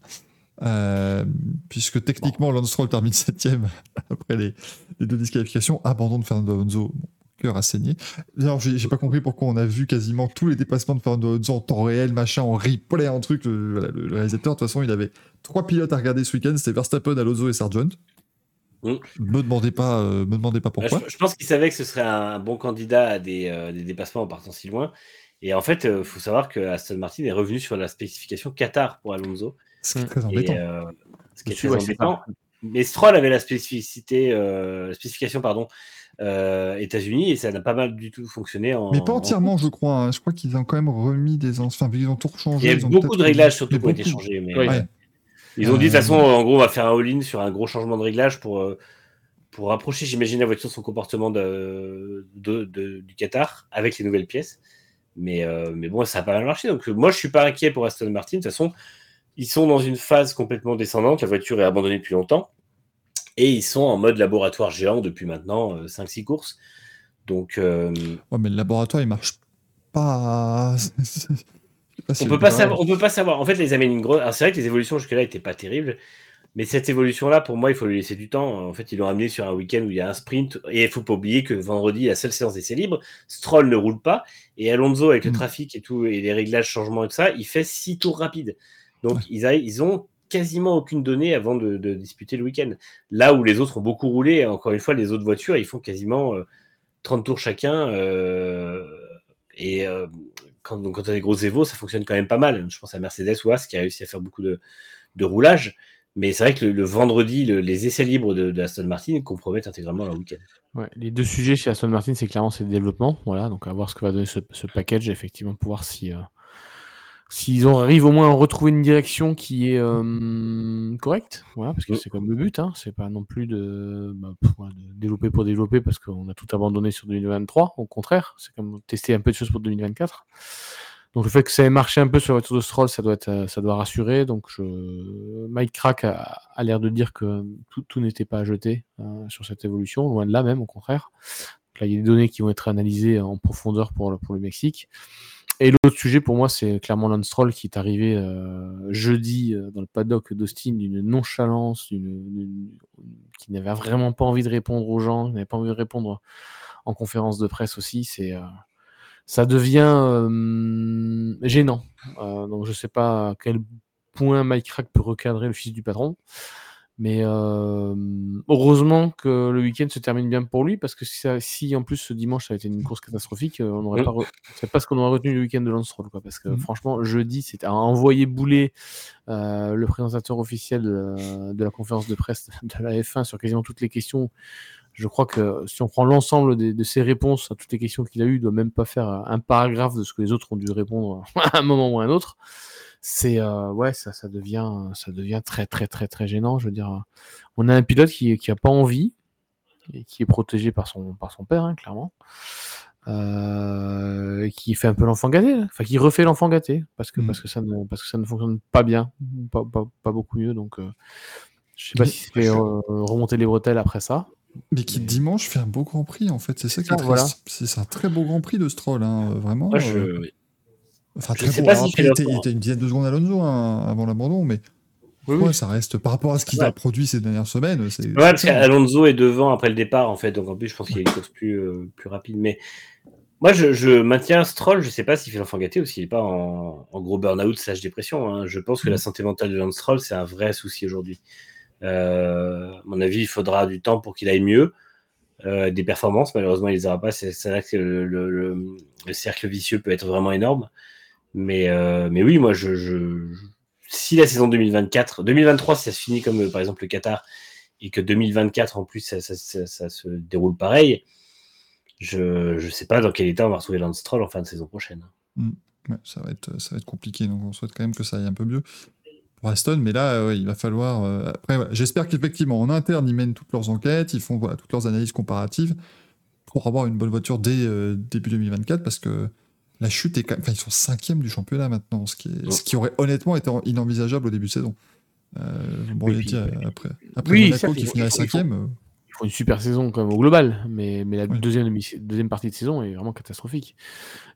Euh, puisque techniquement, Lance Stroll termine 7 après les, les deux disqualifications. Abandon de Fernando Alonso, mon cœur a saigné. Alors, j'ai pas compris pourquoi on a vu quasiment tous les dépassements de Fernando Alonso en temps réel, machin, en replay, en truc. Le, voilà, le- le réalisateur, de toute façon, il avait trois pilotes à regarder ce week-end c'était Verstappen, Alonso et Sargent. Mm. Me demandez pas, euh, me demandez pas pourquoi. Je, je pense qu'il savait que ce serait un bon candidat à des, euh, des dépassements en partant si loin. Et en fait, il faut savoir que Aston Martin est revenu sur la spécification Qatar pour Alonso. Ce qui est très Et, embêtant. euh, ce qui est très ouais, embêtant. Mais Stroll avait la spécificité, euh, spécification pardon, euh, États-Unis et ça n'a pas mal du tout fonctionné. En, Mais pas en- entièrement, je crois. hein. Je crois qu'ils ont quand même remis des anciens. Enfin, ils ont tout changé. Il y a beaucoup de réglages surtout qui ont été changés. Mais, Ouais. euh, Ils ont dit de toute Euh, façon, en gros, on va faire un all-in sur un gros changement de réglage pour, euh, pour rapprocher, j'imagine, la voiture de son comportement de, de- de- du Qatar avec les nouvelles pièces. Mais, euh, mais bon, ça n'a pas mal marché. Donc, euh, moi, je suis pas inquiet pour Aston Martin. De toute façon, ils sont dans une phase complètement descendante. La voiture est abandonnée depuis longtemps. Et ils sont en mode laboratoire géant depuis maintenant 5-6 courses. Donc, euh, Ouais, mais le laboratoire, il marche pas. On peut pas savoir. On peut pas savoir. En fait, les amènent une grosse. C'est vrai que les évolutions jusque-là n'étaient pas terribles. Mais cette évolution-là, pour moi, il faut lui laisser du temps. En fait, ils l'ont amené sur un week-end où il y a un sprint. Et il faut pas oublier que vendredi, la seule séance d'essai libre, Stroll ne roule pas. Et Alonso, avec le Mm. trafic et tout, et les réglages, changements et tout ça, il fait six tours rapides. Donc, Ouais. ils, a- ils ont quasiment aucune donnée avant de, de disputer le week-end. Là où les autres ont beaucoup roulé, encore une fois, les autres voitures, ils font quasiment euh, 30 tours chacun. euh, et euh, quand, donc, quand tu as des gros évos, ça fonctionne quand même pas mal. Je pense à Mercedes ou As qui a réussi à faire beaucoup de, de roulage. Mais c'est vrai que le, vendredi, le- les essais libres de, Aston Martin compromettent intégralement leur week-end. Les deux sujets chez Aston Martin, c'est clairement c'est le développement. Voilà, donc à voir ce que va donner ce, ce package, effectivement, pour voir si, euh, s'ils arrivent au moins à retrouver une direction qui est euh, correcte, voilà, parce que c'est comme le but, hein, c'est pas non plus de, bah, de, développer pour développer parce qu'on a tout abandonné sur 2023, au contraire, c'est comme tester un peu de choses pour 2024. Donc le fait que ça ait marché un peu sur la voiture de Stroll, ça doit, être, ça doit rassurer. Donc je... Mike Crack a, l'air de dire que tout, tout n'était pas à jeter hein, sur cette évolution, loin de là même, au contraire. là, il y a des données qui vont être analysées en profondeur pour, pour le Mexique. Et l'autre sujet pour moi, c'est clairement Lance qui est arrivé euh, jeudi euh, dans le paddock d'Austin d'une nonchalance, qui n'avait vraiment pas envie de répondre aux gens, qui n'avait pas envie de répondre en conférence de presse aussi. C'est euh, ça devient gênant. donc je sais pas à quel point Mike Crack peut recadrer le fils du patron. Mais euh, heureusement que le week-end se termine bien pour lui, parce que si, si, en plus ce dimanche ça a été une course catastrophique, euh, on n'aurait pas, c'est pas ce qu'on aurait retenu du week-end de Lance quoi. Parce que mmh. franchement, jeudi, c'était à envoyer bouler euh, le présentateur officiel de, la conférence de presse de la F1 sur quasiment toutes les questions. Je crois que si on prend l'ensemble de, ses réponses à toutes les questions qu'il a eues, il doit même pas faire un paragraphe de ce que les autres ont dû répondre à un moment ou à un autre c'est euh, ouais, ça, ça devient, ça devient très très très très gênant. Je veux dire, on a un pilote qui, qui a pas envie et qui est protégé par son par son père, hein, clairement, euh, qui fait un peu l'enfant gâté, enfin qui refait l'enfant gâté parce que mmh. parce que ça ne parce que ça ne fonctionne pas bien, pas, pas, beaucoup mieux. Donc, euh, je sais pas si c'est remonter les bretelles après ça. Mais qui dimanche fait un beau Grand Prix en fait, c'est ça qui est voilà. C'est un très beau Grand Prix de Stroll, hein, vraiment. je, Enfin, très si il, était, était, une dizaine de secondes Alonso hein, avant l'abandon, mais oui, ça reste par rapport à ce qu'il a produit ces dernières semaines. Ouais, parce qu'Alonso est devant après le départ, en fait, donc en plus, je pense qu'il y a une course plus, euh, plus rapide. Mais moi, je, je maintiens Stroll, je sais pas s'il fait l'enfant gâté ou s'il n'est pas en, en, gros burn-out, sage dépression. Hein. Je pense que la mm. santé mentale de Lance Stroll, c'est un vrai souci aujourd'hui. Euh, à mon avis, il faudra du temps pour qu'il aille mieux. Euh, des performances, malheureusement, il les aura pas. C'est là que le, le, le, cercle vicieux peut être vraiment énorme. Mais, euh, mais oui, moi, je, si la saison 2024, 2023, ça se finit comme euh, par exemple le Qatar, et que 2024 en plus, ça, se déroule pareil, je ne sais pas dans quel état on va retrouver Lance Stroll en fin de saison prochaine. Ouais, ça, va être, ça va être compliqué, donc on souhaite quand même que ça aille un peu mieux pour Aston, mais là, ouais, il va falloir. Euh, après, j'espère qu'effectivement, en interne, ils mènent toutes leurs enquêtes, ils font toutes leurs analyses comparatives pour avoir une bonne voiture dès début 2024, parce que la chute est quand même. Enfin, ils sont cinquième du championnat maintenant, ce qui, est... ce qui aurait honnêtement été inenvisageable au début de saison. Euh, bon, dit, après, après oui, Monaco qui finirait cinquième. Euh. Ils font une super saison quand même au global, mais, mais la deuxième, deuxième partie de saison est vraiment catastrophique.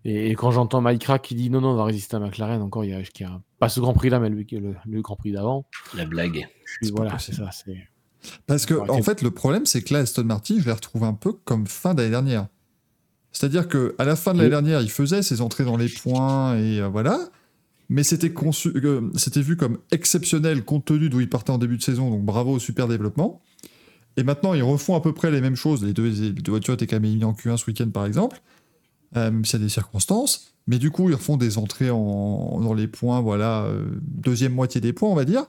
Et, quand j'entends Mike Crack qui dit non, non, on va résister à McLaren, encore, il y a, il y a pas ce Grand Prix là, mais le, le, Grand Prix d'avant. La blague. voilà, c'est ça. Parce que, en fait, le problème, c'est que là, Aston Martin, je les retrouve un peu comme fin d'année dernière. C'est-à-dire que à la fin de l'année dernière, il faisait ses entrées dans les points et euh, voilà. Mais c'était conçu, euh, c'était vu comme exceptionnel compte tenu d'où il partait en début de saison. Donc bravo, super développement. Et maintenant, ils refont à peu près les mêmes choses. Les deux, voitures étaient quand même en Q1 ce week-end, par exemple, euh, même s'il y a des circonstances. Mais du coup, ils refont des entrées en, dans les points, voilà, deuxième moitié des points, on va dire.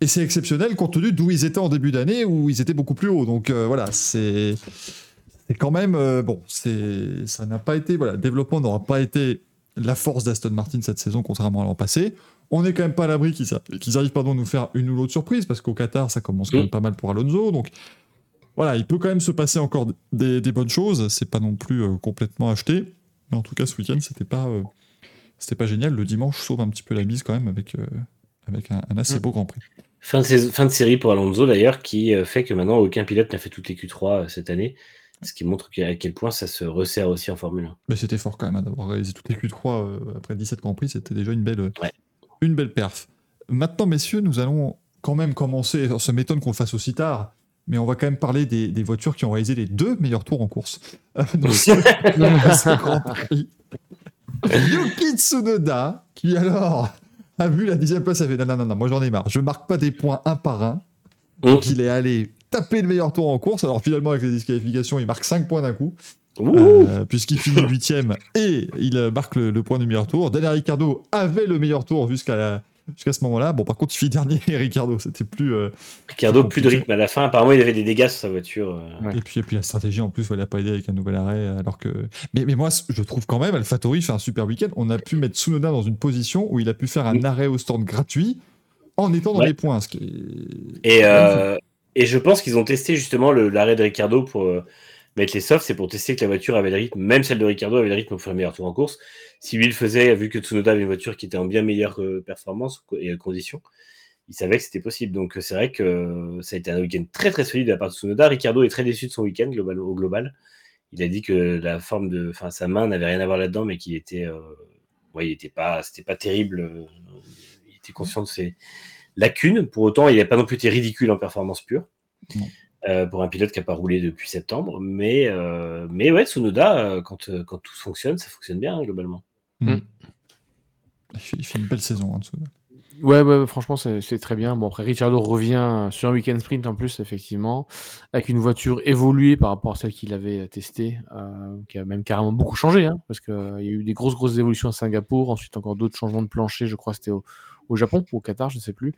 Et c'est exceptionnel compte tenu d'où ils étaient en début d'année, où ils étaient beaucoup plus hauts. Donc voilà, c'est c'est quand même euh, bon, c'est ça n'a pas été voilà, le développement n'aura pas été la force d'Aston Martin cette saison contrairement à l'an passé. On n'est quand même pas à l'abri qu'ils arrivent pardon, à nous faire une ou l'autre surprise parce qu'au Qatar ça commence quand même pas mal pour Alonso donc voilà, il peut quand même se passer encore des, bonnes choses. C'est pas non plus euh, complètement acheté, mais en tout cas ce week-end c'était pas euh, c'était pas génial. Le dimanche sauve un petit peu la mise quand même avec avec un, assez mm. beau Grand Prix. Fin de, fin de série pour Alonso d'ailleurs, qui fait que maintenant aucun pilote n'a fait toutes les Q3 cette année. Ce qui montre à quel point ça se resserre aussi en Formule 1. Mais c'était fort quand même hein, d'avoir réalisé toutes les Q3 euh, après 17 Grands Prix, c'était déjà une belle, euh, une belle perf. Maintenant, messieurs, nous allons quand même commencer. ça m'étonne qu'on le fasse aussi tard, mais on va quand même parler des, des voitures qui ont réalisé les deux meilleurs tours en course. Donc, ce Grand Prix. Yuki Tsunoda, qui alors a vu la dixième place, a fait non, non, non, non moi j'en ai marre, je marque pas des points un par un. Donc mmh. il est allé taper le meilleur tour en course. Alors finalement, avec les disqualifications, il marque 5 points d'un coup. Euh, puisqu'il finit 8 et il marque le, point du meilleur tour. Daniel Ricciardo avait le meilleur tour jusqu'à jusqu'à ce moment-là. Bon, par contre, il finit dernier et Ricardo, c'était plus. euh, Ricardo, plus de rythme à la fin. Apparemment, il avait des dégâts sur sa voiture. euh. Ouais. Et puis, et puis la stratégie en plus, il n'a pas aidé avec un nouvel arrêt. Alors que... mais, mais moi, je trouve quand même, AlphaTauri fait un super week-end. On a pu mettre Tsunoda dans une position où il a pu faire un Mm. arrêt au stand gratuit en étant dans Ouais. les points. Ce qui est... Et, euh, et je pense qu'ils ont testé justement l'arrêt de Ricardo pour euh, mettre les softs. C'est pour tester que la voiture avait le rythme, même celle de Ricardo avait le rythme pour faire le meilleur tour en course. Si lui le faisait, vu que Tsunoda avait une voiture qui était en bien meilleure euh, performance et conditions, il savait que c'était possible. Donc euh, c'est vrai que ça a été un week-end très très solide de la part de Tsunoda. Ricardo est très déçu de son week-end au global. Il a dit que la forme de, enfin sa main n'avait rien à voir là-dedans, mais qu'il était, ouais, il était pas, c'était pas terrible. Il était conscient de ses lacunes. Pour autant, il n'a pas non plus été ridicule en performance pure. Euh, pour un pilote qui n'a pas roulé depuis septembre. Mais, euh, mais ouais, Tsunoda, euh, quand, quand tout fonctionne, ça fonctionne bien hein, globalement. Mm. Il, fait, il fait une belle saison en dessous. Ouais, ouais, franchement, c'est très bien. Bon, après, Ricciardo revient sur un week-end sprint en plus, effectivement, avec une voiture évoluée par rapport à celle qu'il avait testée, euh, qui a même carrément beaucoup changé, hein, parce qu'il y a eu des grosses, grosses évolutions à Singapour, ensuite encore d'autres changements de plancher, je crois que c'était au, au Japon ou au Qatar, je ne sais plus.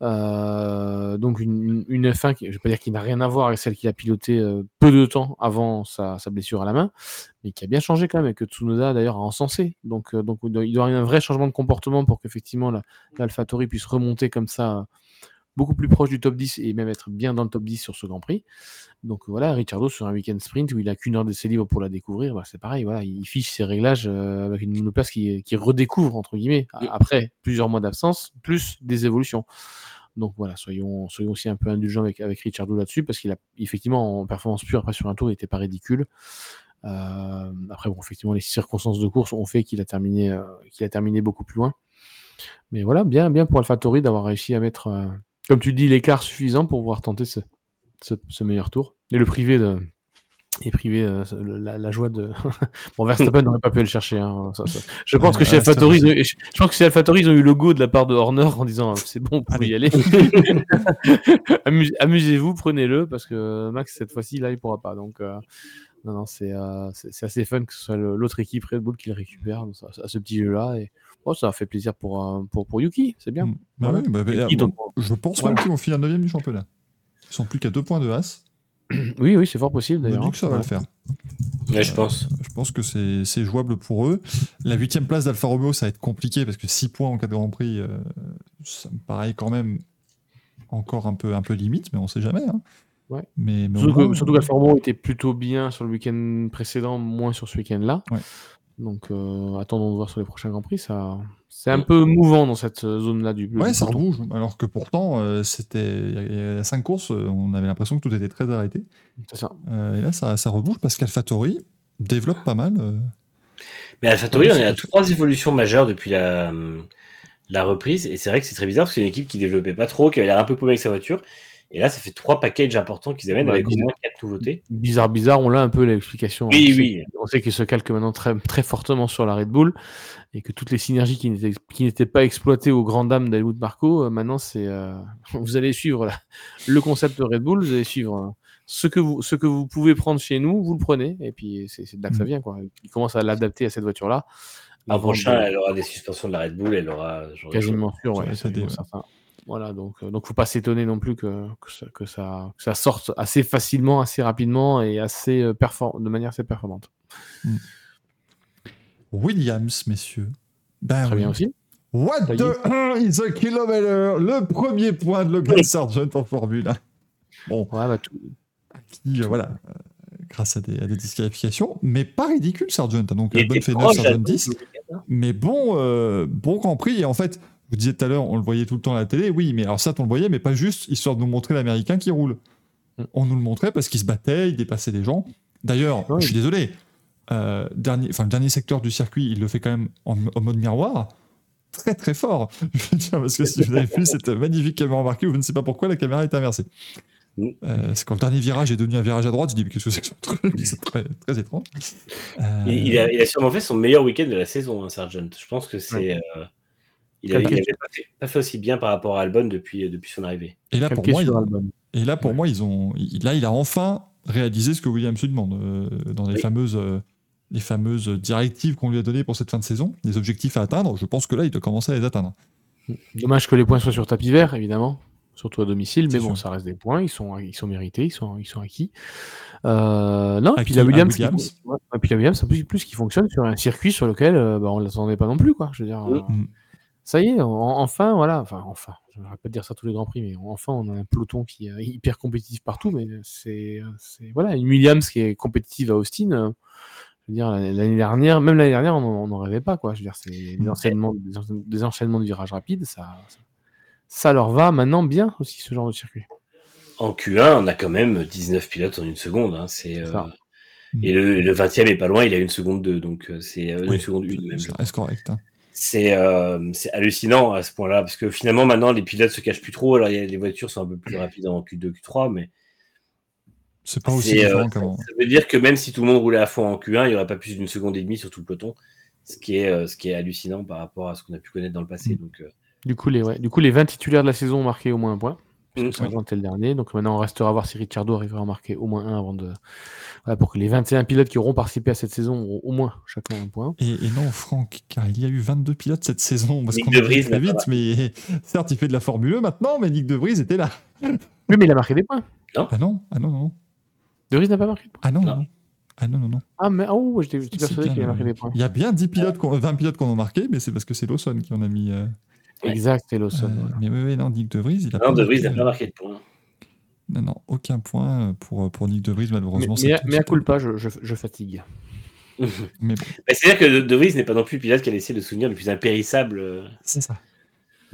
Euh, donc une, une une F1, qui, je ne vais pas dire qu'il n'a rien à voir avec celle qu'il a pilotée euh, peu de temps avant sa, blessure à la main, mais qui a bien changé quand même, et que Tsunoda d'ailleurs a encensé. Donc, euh, il doit y avoir un vrai changement de comportement pour qu'effectivement la, l'AlphaTauri puisse remonter comme ça beaucoup plus proche du top 10 et même être bien dans le top 10 sur ce Grand Prix. Donc voilà, Ricciardo sur un week-end sprint où il a qu'une heure d'essai libre pour la découvrir, bah, c'est pareil, voilà, il fiche ses réglages euh, avec une monoplace qui, qui redécouvre, entre guillemets, après plusieurs mois d'absence, plus des évolutions. Donc voilà, soyons, soyons aussi un peu indulgents avec, avec Ricciardo là-dessus, parce qu'il a effectivement en performance pure, après sur un tour, il n'était pas ridicule. Euh, après, bon, effectivement, les circonstances de course ont fait qu'il a terminé, euh, qu'il a terminé beaucoup plus loin. Mais voilà, bien, bien pour AlphaTauri d'avoir réussi à mettre, comme tu dis, l'écart suffisant pour pouvoir tenter ce, ce, ce meilleur tour. Et le privé de. Et privé euh, la, la joie de. bon, Verstappen n'aurait pas pu le chercher. hein, ça- ça. Je pense Ouais, que chez AlphaTauri, c'est- ils ont- je, je pense que chez AlphaTauri, ils ont eu le go de la part de Horner en disant c'est bon, vous pouvez y aller. Amuse- Amusez-vous, prenez-le parce que Max cette fois-ci là, il pourra pas. Donc euh, non, non, c'est euh, c'est assez fun que ce soit l'autre équipe Red Bull qui le récupère donc, à, à ce petit jeu-là et oh, ça a fait plaisir pour euh, pour, pour Yuki, c'est bien. Mm. Bah bah, bah, Yuki, bon, donc, je pense Voilà. même qu'ils vont finir 9 du championnat. Ils sont plus qu'à deux points de As. oui, oui, c'est fort possible On d'ailleurs. dit que ça va le faire. Ouais, je pense. Je pense que c'est jouable pour eux. La huitième place d'Alfa Romeo, ça va être compliqué parce que 6 points en cas de Grand Prix, euh, ça me paraît quand même encore un peu, un peu limite, mais on sait jamais. hein. Ouais. Mais, mais au Surtout, moins, que, surtout qu'Alfa Romeo était plutôt bien sur le week-end précédent, moins sur ce week-end-là. Ouais. Donc euh, attendons de voir sur les prochains Grands Prix. Ça, c'est un Mm. peu mouvant dans cette euh, zone-là du Ouais, du ça rebouge. Alors que pourtant, euh, c'était il y a 5 courses, euh, on avait l'impression que tout était très arrêté. C'est ça. Euh, et là, ça, ça rebouge parce qu'AlphaTauri développe pas mal. euh. Mais AlphaTauri, on est à Ouais, trois évolutions majeures depuis la, la reprise. Et c'est vrai que c'est très bizarre parce que c'est une équipe qui développait pas trop, qui avait l'air un peu paumée avec sa voiture. Et là, ça fait trois packages importants qu'ils amènent Bah, avec au bizarre. moins quatre nouveautés. Bizarre, bizarre, on l'a un peu l'explication. Oui, on sait, oui. On sait qu'il se calque maintenant très, très fortement sur la Red Bull et que toutes les synergies qui n'étaient, pas exploitées aux grandes dames d'Helmut Marco, euh, maintenant c'est. euh, vous allez suivre là, le concept de Red Bull, vous allez suivre euh, ce que vous, ce que vous pouvez prendre chez nous, vous le prenez et puis c'est, de là que ça Mm. vient. Quoi. Il commence à l'adapter à cette voiture-là. Avant prochain, de- elle aura des suspensions de la Red Bull, elle aura. Quasiment sûr, Ça ouais, va Voilà, donc euh, donc faut pas s'étonner non plus que, que, ça, que, ça, que ça sorte assez facilement, assez rapidement et assez euh, de manière assez performante. Williams, messieurs. Ben Très oui. bien aussi. What the is a kilometer? Le premier point de Logan Sargent en Formule 1. Bon, Ouais, bah, tout- qui, euh, voilà, euh, grâce à des, à des disqualifications, mais pas ridicule Sargent. Donc était fait 9, proche, Sargent Albon, 10. ce week-end, hein. Mais bon, euh, bon Grand Prix. Et en fait, vous disiez tout à l'heure, on le voyait tout le temps à la télé. Oui, mais alors ça, on le voyait, mais pas juste histoire de nous montrer l'Américain qui roule. Mm. On nous le montrait parce qu'il se battait, il dépassait des gens. D'ailleurs, Ouais. je suis désolé, euh, dernier, le dernier secteur du circuit, il le fait quand même en, en mode miroir. Très très fort. Je veux dire, parce que si vous avez vu cette magnifique caméra embarquée, vous ne savez pas pourquoi la caméra est inversée. Mm. Euh, c'est quand le dernier virage est devenu un virage à droite, je dis, mais qu'est-ce que c'est que ce truc? C'est très, très étrange. Euh, Il, il a, il a sûrement fait son meilleur week-end de la saison, hein, Sargent. Je pense que c'est. euh, il avait, il Calqué. avait pas, fait, pas fait aussi bien par rapport à Albon depuis, depuis son arrivée. Et là, pour moi, il-. Et là, pour moi, ils ont, il- là, il a enfin réalisé ce que Williams lui demande euh, dans les Oui. fameuses, euh, les fameuses directives qu'on lui a données pour cette fin de saison, les objectifs à atteindre. Je pense que là, il doit commencer à les atteindre. Dommage que les points soient sur tapis vert, évidemment, surtout à domicile, mais bon, sûr. ça reste des points, ils sont, ils sont mérités, ils sont, ils sont acquis. Euh, non, et puis la Williams, qui- Williams. ouais, et puis la Williams, en plus, plus qui fonctionne sur un circuit sur lequel euh, bah, on ne l'attendait pas non plus, quoi. Je veux dire, Oui. Ça y est, en- enfin, voilà, enfin, enfin, je ne vais pas dire ça tous les grands prix, mais enfin, on a un peloton qui est hyper compétitif partout, mais c'est, voilà, une Williams qui est compétitive à Austin. euh, je veux dire, l'année dernière, même l'année dernière, on n'en rêvait pas, quoi. Je veux dire, c'est des enchaînements, des, encha- des enchaînements de virages rapides, ça, ça, ça leur va maintenant bien aussi, ce genre de circuit. En Q1, on a quand même 19 pilotes en une seconde. hein, c'est, euh, et le, le 20e est pas loin, il a une seconde 2, donc euh, c'est Oui. une seconde 1 même. Ça reste correct. hein. C'est euh, c'est hallucinant à ce point-là, parce que finalement, maintenant, les pilotes se cachent plus trop. Alors, il y a- les voitures sont un peu plus rapides en Q2, Q3, mais C'est pas aussi euh, ça, qu'avant. ça veut dire que même si tout le monde roulait à fond en Q1, il n'y aurait pas plus d'une seconde et demie sur tout le peloton, ce qui est, euh, ce qui est hallucinant par rapport à ce qu'on a pu connaître dans le passé. Mm. Donc, euh, Du coup, les, ouais, du coup, les 20 titulaires de la saison ont marqué au moins un point. Mm. Sargent était le dernier. Donc maintenant, on restera à voir si Ricciardo arrivera à en marquer au moins un avant de. Voilà, pour que les 21 pilotes qui auront participé à cette saison auront au moins chacun un point. Et, et non, Franck, car il y a eu 22 pilotes cette saison. Parce Nick qu'on De a Vries très n'a vite, pas- mais certes, il fait de la Formule 1 maintenant, mais Nick De Vries était là. Oui, mais il a marqué des points. Ah non, ah non, non. De Vries n'a pas marqué de points. Ah non, Non. non. Ah non, non, non. Ah, mais oh, j'étais persuadé qu'il a marqué des points. Il y a bien 10 pilotes, qu'on- 20 pilotes qu'on a marqué, mais c'est parce que c'est Lawson qui en a mis. euh. Exact, c'est Lawson. euh, voilà. Mais oui, non, Nick De Vries, il a non, pas De Vries marqué, n'a pas euh, marqué de points. Non, non, aucun point pour, pour Nick De Vries, Mais, malheureusement. mais, cette- mais à cette- culpa, je, je, je fatigue. Mais bon, Bah, C'est-à-dire que De- Vries n'est pas non plus le pilote qui a laissé le souvenir le plus impérissable, euh, c'est ça. Non,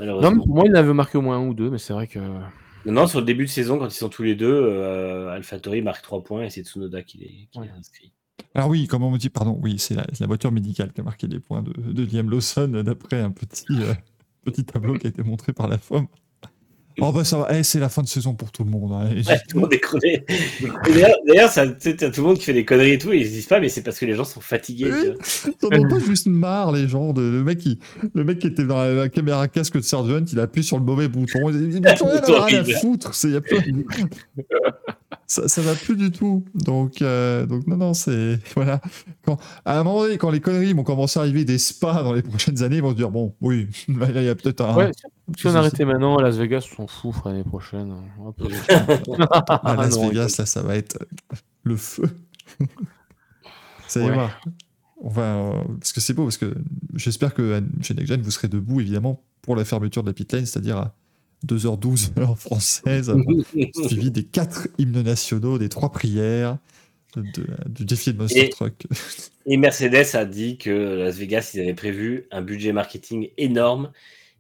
malheureusement. mais pour moi, il en avait marqué au moins un ou deux, mais c'est vrai que. Non, non, sur le début de saison, quand ils sont tous les deux, euh, AlphaTauri marque 3 points et c'est Tsunoda qui les, qui Ouais. les inscrit. Alors oui, comme on me dit, pardon, oui, c'est la, voiture médicale qui a marqué les points de, de Liam Lawson d'après un petit, euh, petit tableau qui a été montré par la FOM. Oh bah ça va, Eh, c'est la fin de saison pour tout le monde. hein. Ouais, tout le monde est crevé. D'ailleurs, t'as tout le monde qui fait des conneries et tout, et ils se disent pas, mais c'est parce que les gens sont fatigués. Oui. T'en as pas juste marre, les gens. De, le, mec qui, le mec qui était dans la, la caméra casque de Sergeant, il appuie sur le mauvais bouton. Il mais rien à foutre. c'est- ça, ça va plus du tout. Donc, euh, donc non, non, c'est. Voilà. Quand, à un moment donné, quand les conneries vont commencer à arriver des spas dans les prochaines années, ils vont se dire bon, oui, là, il y a peut-être un. Ouais, si on arrêtait maintenant, à Las Vegas, on s'en fout pour l'année prochaine. On va pas- À Las non, Vegas, là, ça va être le feu. ça y Ouais. va. On va, euh, parce que c'est beau, parce que j'espère que euh, chez Next Gen, vous serez debout, évidemment, pour la fermeture de la pit lane, c'est-à-dire à 2h12 heure française, suivi des quatre hymnes nationaux, des trois prières, de- du défi de Monster Et- Truck. Et Mercedes a dit que Las Vegas, ils avaient prévu un budget marketing énorme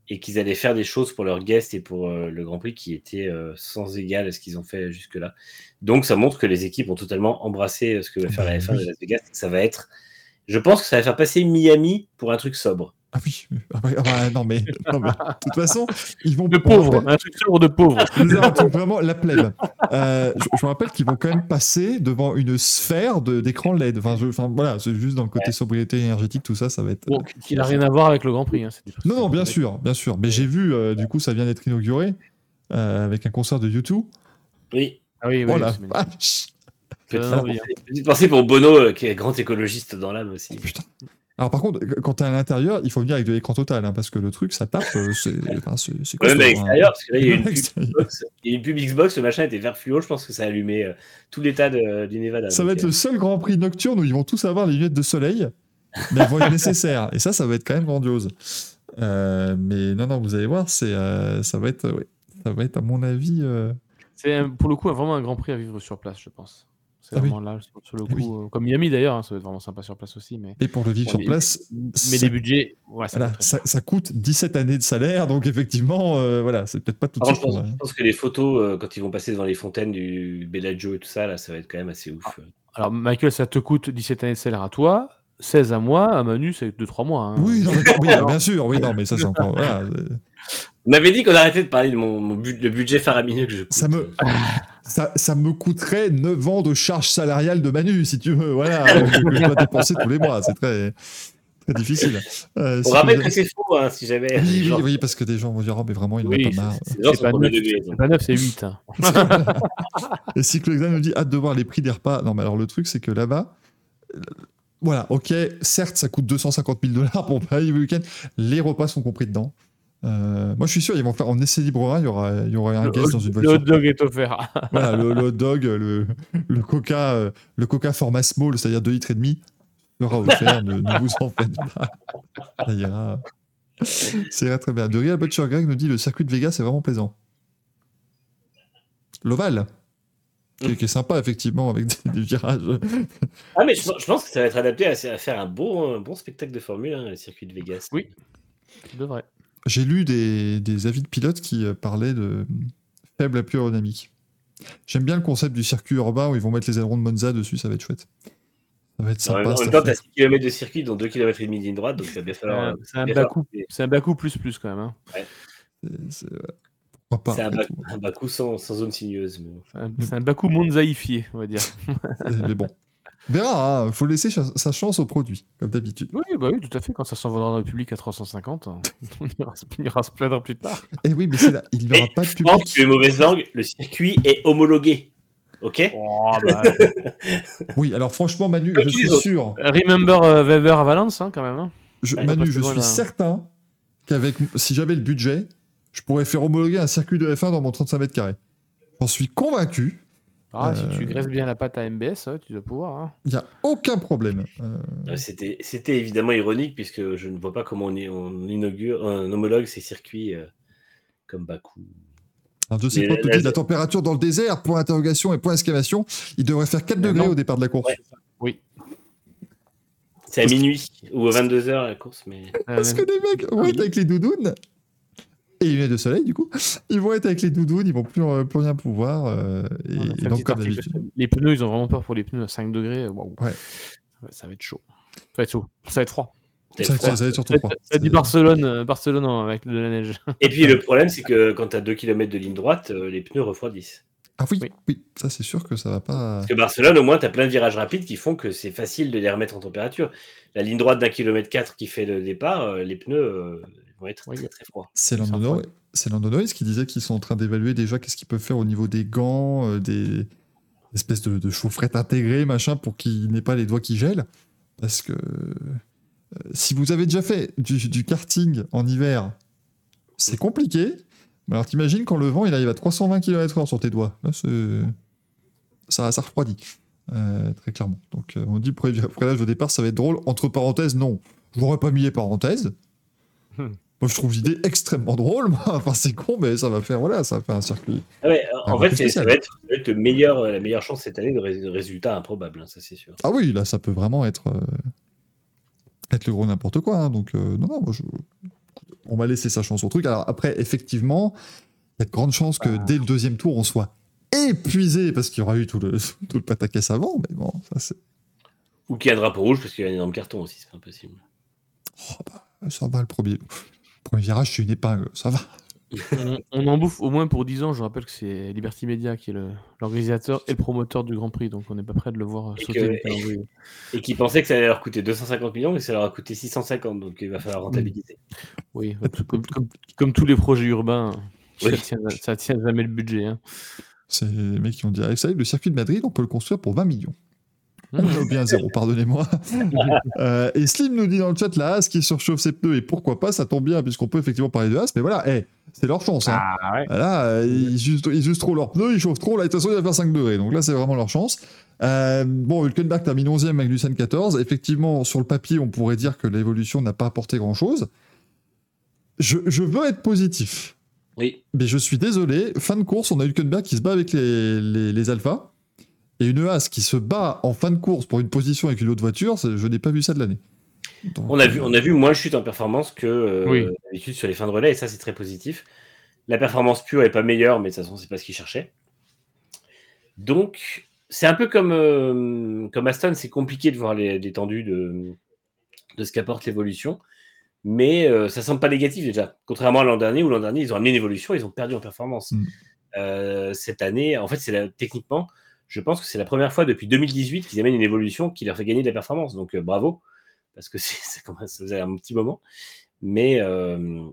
et qu'ils allaient faire des choses pour leurs guests et pour euh, le Grand Prix qui étaient euh, sans égal à ce qu'ils ont fait jusque-là. Donc ça montre que les équipes ont totalement embrassé euh, ce que va faire la Bah F1 de. Las Vegas. Ça va être, je pense que ça va faire passer Miami pour un truc sobre. Ah oui, ah bah, ah bah, non, mais, non, mais de toute façon, ils vont De pauvres, un truc sobre de pauvres. Vraiment la plèbe. Euh, je, je me rappelle qu'ils vont quand même passer devant une sphère de- d'écran LED. Enfin, je- enfin, voilà, c'est juste dans le côté sobriété énergétique, tout ça, ça va être. Bon, qui n'a rien à voir avec le Grand Prix. Hein, Non, non, bien sûr, bien sûr. Mais j'ai vu, euh, du coup, ça vient d'être inauguré euh, avec un concert de YouTube. Oui. Ah oui, oui, oh la vache Ça Petite pensée- pour Bono, qui est grand écologiste dans l'âme aussi. Putain. Alors par contre, quand t'es à l'intérieur, il faut venir avec de l'écran total, hein, parce que le truc, ça tape, euh, c'est enfin, Ouais, mais à hein. l'extérieur, parce que là, il y a une pub. Xbox, il y a eu une pub Xbox, le machin était vert fluo, je pense que ça a allumé euh, tout l'état de- du Nevada. Ça Donc, va être euh, le seul Grand Prix nocturne où ils vont tous avoir les lunettes de soleil, mais elles vont être nécessaires. Et ça, ça va être quand même grandiose. Euh, mais non, non, vous allez voir, c'est, euh, ça va être, ouais, ça va être à mon avis. euh, C'est pour le coup un- vraiment un Grand Prix à vivre sur place, je pense. C'est Ah oui. vraiment là, sur, sur le Ah coup. oui. euh, comme Miami d'ailleurs, hein, ça va être vraiment sympa sur place aussi. Mais, Et pour le vivre Ouais, sur mais- place, mais ça- les budgets, ouais, ça voilà, coûte très ça, ça coûte 17 années de salaire, donc effectivement, euh, voilà, c'est peut-être pas tout de suite. contre, je pense, va- je pense que les photos, euh, quand ils vont passer devant les fontaines du Bellagio et tout ça, là, ça va être quand même assez ouf. Alors, Michael, ça te coûte 17 années de salaire à toi, 16 à moi, à Manu, c'est 2-3 mois. hein. Oui, non, mais- oui, bien sûr, oui, non, mais ça c'est encore. voilà, On m'avait dit qu'on arrêtait de parler de mon, mon bu- le budget faramineux que je coûte. ça me, ça, ça me coûterait 9 ans de charge salariale de Manu, si tu veux, voilà, euh, que je dois dépenser tous les mois, c'est très, très difficile. Euh, On si rappelle vous- que c'est faux, hein, si jamais. Oui, gens- oui, parce que des gens vont dire, oh, mais vraiment, il en Oui, a pas marre. c'est- pas, premier 9, degré. c'est donc. pas 9, c'est 8. hein. Et Cycloexam nous dit hâte de voir les prix des repas. Non, mais alors le truc, c'est que là-bas, voilà, ok, certes, ça coûte 250 000 dollars pour payer le week-end. Les repas sont compris dedans. Euh, moi, je suis sûr, ils vont faire en essai libre, il y aura, il y aura un Le, guest dans une le voiture. hot dog est offert. Voilà, le, le hot dog, le, le coca, euh, le coca format small, c'est-à-dire 2 litres et demi, sera offert. ne, ne vous en faites pas. Ça ira. Ça ira très bien. De Real Butcher Greg nous dit le circuit de Vegas est vraiment plaisant. L'ovale, qui, est- qui est sympa effectivement avec des, des virages. Ah, mais je, je pense que ça va être adapté à, à faire un bon, un bon spectacle de Formule 1, le circuit de Vegas. Oui. Tu devrais. J'ai lu des, des avis de pilotes qui euh, parlaient de faible appui aérodynamique. J'aime bien le concept du circuit urbain où ils vont mettre les ailerons de Monza dessus, ça va être chouette. Ça va être En même, sympa. en ça même temps, fait- tu as 6 km de circuit, dont 2 km et demi de ligne droite, donc il va bien falloir. Euh, c'est un un coup plus plus quand même. hein. c'est- c'est- Pourquoi pas C'est un, tout. un bas coup sans, sans zone sinueuse. mais- C'est un, un bas coup monzaïfié, on va dire. Mais bon. Verra, il faut laisser sa chance au produit, comme d'habitude. Oui, bah oui, tout à fait. Quand ça s'en va dans le public à 350, on ira, on ira se plaindre plus tard. Eh oui, mais c'est là, il n'y aura pas de Je pense que public. mauvaise langue, le circuit est homologué. Ok? Oh, bah, Oui, alors franchement, Manu, Comme je suis autres. sûr, remember euh, Weber à Valence, hein, quand même. hein. je- Ouais, Manu, je suis là. certain qu'avec, si j'avais le budget, je pourrais faire homologuer un circuit de F1 dans mon 35 mètres carrés. J'en suis convaincu, Ah, Euh, Si tu graisses bien la pâte à MBS, ouais, tu dois pouvoir. hein. il n'y a aucun problème. Euh, Euh, C'était c'était évidemment ironique, puisque je ne vois pas comment on, inaugure, on homologue ces circuits euh, comme Bakou. un la- température dans le désert, point d'interrogation et point d'exclamation, il devrait faire 4 Mais degrés non. au départ de la course. Ouais. Oui. C'est à minuit ou à 22h la course, mais. Parce Euh, que les mecs être avec les doudounes. Et lunettes de soleil, du coup. Ils vont être avec les doudounes, ils vont plus, euh, plus rien pouvoir. euh, et, on a fait et un donc, comme. Les pneus, ils ont vraiment peur pour les pneus à 5 degrés. Waouh. Ouais. Ouais, Ça va être chaud. Ça va être chaud. Ça va être froid. Ça, froid. ça, ça va être surtout froid. ça dit Barcelone, euh, Barcelone en- avec de la neige. Et puis le problème, c'est que quand tu as 2 km de ligne droite, euh, les pneus refroidissent. Ah oui, Oui. oui, ça c'est sûr que ça va pas. Parce que Barcelone, au moins, tu as plein de virages rapides qui font que c'est facile de les remettre en température. La ligne droite d'un kilomètre 4 qui fait le départ, euh, les pneus euh, vont être Oui. très très froids. C'est Ça Lando Norris- c'est Lando Norris qui disait qu'ils sont en train d'évaluer déjà qu'est-ce qu'ils peuvent faire au niveau des gants, euh, des espèces de, de chaufferettes intégrées, machin, pour qu'ils n'aient pas les doigts qui gèlent. Parce que euh, si vous avez déjà fait du, du karting en hiver, c'est compliqué. Mais alors t'imagines quand le vent il arrive à 320 km/h sur tes doigts. Là, ça, ça refroidit. euh, très clairement. Donc euh, on dit le premier freinage au départ, ça va être drôle. Entre parenthèses, non. Je n'aurais pas mis les parenthèses. Moi, je trouve l'idée extrêmement drôle. Moi. Enfin, c'est con, mais ça va faire, voilà, ça va faire un circuit. Ah ouais, en Un fait, ça va être, ça va être le meilleur, la meilleure chance cette année de, ré- de résultats improbables, hein, ça c'est sûr. Ah oui, là, ça peut vraiment être, euh, être le gros n'importe quoi. hein. Donc, euh, non, non, moi, je- on m'a laissé sa chance au truc. Alors, après, effectivement, il y a de grandes chances que dès le deuxième tour, on soit épuisé parce qu'il y aura eu tout le, tout le pataquès avant. Mais bon, ça, c'est. Ou qu'il y a un drapeau rouge parce qu'il y a un énorme carton aussi, c'est impossible. oh, bah, ça va, le premier, premier virage, c'est une épingle. Ça va. on, on en bouffe au moins pour 10 ans. Je rappelle que c'est Liberty Media qui est l'organisateur et le promoteur du Grand Prix, donc on n'est pas prêt de le voir Et sauter. que- du calendrier. Et qui pensaient que ça allait leur coûter 250 millions, mais ça leur a coûté 650, donc il va falloir rentabiliser. Oui, comme, comme- comme tous les projets urbains, Oui. ça, tient, ça tient jamais le budget. hein. C'est les mecs qui ont dit ah, vous savez, le circuit de Madrid, on peut le construire pour 20 millions. Ou bien zéro, pardonnez-moi. Euh, et Slim nous dit dans le chat la Haas qui surchauffe ses pneus, et pourquoi pas, ça tombe bien, puisqu'on peut effectivement parler de Haas, mais voilà, c'est leur chance. hein. Ah ouais. Là, euh, ils, usent, ils usent trop leurs pneus, ils chauffent trop, là, de toute façon, il va faire 5 degrés, donc là, c'est vraiment leur chance. Euh, bon, Hülkenberg termine 11e, Magnussen 14. Effectivement, sur le papier, on pourrait dire que l'évolution n'a pas apporté grand-chose. Je, je veux être positif. Oui, Mais je suis désolé, fin de course, on a Hülkenberg qui se bat avec les, les, les Alphas. Et une Haas qui se bat en fin de course pour une position avec une autre voiture, je n'ai pas vu ça de l'année. Donc, on a, vu, euh, on a vu moins de chute en performance que euh, Oui. d'habitude sur les fins de relais, et ça c'est très positif. La performance pure est pas meilleure, mais de toute façon, c'est pas ce qu'ils cherchaient. Donc, c'est un peu comme, euh, comme Aston, c'est compliqué de voir les- l'étendue de, de ce qu'apporte l'évolution. Mais euh, ça semble pas négatif déjà. Contrairement à l'an dernier, où l'an dernier, ils ont amené une évolution, ils ont perdu en performance. Mm. Euh, cette année, en fait, c'est la- techniquement, je pense que c'est la première fois depuis 2018 qu'ils amènent une évolution qui leur fait gagner de la performance. Donc euh, bravo, parce que ça commence faisait un petit moment. Mais, euh,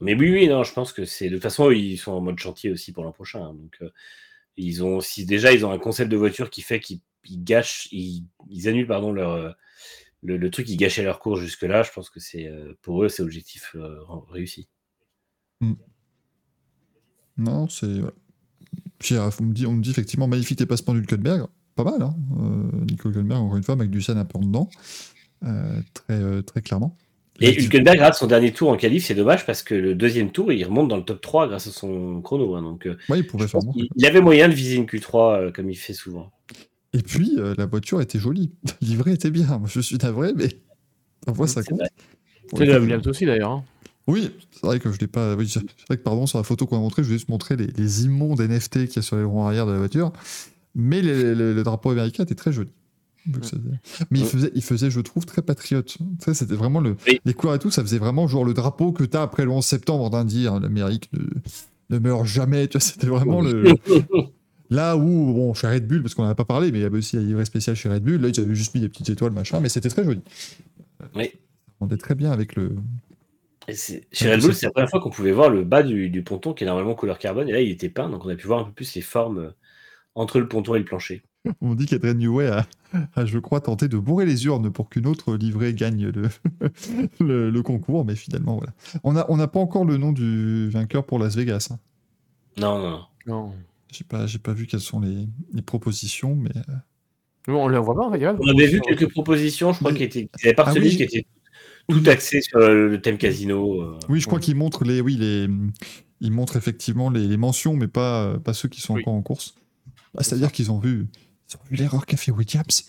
mais oui, oui, non, je pense que c'est de toute façon, ils sont en mode chantier aussi pour l'an prochain. hein. donc euh, ils ont, si déjà ils ont un concept de voiture qui fait qu'ils ils gâchent, ils, annulent pardon leur le, truc qui gâchait leur cours jusque-là, je pense que c'est pour eux, c'est objectif réussi. Non, c'est. Puis, euh, on, me dit, on me dit effectivement magnifique dépassement d'Hulkenberg. Pas mal, hein. Euh, Nico Hülkenberg, encore une fois, avec du un peu en dedans. Euh, très, euh, très clairement. Et Hülkenberg rate son dernier tour en qualif, c'est dommage parce que le deuxième tour, il remonte dans le top 3 grâce à son chrono. hein, donc, Ouais, il pouvait je faire pense bon. qu'il- il avait moyen de viser une Q3 euh, comme il fait souvent. Et puis, euh, la voiture était jolie. Le livret était bien. Moi, je suis navré, mais parfois ça compte. C'est la Williams aussi d'ailleurs. hein. Oui, c'est vrai que je l'ai pas. Oui, c'est vrai que pardon, sur la photo qu'on a montrée, je vais juste montrer les, les immondes NFT qu'il y a sur les ronds arrière de la voiture. Mais les- les- le drapeau américain était très joli. Donc, Mais il faisait, il faisait, je trouve, très patriote. C'était vraiment le, Oui. les couleurs et tout, ça faisait vraiment genre le drapeau que tu as après le 11 septembre d'un dire l'Amérique ne, ne meurt jamais. Tu vois, c'était vraiment le. Là où, bon, chez Red Bull, parce qu'on n'en a pas parlé, mais il y avait aussi la livrée spéciale chez Red Bull. Là, ils avaient juste mis des petites étoiles, machin, mais c'était très joli. Oui. Ça rendait très bien avec le. Chez Red Bull, c'est la première fois qu'on pouvait voir le bas du, du ponton qui est normalement couleur carbone. Et là, il était peint, donc on a pu voir un peu plus les formes euh, entre le ponton et le plancher. On dit qu'Adrien Newey a, a, je crois, tenté de bourrer les urnes pour qu'une autre livrée gagne le, le, le concours, mais finalement, voilà. On n'a on pas encore le nom du vainqueur pour Las Vegas. hein. Non, non, non. Non. J'ai pas, vu quelles sont les, les propositions, mais euh, Bon, on voit pas en fait. il y a pas de On avait vu quelques propositions, je crois, Oui. qui étaient. Avaient pas Ah oui. qui étaient tout axé sur le thème casino. euh. oui, je crois qu'ils montrent les, oui, les, ils montrent effectivement les, les mentions, mais pas, pas ceux qui sont Oui. encore en course. Bah, C'est-à-dire qu'ils ont vu, ils ont vu l'erreur qu'a fait Williams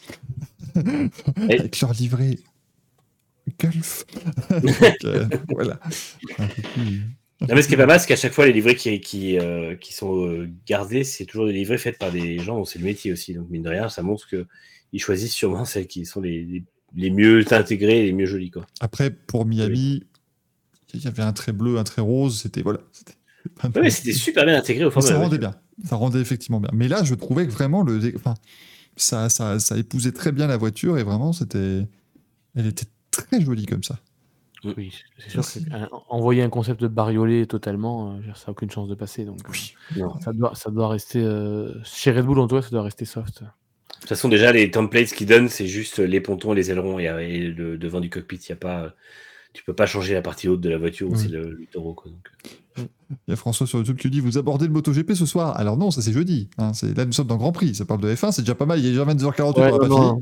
avec leur livret Gulf. Donc, euh, voilà. Non, mais ce qui est pas mal, c'est qu'à chaque fois, les livrets qui, qui, euh, qui sont euh, gardés, c'est toujours des livrets faits par des gens dont c'est le métier aussi. Donc, mine de rien, ça montre qu'ils choisissent sûrement celles qui sont les, les, les mieux intégrées et les mieux jolies. Quoi. Après, pour Miami, il y avait un trait bleu, un trait rose, c'était voilà. c'était Ouais, super bien intégré au format. ça rendait bien. Ça rendait effectivement bien. Mais là, je trouvais que vraiment le, enfin, ça, ça, ça épousait très bien la voiture et vraiment, c'était, elle était très jolie comme ça. Oui, c'est sûr que envoyer un concept de bariolé totalement, euh, ça n'a aucune chance de passer. Donc, Oui. Euh, ça, doit, ça doit rester. euh, chez Red Bull, en tout cas, ça doit rester soft. De toute façon, déjà, les templates qu'ils donnent, c'est juste les pontons, les ailerons et, et le devant du cockpit. Il y a pas, tu peux pas changer la partie haute de la voiture c'est le, le taureau. Quoi, donc. Il y a François sur YouTube qui dit Vous abordez le MotoGP ce soir Alors non, ça c'est jeudi. hein, c'est, là, nous sommes dans Grand Prix. Ça parle de F1, c'est déjà pas mal. Il est déjà 22h48, Ouais, on va pas non, fini. non.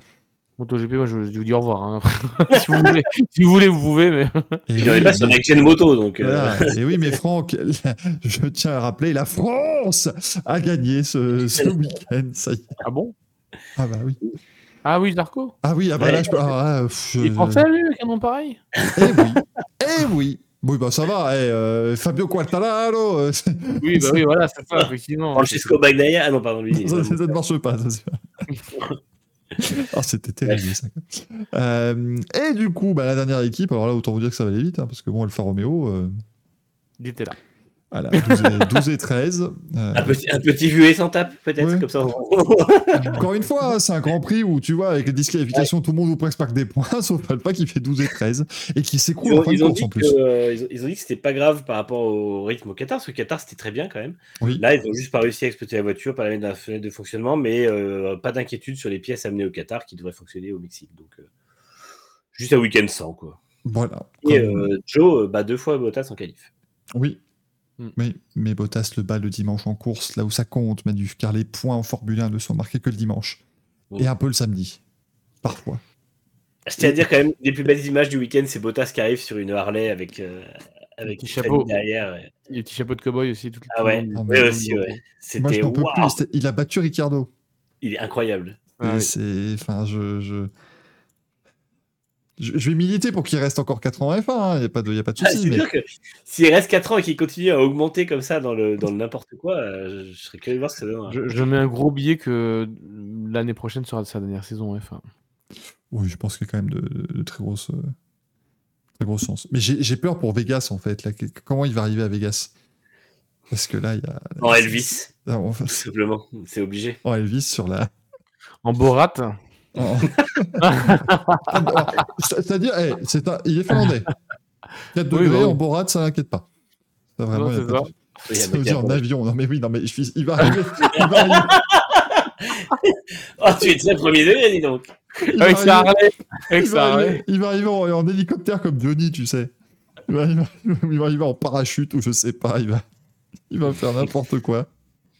MotoGP, moi, je, je vous dis au revoir. hein. si, vous voulez, si vous voulez, vous pouvez, mais. Et Il n'y en pas sur Gen Moto. Donc, euh, Voilà. Et oui, mais Franck, je tiens à rappeler, la France a gagné ce, ce week-end. Ça y est. Ah bon? Ah bah oui. Ah oui, Zarco? Ah oui, ah bah Ouais. là, je peux. ah, ah, pff, Il est français, lui, avec un nom pareil? Eh oui, eh oui. Oui, bah ça va. eh, euh, Fabio Quartararo, euh, Oui, bah oui, voilà, c'est ça, effectivement. Francesco Bagnaia. Ah non, pardon, lui. ça, ça ne marche pas. ça, c'est- Ah, c'était terrible ça. Euh, et du coup, bah, la dernière équipe, alors là, autant vous dire que ça va aller vite, hein, parce que bon, Alfa Romeo, euh, Il était là. Voilà, 12 et, 12 et 13. euh, Un petit, un petit vuet sans tape, peut-être, Ouais. comme ça. Encore une fois, c'est un grand prix où tu vois, avec les disqualifications, tout le monde vous presque marque des points, sauf Alpha qui fait 12 et 13 et qui s'écroule en fin de course en que, plus. euh, ils, ont, ils ont dit que c'était pas grave par rapport au rythme au Qatar, parce que Qatar c'était très bien quand même. Oui. Là, ils ont juste pas réussi à exploiter la voiture, pas la mettre dans la fenêtre de fonctionnement, mais euh, pas d'inquiétude sur les pièces amenées au Qatar qui devraient fonctionner au Mexique. Donc, euh, juste un week-end sans quoi. Voilà. Et Comme- Joe bat deux fois Bottas en qualif. Oui. Mm. Mais, mais Bottas le bat le dimanche en course, là où ça compte, Manu, car les points en Formule 1 ne sont marqués que le dimanche. Mm. Et un peu le samedi. Parfois. C'est-à-dire quand même, les plus belles images du week-end, c'est Bottas qui arrive sur une Harley avec, euh, avec Petit chapeau. derrière. ouais. Les petits chapeaux de cow-boy aussi. Tout, Ah le ouais, monde- Ah, aussi, ouais. Moi, je peux plus. Il a battu Ricardo. il est incroyable. Ah Et oui. c'est. Enfin, je. je... Je, je vais militer pour qu'il reste encore 4 ans en F1, il n'y a pas de, y a pas de Ah, souci. c'est mais... sûr que s'il reste 4 ans et qu'il continue à augmenter comme ça dans le, dans le n'importe quoi, euh, je, je serais curieux de voir ce que ça donne. Je, je mets un gros billet que l'année prochaine sera sa dernière saison en F1. Oui, je pense qu'il y a quand même de, de- de très grosses, euh, très grosses chances. Mais j'ai j'ai peur pour Vegas, en fait. Là. Comment il va arriver à Vegas? Parce que là, il y a. En Elvis, Ah, tout simplement. C'est obligé. en Elvis sur la. En Borat, C'est-à-dire, eh, c'est un- il est finlandais. 4 Oui, degrés bah oui. en Borat, ça n'inquiète pas. Ça, vraiment, Non, il pas ça. veut dire à en avion. Non, mais oui, non, mais je- il va arriver. Il va arriver, Oh, tu es très premier degré, dis donc. il va avec arriver-. Avec il va arriver- il va arriver en, en hélicoptère comme Johnny, tu sais. il, va, il va- il va arriver en parachute ou je sais pas, il va, il va faire n'importe quoi.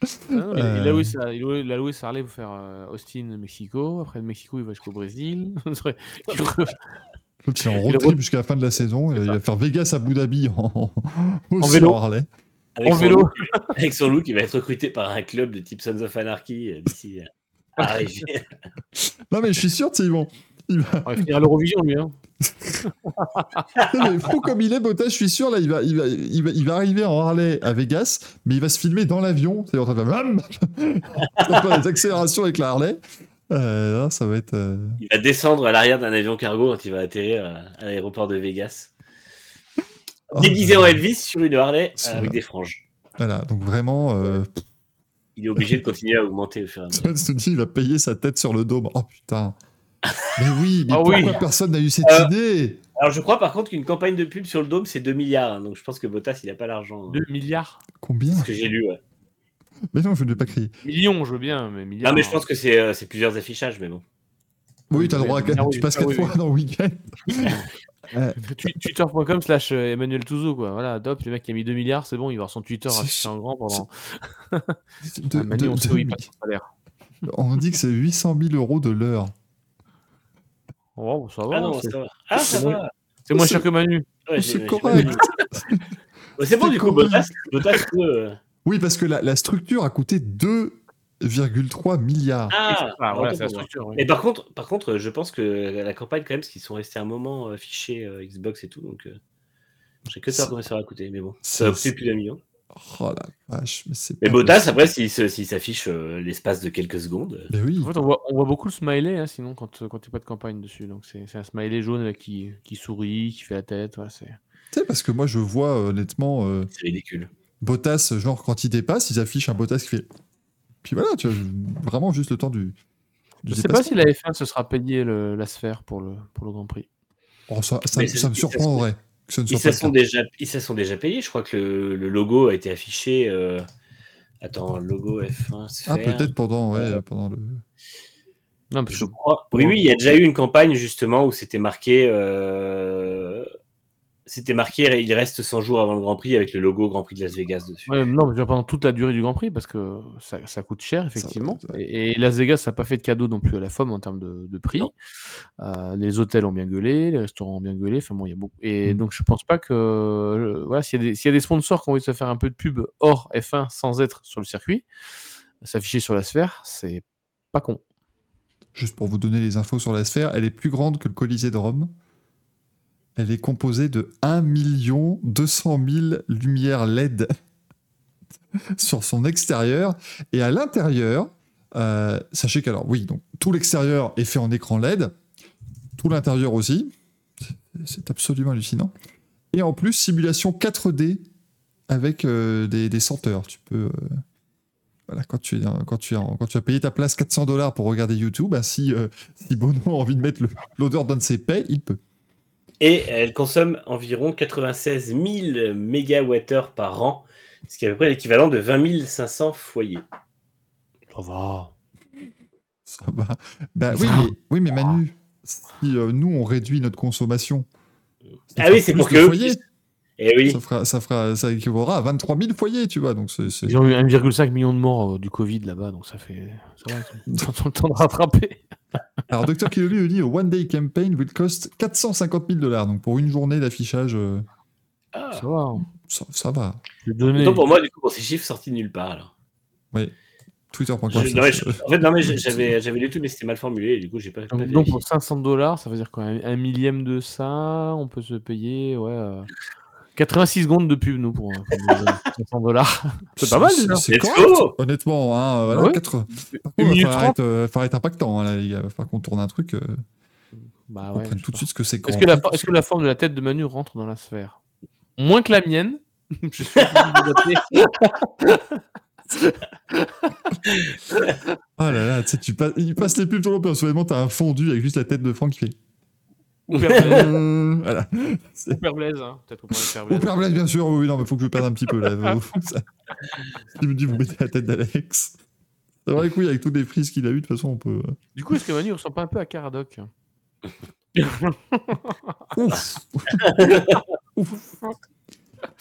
Ah non, il, il a loué sa, il a- il a loué sa Harley pour faire euh, Austin, Mexico. Après, de Mexico, il va jusqu'au Brésil. Ce serait- L'autre, il est en road trip jusqu'à la fin de la saison. Il va faire Vegas à Abu Dhabi en, aussi vélo. en Harley. Avec En son vélo. look, avec son look, il va être recruté par un club de type Sons of Anarchy euh, d'ici euh, à arriver. Non, mais je suis sûr, tu sais, ils vont. Il va, finir à l'Eurovision, lui. Hein. Mais fou comme il est, Bottas, je suis sûr, là, il va, il, va, il, va, il va arriver en Harley à Vegas, mais il va se filmer dans l'avion. C'est en train de faire bam des accélérations avec la Harley. Euh, ça va être. euh, Il va descendre à l'arrière d'un avion cargo quand il va atterrir euh, à l'aéroport de Vegas. oh, Déguisé en Elvis sur une Harley euh, avec des franges. Voilà, donc vraiment, euh, Il est obligé de continuer à augmenter au fur et à mesure. Il va payer sa tête sur le dôme. Oh putain. Mais oui, mais Ah pourquoi oui. personne n'a eu cette Euh, idée Alors je crois par contre qu'une campagne de pub sur le dôme c'est 2 milliards. hein, donc je pense que Bottas il a pas l'argent. hein. 2 milliards? Combien? C'est ce que j'ai lu. ouais. Mais non, je ne vais pas crier. Millions, je veux bien, mais milliards. Non mais je pense que c'est euh, c'est plusieurs affichages mais bon. Oui, t'as le droit à Ah oui, tu passes ah quatre oui, fois dans le week-end. Twi- Twitter.com slash euh, Emmanuel Touzo, quoi. Voilà, top, le mec qui a mis 2 milliards, c'est bon, il va avoir son Twitter affiché en grand pendant. De- Ah, Manu, de- on sait de- où il passe son salaire. on dit que c'est 800 000 euros de l'heure. Oh, ça va, Ah non, ça va. Ah ça c'est va. c'est moins cher que Manu. Ouais, c'est correct. Ouais, c'est bon du coup. Bottas. Bottas euh, Oui, parce que la, la structure a coûté 2,3 milliards. Ah, Ah, voilà, autant c'est la pour moi. structure. oui. Mais par contre, par contre, je pense que la campagne, quand même, parce qu'ils sont restés un moment euh, fichés euh, Xbox et tout, donc euh, je sais que ça C'est- combien ça va coûter, mais bon, c'est- ça va coûter plus d'un million. Oh la vache, mais c'est Mais pas Bottas, après, s'il s'affiche euh, l'espace de quelques secondes, euh, Mais oui. En fait, on voit, on voit beaucoup le smiley, hein, sinon, quand, quand il n'y a pas de campagne dessus. Donc, c'est un smiley jaune là, qui, qui sourit, qui fait la tête. ouais, c'est... Tu sais, parce que moi, je vois euh, honnêtement euh, c'est ridicule. Bottas, genre quand il dépasse, ils affichent un Bottas qui fait. Puis voilà, tu vois, vraiment juste le temps du. du Je sais pas si la F1 se sera payé le- la sphère pour le, pour le Grand Prix. Oh, ça, ça- Mais ça me surprendrait que ce ne Ils se, sont déjà, ils se sont déjà payés, je crois que le, le logo a été affiché. euh, Attends, logo F1, Ah, sphère. peut-être pendant, ouais, Euh, pendant le. Non, Je crois. Oui, oui, il y a déjà eu une campagne justement où c'était marqué. euh, C'était marqué, il reste 100 jours avant le Grand Prix avec le logo Grand Prix de Las Vegas dessus. Ouais, non, mais je veux dire, pendant toute la durée du Grand Prix, parce que ça, ça coûte cher, effectivement. Ça- ça- Et, et Las Vegas n'a pas fait de cadeau non plus à la FOM en termes de, de prix. Euh, les hôtels ont bien gueulé, les restaurants ont bien gueulé. Enfin bon, il y a beaucoup. Et Mm. donc, je pense pas que. euh, voilà, s'il y, a des- s'il y a des sponsors qui ont envie de se faire un peu de pub hors F1 sans être sur le circuit, s'afficher sur la sphère, c'est pas con. Juste pour vous donner les infos sur la sphère, elle est plus grande que le Colisée de Rome. Elle est composée de 1 200 000 lumières LED sur son extérieur. Et à l'intérieur, euh, sachez qu'alors, oui, donc tout l'extérieur est fait en écran LED, tout l'intérieur aussi. C'est absolument hallucinant. Et en plus, simulation 4D avec euh, des, des senteurs. Tu peux. euh, voilà, quand tu, dans- quand, tu quand tu as payé ta place 400 dollars pour regarder YouTube, bah, si, si Bono a envie de mettre l'odeur de ses paix, il peut. Et elle consomme environ 96 000 mégawattheures par an, ce qui est à peu près l'équivalent de 20 500 foyers. Ça va. Ça va. Bah, oui, mais, oui, mais Manu, si euh, nous on réduit notre consommation, Ah oui, c'est pour que foyers. Et oui, Ça, fera, ça, fera, ça équivaudra à 23 000 foyers, tu vois. Donc c'est, c'est- Ils ont eu 1,5 million de morts euh, du Covid là-bas, donc ça fait. Ça va, ils ont le temps de rattraper. Alors, Dr. Kiloli nous dit a One Day Campaign will cost 450 000 dollars. Donc pour une journée d'affichage, euh, Ah. Ça va. ça, ça va. Autant pour moi, du coup, pour ces chiffres sortis de nulle part. Alors. Twitter.com. Je- je- euh, en fait, non, mais j'avais, j'avais lu tout, mais c'était mal formulé, et du coup, j'ai pas. pas Donc, donc, pour 500 dollars, ça veut dire quoi? Un, un millième de ça On peut se payer ouais, euh, 86 secondes de pub, nous, pour, pour nous donner 500 dollars. C'est pas mal. C'est honnêtement. Hein, voilà, Ah ouais quatre- Par Une contre, minute il va falloir être, euh, falloir être impactant, hein, là, les gars. Il va falloir qu'on tourne un truc, euh, Bah ouais, prenne je tout de suite ce que c'est. Est-ce que, la, prix. est-ce que la forme de la tête de Manu rentre dans la sphère? Moins que la mienne. je suis. Ah là là, tu sais, tu passes, il passe les pubs tout le puis soudainement, t'as un fondu avec juste la tête de Franck qui fait. Ou Père Blaise, voilà. ou Père Blaise, hein. peut-être qu'on pourrait Père Ou Blaise. Père Blaise, bien sûr, oui, non, mais faut que je perde un petit peu là. Il me dit, vous mettez la tête d'Alex. C'est vrai que oui, avec toutes les frises qu'il a eues, de toute façon, on peut. euh, Du coup, est-ce que Manu ressemble pas un peu à Caradoc? Ouf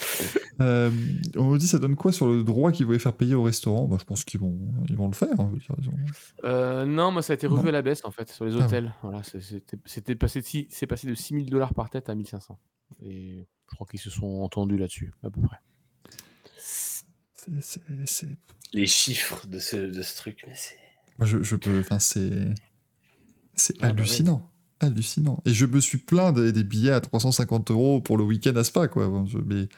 Euh, on me dit ça donne quoi sur le droit qu'ils voulaient faire payer au restaurant? Bah, Je pense qu'ils vont, ils vont le faire. hein, je veux dire, ils ont- Euh, non, moi ça a été revu Non. à la baisse en fait sur les Ah. hôtels. Voilà, c'est- c'était passé, de passé de 6000 dollars par tête à 1500. Et je crois qu'ils se sont entendus là-dessus, à peu près. Les chiffres de ce, de ce truc, mais c'est. Moi, je, je peux. Enfin, c'est. C'est Ah bah hallucinant. Hallucinant. Et je me suis plaint des, des billets à 350 euros pour le week-end à Spa, quoi. Bon, je- mais.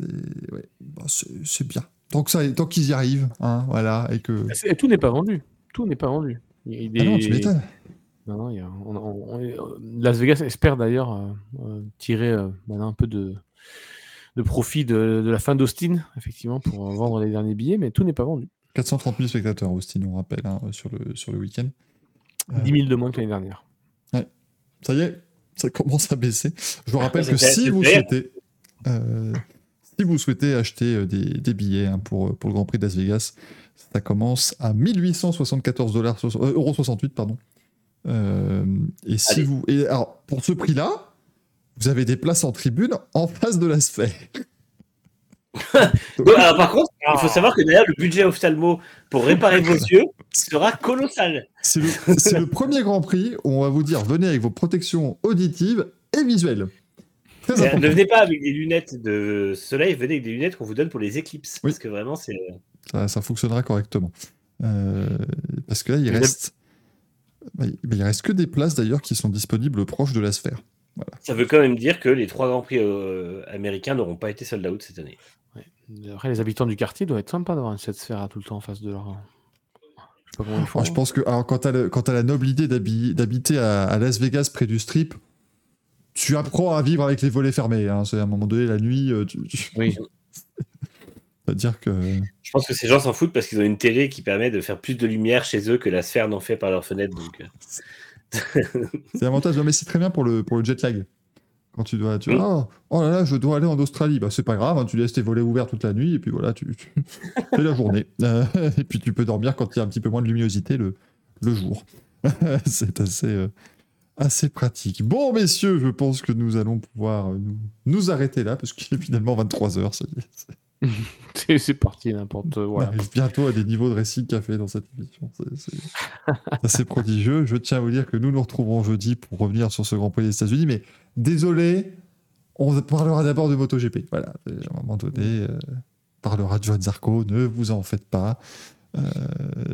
C'est- ouais, bah, c'est bien. Tant que ça, tant qu'ils y arrivent, hein, voilà, et que. Et tout n'est pas vendu. Tout n'est pas vendu. Il y a des- Ah non, tu m'étonnes. Non, non, il y a- on- on- on est- euh, Las Vegas espère d'ailleurs euh, euh, tirer euh, maintenant un peu de, de profit de, de la fin d'Austin, effectivement, pour vendre les derniers billets, mais tout n'est pas vendu. 430 000 spectateurs, Austin, on rappelle, hein, sur le, sur le week-end. Euh, 10 000 de moins que l'année dernière. Ça y est, ça commence à baisser. Je vous rappelle Ça que si vous souhaitez, euh, si vous souhaitez acheter euh, des, des billets hein, pour, pour le Grand Prix de Las Vegas, ça commence à 1874 dollars, euh, euros 68 pardon. Euh, et si Allez. vous, et alors pour ce prix-là, vous avez des places en tribune en face de la sphère. Alors, par contre, il faut savoir que derrière, le budget ophtalmo pour réparer vos yeux sera colossal. C'est le, premier Grand Prix où on va vous dire venez avec vos protections auditives et visuelles. Euh. Ne venez pas avec des lunettes de soleil, venez avec des lunettes qu'on vous donne pour les éclipses. Oui. Parce que vraiment, c'est. ça, ça fonctionnera correctement. Euh, parce que là, il Mais reste, bah, il bah, il reste que des places d'ailleurs qui sont disponibles proches de la sphère. Ça veut quand même dire que les trois grands prix euh, américains n'auront pas été sold out cette année. Ouais. Après, les habitants du quartier doivent être sympas d'avoir cette sphère tout le temps en face de leur. Je sais pas comment ils font. Moi, je pense que alors, quand tu as, la noble idée d'habi- d'habiter à, à Las Vegas près du strip, tu apprends à vivre avec les volets fermés. hein. C'est à un moment donné, la nuit, euh, tu, tu- Oui. c'est-à-dire que Je pense que ces gens s'en foutent parce qu'ils ont une télé qui permet de faire plus de lumière chez eux que la sphère n'en fait par leur fenêtre. Donc, euh, c'est l'avantage. Non, mais c'est très bien pour le, pour le jet lag. Quand tu dois, tu Mm. oh, oh là là, je dois aller en Australie. Bah, c'est pas grave, hein, tu laisses tes volets ouverts toute la nuit et puis voilà, tu, tu fais la journée. Euh, et puis tu peux dormir quand il y a un petit peu moins de luminosité le, le jour. c'est assez, euh, assez pratique. Bon, messieurs, je pense que nous allons pouvoir euh, nous, nous arrêter là parce qu'il est finalement 23h. Ça y est, c'est- parti, n'importe. Voilà. arrive bientôt à des niveaux de récit café dans cette émission. C'est- assez prodigieux. Je tiens à vous dire que nous nous retrouverons jeudi pour revenir sur ce Grand Prix des États-Unis. Mais désolé, on parlera d'abord de MotoGP. Voilà, à un moment donné, euh, on parlera de Johan Zarco. Ne vous en faites pas. Euh,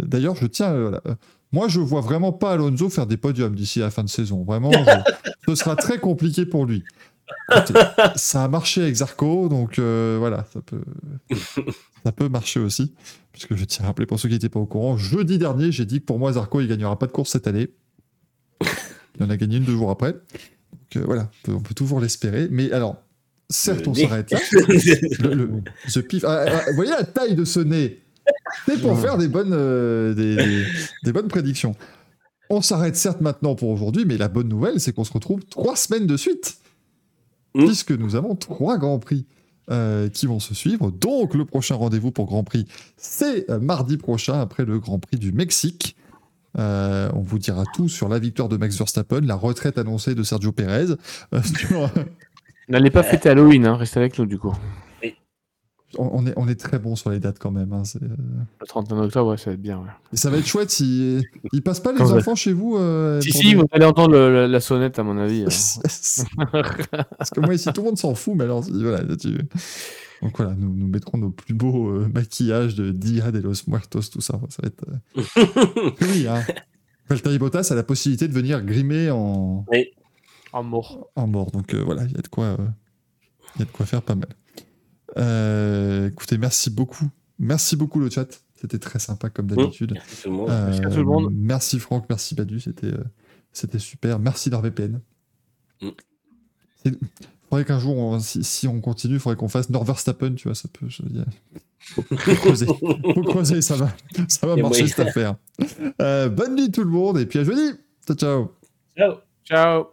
D'ailleurs, je tiens. euh, voilà, euh, moi, je vois vraiment pas Alonso faire des podiums d'ici la fin de saison. Vraiment, je- ce sera très compliqué pour lui. Ça a marché avec Zarco, donc euh, voilà, ça peut, ça peut marcher aussi. Puisque je tiens à rappeler pour ceux qui n'étaient pas au courant, jeudi dernier, j'ai dit que pour moi, Zarco, il gagnera pas de course cette année. Il en a gagné une deux jours après. Donc euh, voilà, on peut, on peut toujours l'espérer. Mais alors, certes, on s'arrête là. Le, le- ce pif. Ah, ah, vous voyez la taille de ce nez? C'est pour faire des bonnes, euh, des, des- des bonnes prédictions. On s'arrête certes maintenant pour aujourd'hui, mais la bonne nouvelle, c'est qu'on se retrouve trois semaines de suite. Mm. Puisque nous avons trois Grands Prix euh, qui vont se suivre. Donc, le prochain rendez-vous pour Grand Prix, c'est euh, mardi prochain, après le Grand Prix du Mexique. Euh, on vous dira tout sur la victoire de Max Verstappen, la retraite annoncée de Sergio Perez. euh, sur- N'allez pas fêter Halloween, hein, restez avec nous du coup. On, est, on est très bon sur les dates quand même. hein, euh, Le 31 octobre, ouais, ça va être bien. ouais. Et ça va être chouette si. Ils passent pas les Quand enfants chez vous euh, Si, si, des- vous allez entendre le- la, la sonnette, à mon avis. alors. Parce que moi ici tout le monde s'en fout, mais alors voilà. tu- Donc voilà, nous, nous mettrons nos plus beaux euh, maquillages de Dia de los Muertos, tout ça. Ça va être. euh, Oui, hein. Valtteri Bottas a la possibilité de venir grimer en, En mort. en mort. Donc voilà, il y a de quoi, il y a de quoi faire pas mal. Euh, écoutez, merci beaucoup, merci beaucoup le chat. C'était très sympa comme d'habitude. Merci tout le monde. Euh, Merci à tout le monde. Merci Franck, merci Badu, c'était euh, c'était super. Merci NordVPN. Mm. Il faudrait qu'un jour, on- si, si on continue, il faudrait qu'on fasse Norverstappen, tu vois, ça peut. Je, faut, creuser, faut creuser, ça va, ça va marcher cette affaire. Euh, bonne nuit tout le monde et puis à jeudi. Ciao ciao. Ciao. Ciao